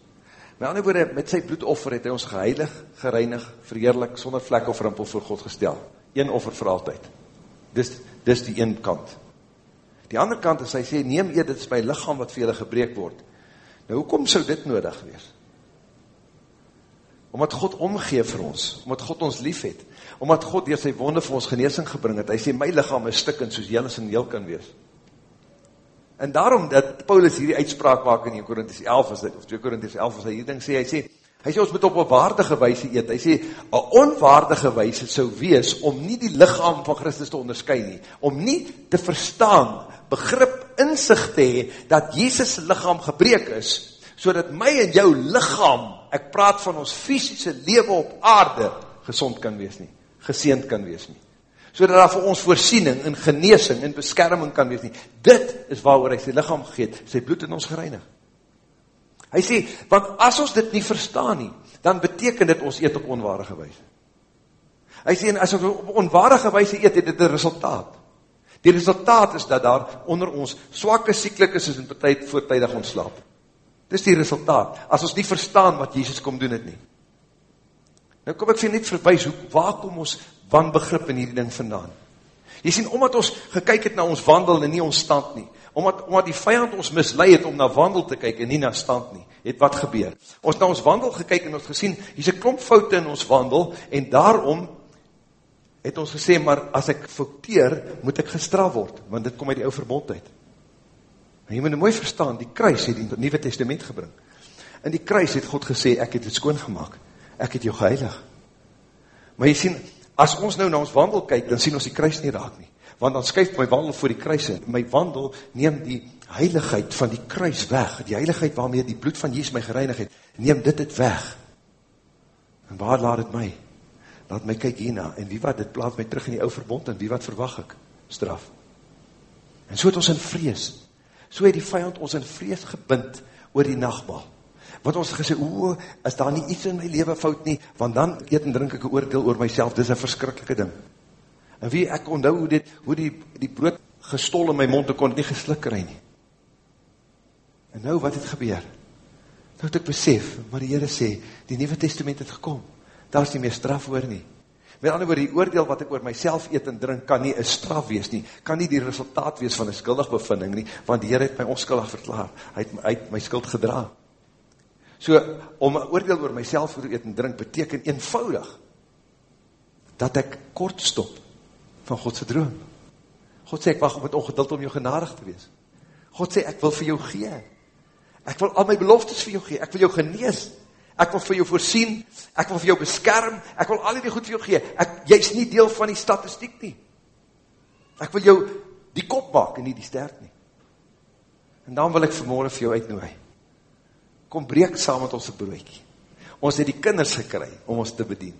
Speaker 7: Met ander woorde, met sy bloedoffer het hy ons geheilig, gereinig, verheerlik, sonder vlek of rimpel voor God gestel. Een offer vir altyd. Dis, dis die een kant. Die ander kant is, hy sê, neem eet, dit is my lichaam wat vir julle gebreek word. Nou, hoekom sou dit nodig wees? Omdat God omgeef vir ons, omdat God ons lief het, omdat God dier sy wonde vir ons geneesing gebring het, hy sê, my lichaam is stikkend soos jylle sin heel kan wees. En daarom dat Paulus hierdie uitspraak maak in 1 Korinties 11, is dit, of 2 Korinties 11, as hy hier ding sê, hy sê, hy sê ons moet op een waardige wijse eet, hy sê, een onwaardige wijse sou wees, om nie die lichaam van Christus te onderskui nie, om nie te verstaan, begrip, inzicht te hee, dat Jezus' lichaam gebreek is, so dat my en jou lichaam, ek praat van ons fysische leven op aarde, gezond kan wees nie, geseend kan wees nie so dat daar vir ons voorsiening en geneesing en beskerming kan wees nie. Dit is waar hy sy lichaam gegeet, sy bloed in ons gereinig. Hy sê, want as ons dit nie verstaan nie, dan beteken dit ons eet op onwaardige wijse. Hy sê, as ons op onwaardige wijse eet, het dit een resultaat. Die resultaat is dat daar onder ons swakke sieklik is en partij voortijdig ontslaap. Dit is die resultaat. As ons nie verstaan wat Jesus kom doen het nie. Nou kom ek vir net verwijs, hoe, waar kom ons wanbegrip in hierdie ding vandaan? Jy sien, omdat ons gekyk het na ons wandel en nie ons stand nie, omdat, omdat die vijand ons misleid het om na wandel te kyk en nie na stand nie, het wat gebeur? Ons na ons wandel gekyk en ons gesien, hier is een klomp foute in ons wandel en daarom het ons gesê, maar as ek fouteer, moet ek gestraf word, want dit kom uit die ou verbond uit. En jy moet nou mooi verstaan, die kruis het die Nieuwe Testament gebring. In die kruis het God gesê, ek het het skoongemaak, ek het jou geheilig. Maar jy sien, as ons nou na ons wandel kyk, dan sien ons die kruis nie raak nie. Want dan skuif my wandel voor die kruis in. My wandel neem die heiligheid van die kruis weg. Die heiligheid waarmee die bloed van Jezus my gereinig het, neem dit het weg. En waar laat het my? laat my kyk hierna, en wie wat, dit plaat my terug in die ouwe verbond, en wie wat verwag ek? Straf. En so het ons in vrees, so het die vijand ons in vrees gebind oor die nachtbal. Want ons gesê, oe, is daar nie iets in my leven fout nie, want dan eet en drink ek een oordeel oor myself, dit is een verskrikkelike ding. En wie, ek onthou hoe, dit, hoe die, die brood gestol in my mond, ek kon nie geslik kry nie. En nou, wat het gebeur? Nou het ek besef, maar die Heere sê, die Nieuwe Testament het gekom, daar is nie meer straf oor nie. Met ander woord, die oordeel wat ek oor myself eet en drink, kan nie een straf wees nie, kan nie die resultaat wees van een skuldig bevinding nie, want die Heer het my onskuldig verklaar, hy het, hy het my skuld gedra. So, om een oordeel oor myself oor eet en drink, beteken eenvoudig, dat ek kort stop van Godse droom. God sê, ek wacht op het ongeduld om jou genadig te wees. God sê, ek wil vir jou gee. Ek wil al my beloftes vir jou gee, ek wil jou genees, ek wil vir jou voorsien, ek wil vir jou beskerm, ek wil al die goed vir jou gee, ek, jy is nie deel van die statistiek nie. Ek wil jou die kop maak en nie die stert nie. En dan wil ek vanmorgen vir jou uitnooi. Kom breek saam met ons broekie. Ons het die kinders gekry om ons te bedien.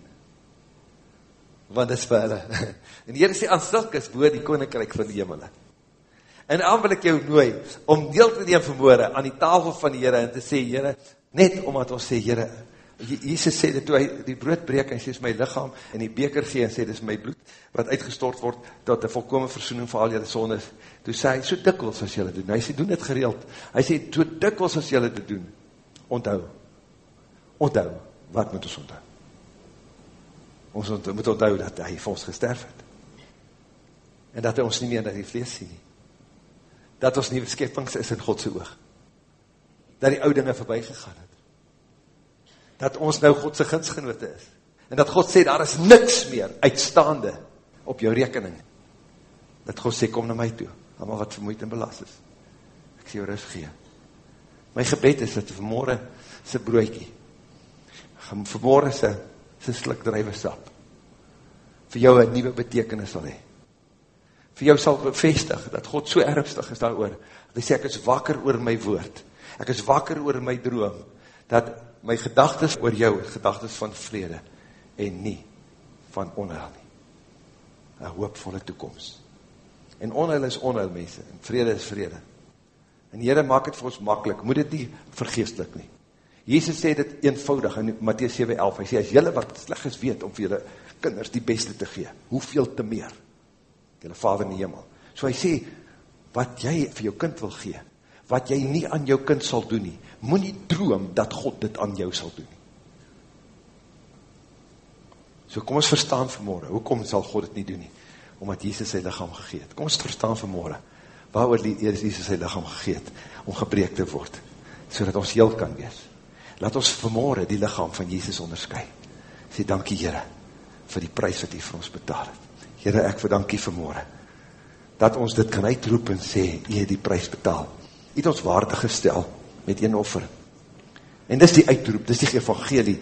Speaker 7: Want dit is vir hulle. En die Heer sê, aan silk is boor die koninkryk van die hemel. En dan wil ek jou nooi, om deel te neem vanmorgen aan die tafel van die Heer en te sê, Heer, Net omdat ons sê, Heere, Jesus sê dit toe hy die brood breek en sê, is my lichaam en die beker gee en sê, dit is my bloed wat uitgestort word tot die volkome versoening vir al jylle sondes. Toe sê hy, so dikwels as jylle doen. Hy sê, doen dit gereeld. Hy sê, so dikwels as jylle dit doen. Onthou. Onthou. Wat moet ons onthou? Ons moet onthou dat hy vir ons gesterf het. En dat hy ons nie meer na die vlees sien nie. Dat ons nie beskepings is in Godse oog dat die oude dinge voorbij gegaan het. Dat ons nou Godse ginsgenote is. En dat God sê, daar is niks meer uitstaande op jou rekening. Dat God sê, kom na my toe, allemaal wat vermoeid en belast is. Ek sê jou rust gee. My gebed is dat vanmorgen sy broekie, vanmorgen sy, sy slik drijwe sap, vir jou een nieuwe betekenis sal hee. Vir jou sal bevestig, dat God so ernstig is daar oor, dat hy sê, ek is wakker oor my woord, ek is wakker oor my droom, dat my gedagtes oor jou, gedagtes van vrede, en nie van onheil nie. Een hoopvolle toekomst. En onheil is onheil, mense, en vrede is vrede. En Heere maak het vir ons makkelijk, moet het nie vergeestelik nie. Jezus sê dit eenvoudig in Matthäus 7,11, hy sê, as jylle wat sleg is weet om vir jylle kinders die beste te gee, hoeveel te meer? Jylle vader in die hemel. So hy sê, wat jy vir jou kind wil gee, wat jy nie aan jou kind sal doen nie, moet nie droom dat God dit aan jou sal doen nie. So kom ons verstaan vanmorgen, hoekom sal God dit nie doen nie? Omdat Jesus sy lichaam gegeet. Kom ons verstaan vanmorgen, waar Jesus sy lichaam gegeet, om gebreek te word, so dat ons heel kan wees. Laat ons vanmorgen die lichaam van Jesus onderskui. Sê dankie Heere, vir die prijs wat hy vir ons betaal het. Heere, ek verdankie vanmorgen, dat ons dit kan uitroep en sê, jy die prijs betaal het ons waardig gestel met een offer. En dis die uitroep, dis die evangelie,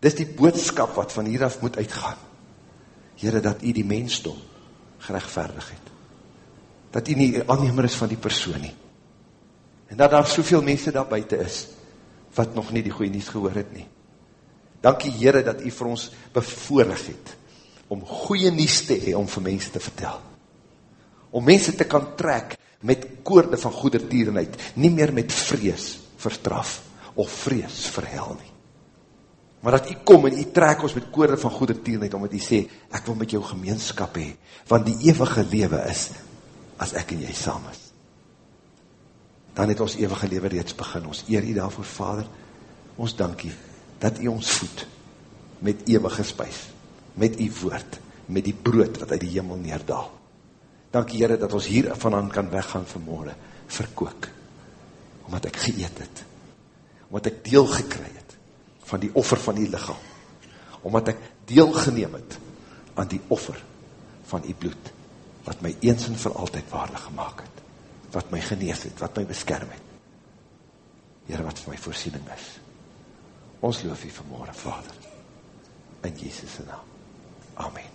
Speaker 7: dis die boodskap wat van hieraf moet uitgaan. Heere, dat u die mensdom gerechtvaardig het. Dat u nie aannemer is van die persoon nie. En dat daar soveel mense daar buiten is, wat nog nie die goeie nies gehoor het nie. Dankie Heere, dat u vir ons bevoorig het, om goeie nies te hee, om vir mense te vertel. Om mense te kan trek, met koorde van goedertierenheid, nie meer met vrees verstraf, of vrees verhel nie. Maar dat u kom en u trek ons met koorde van goede teenheid, omdat u sê, ek wil met jou gemeenskap hee, want die eeuwige lewe is, as ek en jy saam is. Dan het ons eeuwige lewe reeds begin, ons eer u daarvoor, Vader, ons dankie, dat u ons voed, met eeuwige spuis, met u woord, met die brood wat uit die hemel neerdaal. Dankie Heere, dat ons hier vanaan kan weggaan vanmorgen, verkook, omdat ek geëet het, omdat ek deel gekry het, van die offer van die lichaam, omdat ek deel geneem het, aan die offer van die bloed, wat my eens en vir altyd waardig gemaakt het, wat my genees het, wat my beskerm het, Heere, wat vir my voorsiening is. Ons loof u vanmorgen, Vader, in Jesus' naam. Amen.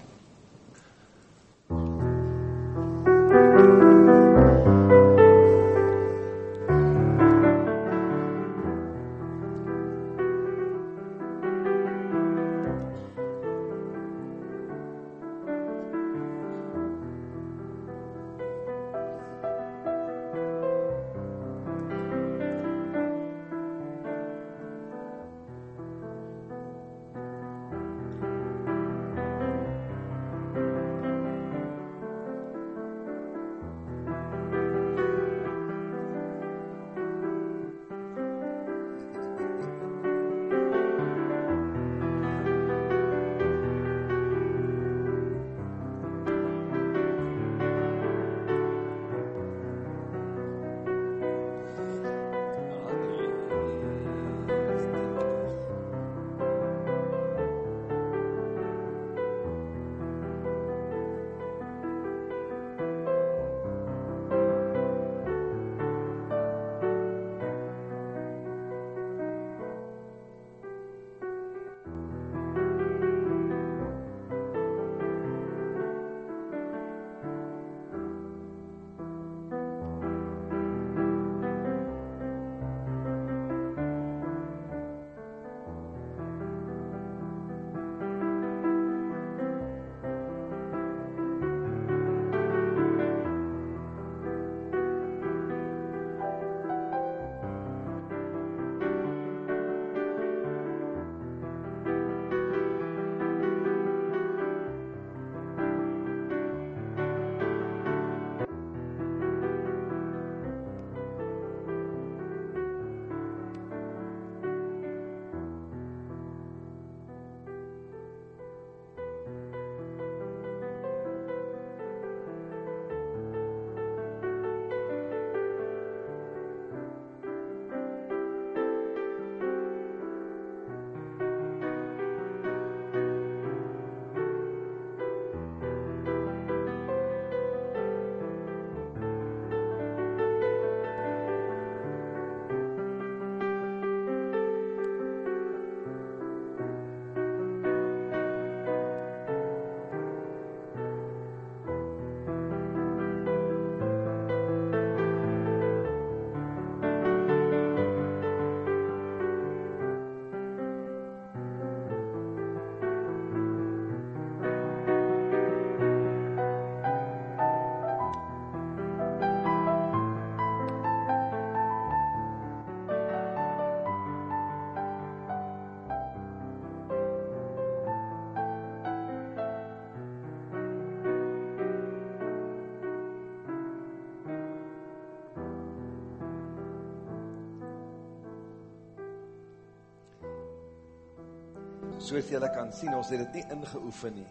Speaker 7: Soos julle kan sien, ons het dit nie ingeoefen nie.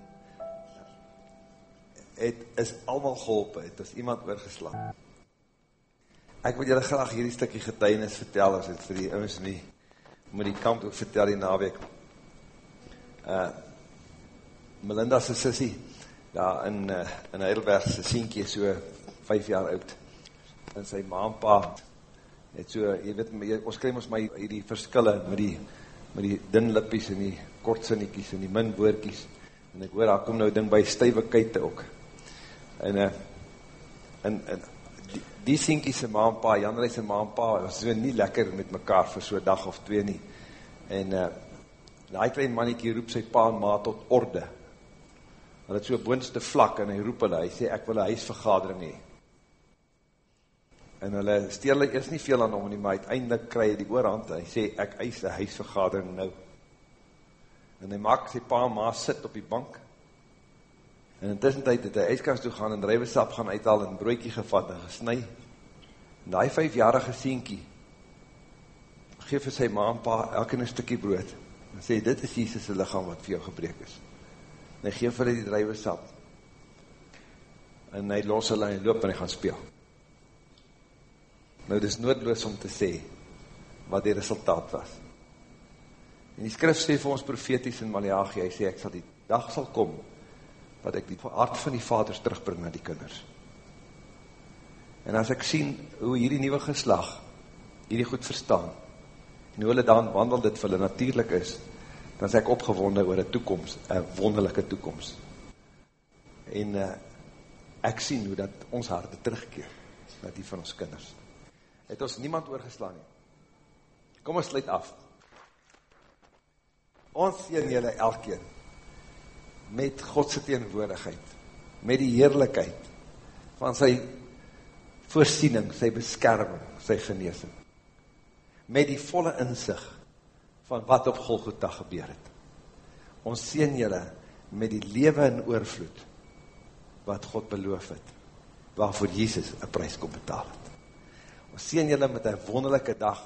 Speaker 7: Het is allemaal geholpen, het is iemand oorgeslaan. Ek wil julle graag hierdie stukkie getuinis vertel, as het vir die ouwens nie, moet die kamp ook vertel die naweek. Uh, Melinda se sissie, daar in, uh, in Heidelberg, sy sienkie so 5 jaar oud, en sy ma en pa, het so, jy weet, ons krijg ons maar hierdie verskille met die, met die dun lippies en die kortsinnetjies en die min woordjies. En ek hoor, daar kom nou ding by stuive kuite ook. En, uh, en, en die, die sienkie se ma en pa, Jan Reis se ma en pa, was so nie lekker met mekaar vir so dag of twee nie. En uh, die klein mannetjie roep sy pa en ma tot orde. Hy het so boonste vlak en hy roep hulle, hy sê ek wil een huisvergadering hee. En hulle steel hulle eers nie veel aan hom nie, maar uiteindelik kry hy die oorhand, hy sê ek eis een huisvergadering nou. En hy maak sy pa en ma sit op die bank. En intussen tyd het hy ijskast toe gaan en drijwesap gaan uithaal en broodjie gevat en gesny. En die vijfjarige sienkie geef vir sy ma en pa elke een stukkie brood en sê, dit is Jesus' lichaam wat vir jou gebreek is. En hy geef vir die drijwesap en hy los hulle en hy loop en hy gaan speel. Nou, dit is noodloos om te sê wat die resultaat was. En die skrif sê vir ons profeties in Malachi, hy sê, ek sal die dag sal kom, wat ek die hart van die vaders terugbring na die kinders. En as ek sien hoe hierdie nieuwe geslag hierdie goed verstaan, en hoe hulle dan wandel dit vir hulle natuurlijk is, dan is ek opgewonde oor een toekomst, een wonderlijke toekomst. En uh, ek sien hoe dat ons harte terugkeer, na die van ons kinders. Het ons niemand oorgeslaan nie. Kom ons sluit af. Ons sien julle elkeen met Godse teenwoordigheid, met die heerlijkheid van sy voorsiening, sy beskerming, sy geneesing, met die volle inzicht van wat op Golgotha gebeur het. Ons sien julle met die lewe in oorvloed wat God beloof het, waarvoor Jesus een prijs kom betaal het. Ons sien julle met een wonderlijke dag